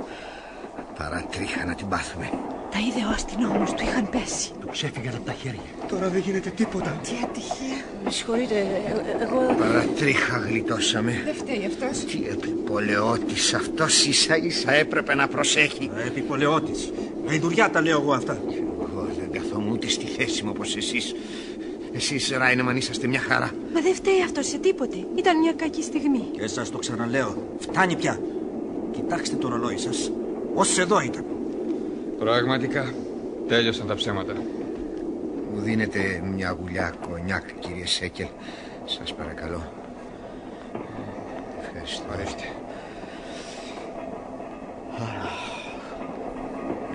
Παρά τρίχα να την πάθουμε. Τα είδε ο αστυνόμος, του είχαν πέσει. Του ξέφυγαν από τα χέρια. Τώρα δεν γίνεται τίποτα. Τι ατυχία. Με συγχωρείτε, ε, εγώ... Παρά τρίχα γλιτώσαμε. Δεν φταίει αυτός. Τι επιπολαιώτης αυτός ίσα ίσα έπρεπε να προσέχει. Επιπολαιώτης. Γαϊδουριά τα λέω εγώ αυτά. Εγώ δεν καθόμουν ούτε στη θέση μου όπως εσείς. Εσείς, Ράινεμαν, είσαστε μια χαρά. Μα δεν φταίει αυτός σε τίποτε. Ήταν μια κακή στιγμή. Και σας το ξαναλέω. Φτάνει πια. Κοιτάξτε το ρολόι σας. Ως εδώ ήταν. Πραγματικά, τέλειωσαν τα ψέματα. Μου δίνετε μια γουλιά κονιάκ, κύριε Σέκελ. Σας παρακαλώ. Ευχαριστώ. Ορίστε.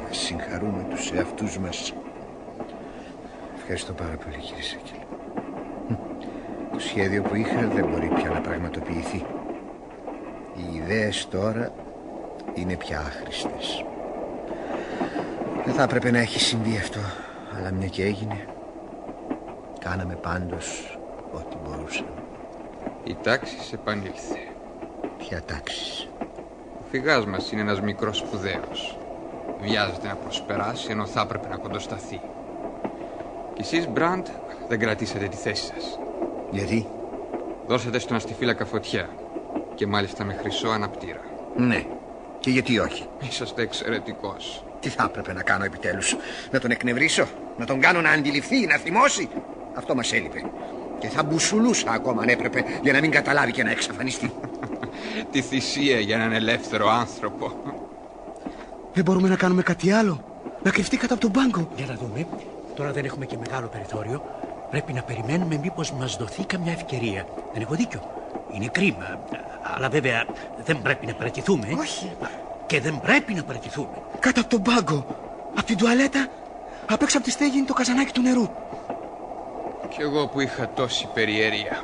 Να συγχαρούμε τους εαυτούς μας. Ευχαριστώ πάρα πολύ, κύριε Σέκελ. Hm. Το σχέδιο που είχα δεν μπορεί πια να πραγματοποιηθεί. Οι ιδέες τώρα είναι πια άχρηστες. Δεν θα έπρεπε να έχει συμβεί αυτό, αλλά μια και έγινε, κάναμε πάντως ό,τι μπορούσαμε. Η τάξη επανήλθε. Ποια τάξη. Ο φυγάς μας είναι ένας μικρός σπουδαίος. Βιάζεται να προσπεράσει ενώ θα έπρεπε να κοντοσταθεί. Και εσείς, Μπραντ, δεν κρατήσατε τη θέση σας. Γιατί; Δώσατε στον αστιφύλακα φωτιά. Και μάλιστα με χρυσό αναπτήρα. Ναι. Και γιατί όχι; Είσαστε εξαιρετικός. Τι θα έπρεπε να κάνω επιτέλους; Να τον εκνευρίσω; Να τον κάνω να αντιληφθεί, να θυμώσει; Αυτό μας έλειπε. Και θα μπουσουλούσα ακόμα αν έπρεπε για να μην καταλάβει και να εξαφανιστεί. (laughs) Τη θυσία για έναν ελεύθερο άνθρωπο. Δεν μπορούμε να κάνουμε κάτι άλλο. Να κρυφτεί κάτω από τον πάγκο. Για να δούμε. Τώρα δεν έχουμε και μεγάλο περιθώριο. Πρέπει να περιμένουμε μήπως μας δοθεί καμιά ευκαιρία. Δεν έχω δίκιο. Είναι κρίμα. Αλλά βέβαια δεν πρέπει να παρατηθούμε. Όχι. Και δεν πρέπει να παραιτηθούμε. Κάτω από τον πάγκο. Από την τουαλέτα. Απ' έξω από τη στέγη είναι το καζανάκι του νερού. Κι εγώ που είχα τόση περιέργεια.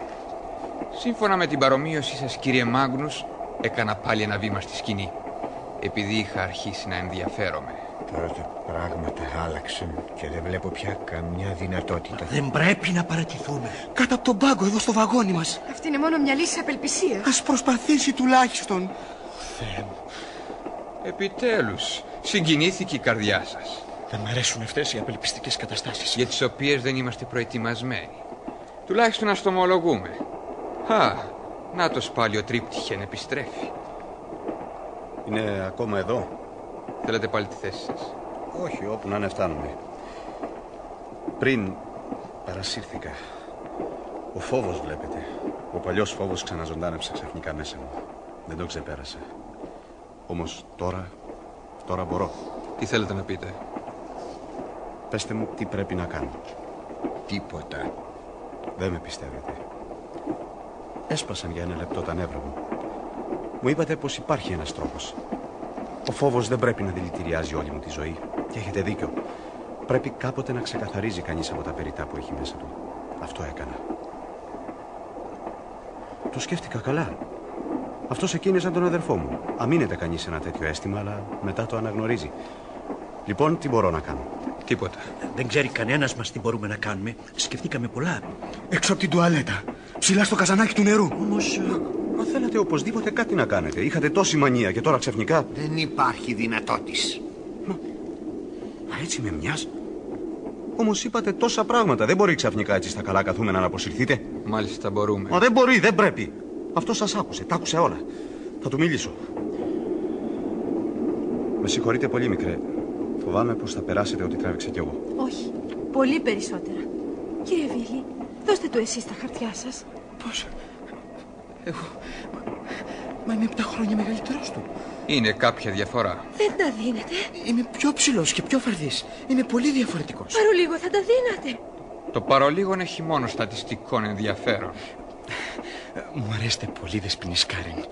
Σύμφωνα με την παρομοίωσή σας κύριε Μάγνους, έκανα πάλι ένα βήμα στη σκηνή. Επειδή είχα αρχίσει να ενδιαφέρομαι. Τώρα τα πράγματα άλλαξαν και δεν βλέπω πια καμιά δυνατότητα. Δεν πρέπει να παρατηθούμε. Κάτω από τον πάγκο εδώ στο βαγόνι μας. Αυτή είναι μόνο μια λύση απελπισίας. Ας προσπαθήσει τουλάχιστον. Θεέ μου. Επιτέλους, συγκινήθηκε η καρδιά σας. Δεν μ' αρέσουν αυτές οι απελπιστικές καταστάσεις. Για τις οποίες δεν είμαστε προετοιμασμένοι. Τουλάχιστον να το ομολογούμε. Α, να το πάλι ο τρίπτυχεν επιστρέφει. Είναι ακόμα εδώ. Θέλετε πάλι τη θέση σας. Όχι, όπου να είναι φτάνουμε. Πριν παρασύρθηκα. Ο φόβος βλέπετε. Ο παλιός φόβος ξαναζωντάνεψε ξαφνικά μέσα μου. Δεν το ξεπέρασα. Όμως τώρα, τώρα μπορώ. Τι θέλετε να πείτε; Πεςτε μου τι πρέπει να κάνω. Τίποτα. Δεν με πιστεύετε. Έσπασαν για ένα λεπτό τα νεύρα μου. Μου είπατε πως υπάρχει ένας τρόπος. Ο φόβος δεν πρέπει να δηλητηριάζει όλη μου τη ζωή. Και έχετε δίκιο. Πρέπει κάποτε να ξεκαθαρίζει κανείς από τα περιτά που έχει μέσα του. Αυτό έκανα. Το σκέφτηκα καλά. Αυτό εκείνη σαν τον αδερφό μου. Αμήνεται κανείς σε ένα τέτοιο αίσθημα, αλλά μετά το αναγνωρίζει. Λοιπόν, τι μπορώ να κάνω; Τίποτα. Δεν ξέρει κανένας μας τι μπορούμε να κάνουμε. Σκεφτήκαμε πολλά. Έξω από την τουαλέτα. Ψηλά στο καζανάκι του νερού. Όμως. Μα θέλατε οπωσδήποτε κάτι να κάνετε. Είχατε τόση μανία και τώρα ξαφνικά. Δεν υπάρχει δυνατότης. Μα, μα έτσι με μια. Όμως είπατε τόσα πράγματα. Δεν μπορεί ξαφνικά έτσι στα καλά καθούμενα να αποσυρθείτε. Μάλιστα μπορούμε. Μα δεν μπορεί, δεν πρέπει. Αυτό σας άκουσε, τα άκουσε όλα. Θα του μιλήσω. Με συγχωρείτε πολύ, μικρέ. Φοβάμαι πως θα περάσετε ό,τι τράβηξα κι εγώ. Όχι, πολύ περισσότερα. Κύριε Βίλη, δώστε του εσείς τα χαρτιά σας. Πώς; Εγώ. Μα είμαι 7 χρόνια μεγαλύτερος του. Είναι κάποια διαφορά. Δεν τα δίνετε. Είμαι πιο ψηλός και πιο φαρδής. Είναι πολύ διαφορετικός. Παρολίγο θα τα δίνατε. Το παρολίγον έχει μόνο στατιστικών ενδιαφέρον. Μου αρέσετε πολύ, Δεσποινής Κάριν.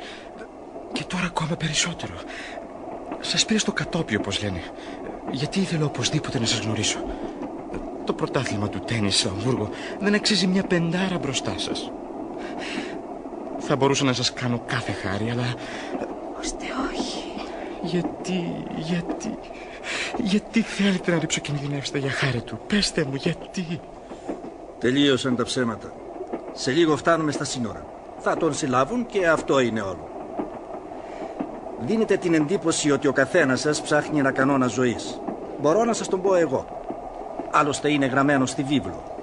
Και τώρα ακόμα περισσότερο. Σας πήρε στο κατόπιο, όπως λένε. Γιατί ήθελα οπωσδήποτε να σας γνωρίσω. Το πρωτάθλημα του τέννις στο Αμβούργο δεν αξίζει μια πεντάρα μπροστά σας. Θα μπορούσα να σας κάνω κάθε χάρη, αλλά... Ωστε όχι. Γιατί, γιατί... Γιατί θέλετε να ριψοκινδυνεύσετε για χάρη του; Πέστε μου, γιατί... Τελείωσαν τα ψέματα. Σε λίγο φτάνουμε στα σύνορα. Θα τον συλλάβουν και αυτό είναι όλο. Δίνετε την εντύπωση ότι ο καθένας σας ψάχνει ένα κανόνα ζωής. Μπορώ να σας τον πω εγώ. Άλλωστε είναι γραμμένο στη βίβλο.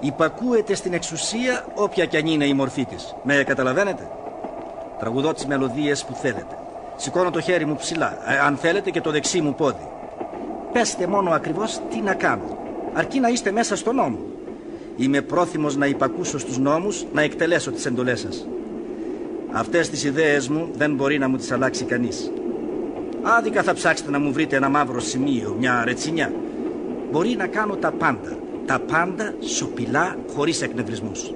Υπακούεται στην εξουσία όποια κι αν είναι η μορφή της. Με καταλαβαίνετε; Τραγουδώ τις μελωδίες που θέλετε. Σηκώνω το χέρι μου ψηλά, ε, αν θέλετε και το δεξί μου πόδι. Πέστε μόνο ακριβώς τι να κάνω. Αρκεί να είστε μέσα στο νόμο. Είμαι πρόθυμος να υπακούσω στους νόμους, να εκτελέσω τις εντολές σας. Αυτές τις ιδέες μου δεν μπορεί να μου τις αλλάξει κανείς. Άδικα θα ψάξετε να μου βρείτε ένα μαύρο σημείο, μια ρετσινιά. Μπορεί να κάνω τα πάντα. Τα πάντα σοπηλά, χωρίς εκνευρισμούς.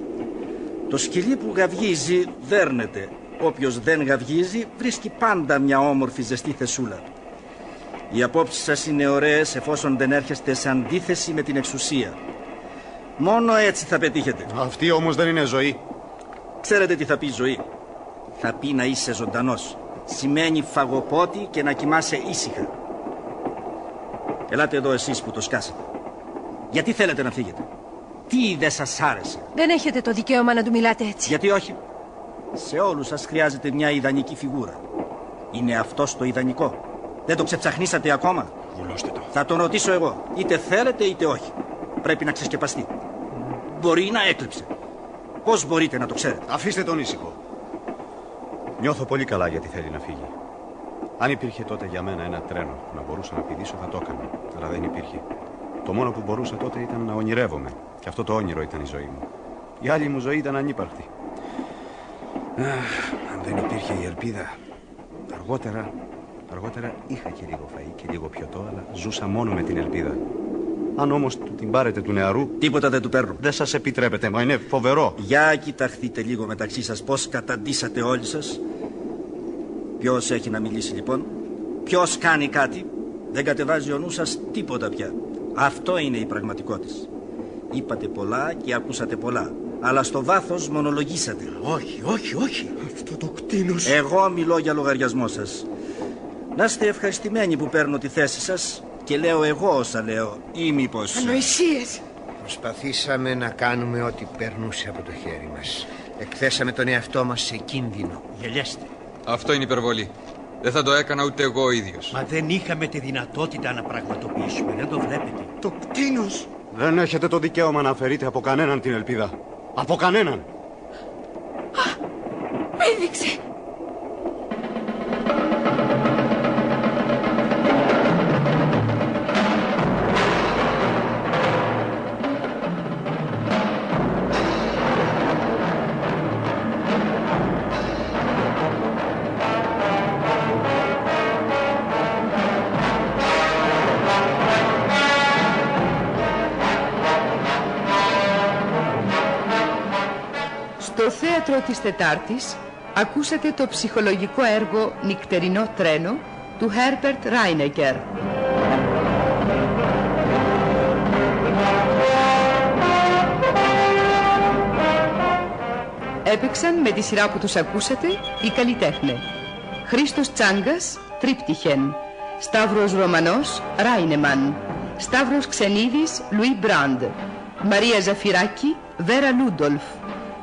Το σκυλί που γαυγίζει δέρνεται. Όποιος δεν γαυγίζει βρίσκει πάντα μια όμορφη ζεστή θεσούλα. Οι απόψεις σας είναι ωραίες εφόσον δεν έρχεστε σε αντίθεση με την εξουσία. Μόνο έτσι θα πετύχετε. Αυτή όμως δεν είναι ζωή. Ξέρετε τι θα πει ζωή. Θα πει να είσαι ζωντανός. Σημαίνει φαγοπότη και να κοιμάσαι ήσυχα. Ελάτε εδώ εσείς που το σκάσατε. Γιατί θέλετε να φύγετε; Τι δεν σας άρεσε; Δεν έχετε το δικαίωμα να του μιλάτε έτσι. Γιατί όχι; Σε όλους σας χρειάζεται μια ιδανική φιγούρα. Είναι αυτός το ιδανικό. Δεν το ξεψαχνίσατε ακόμα; Βουλώστε το. Θα τον ρωτήσω εγώ. Είτε θέλετε είτε όχι. Πρέπει να ξεσκεπαστεί. Μπορεί να έκλειψε. Πώς μπορείτε να το ξέρετε; Αφήστε τον ήσυχο. Νιώθω πολύ καλά γιατί θέλει να φύγει. Αν υπήρχε τότε για μένα ένα τρένο που να μπορούσα να πηδήσω θα το έκανα. Αλλά δεν υπήρχε. Το μόνο που μπορούσα τότε ήταν να ονειρεύομαι. Και αυτό το όνειρο ήταν η ζωή μου. Η άλλη μου ζωή ήταν ανύπαρκτη. Αχ, αν δεν υπήρχε η ελπίδα. Αργότερα, αργότερα είχα και λίγο φαΐ και λίγο πιωτό, αλλά ζούσα μόνο με την ελπίδα. Αν όμως του την πάρετε του νεαρού. Τίποτα δεν του παίρνω. Δεν σας επιτρέπετε, μα είναι φοβερό. Για κοιταχθείτε λίγο μεταξύ σας πώς καταντήσατε όλοι σας. Ποιος έχει να μιλήσει λοιπόν; ποιος κάνει κάτι, δεν κατεβάζει ο νους σας τίποτα πια. Αυτό είναι η πραγματικότητα. Είπατε πολλά και ακούσατε πολλά. Αλλά στο βάθος μονολογήσατε. Όχι, όχι, όχι. Αυτό το κτίνος... Εγώ μιλώ για λογαριασμό σας. Να είστε ευχαριστημένοι που παίρνω τη θέση σας και λέω εγώ όσα λέω ή μήπως... Ανοησίες. Προσπαθήσαμε να κάνουμε ό,τι περνούσε από το χέρι μας. Εκθέσαμε τον εαυτό μας σε κίνδυνο. Γελιέστε. Αυτό είναι υπερβολή. Δεν θα το έκανα ούτε εγώ ο ίδιος. Μα δεν είχαμε τη δυνατότητα να πραγματοποιήσουμε. Δεν το βλέπετε. Το κτίνος... Δεν έχετε το δικαίωμα να αφαιρείτε από κανέναν την ελπίδα. Από κανέναν. Έδειξε. Στο θέατρο της Τετάρτης ακούσατε το ψυχολογικό έργο «Νυκτερινό τρένο» του Herbert Reinecker. Έπαιξαν με τη σειρά που τους ακούσατε οι καλλιτέχνε. Χρήστος Τσάγκας, Τρίπτυχεν. Σταύρος Ρωμανός, Ράινεμαν. Σταύρος Ξενίδης, Λουί Μπραντ. Μαρία Ζαφειράκη, Βέρα Λούντολφ.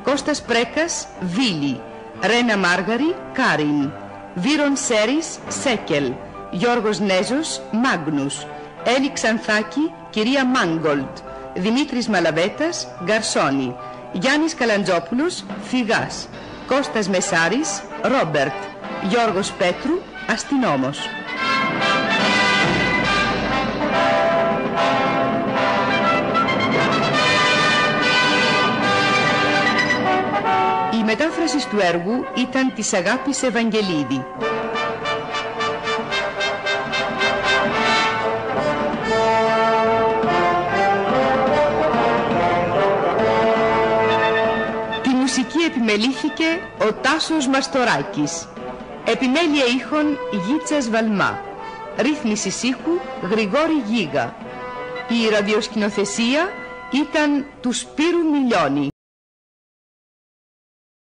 Κώστας Πρέκας, Βίλι. Ρένα Μάργαρη, Κάριν. Βύρον Σέρης, Σέκελ. Γιώργος Νέζος, Μάγνους. Έλλη Ξανθάκη, κυρία Μάγκολτ. Δημήτρης Μαλαβέτας, Γκαρσόνι. Γιάννης Καλαντζόπουλος, Φυγάς. Κώστας Μεσάρης, Ρόμπερτ. Γιώργος Πέτρου, Αστυνόμος. Η μετάφρασης του έργου ήταν της Αγάπης Ευαγγελίδη. Τη μουσική επιμελήθηκε ο Τάσος Μαστοράκης. Επιμέλεια ήχων Γίτσας Βαλμά. Ρύθμιση ήχου Γρηγόρη Γίγα. Η ραδιοσκηνοθεσία ήταν του Σπύρου Μιλιώνη.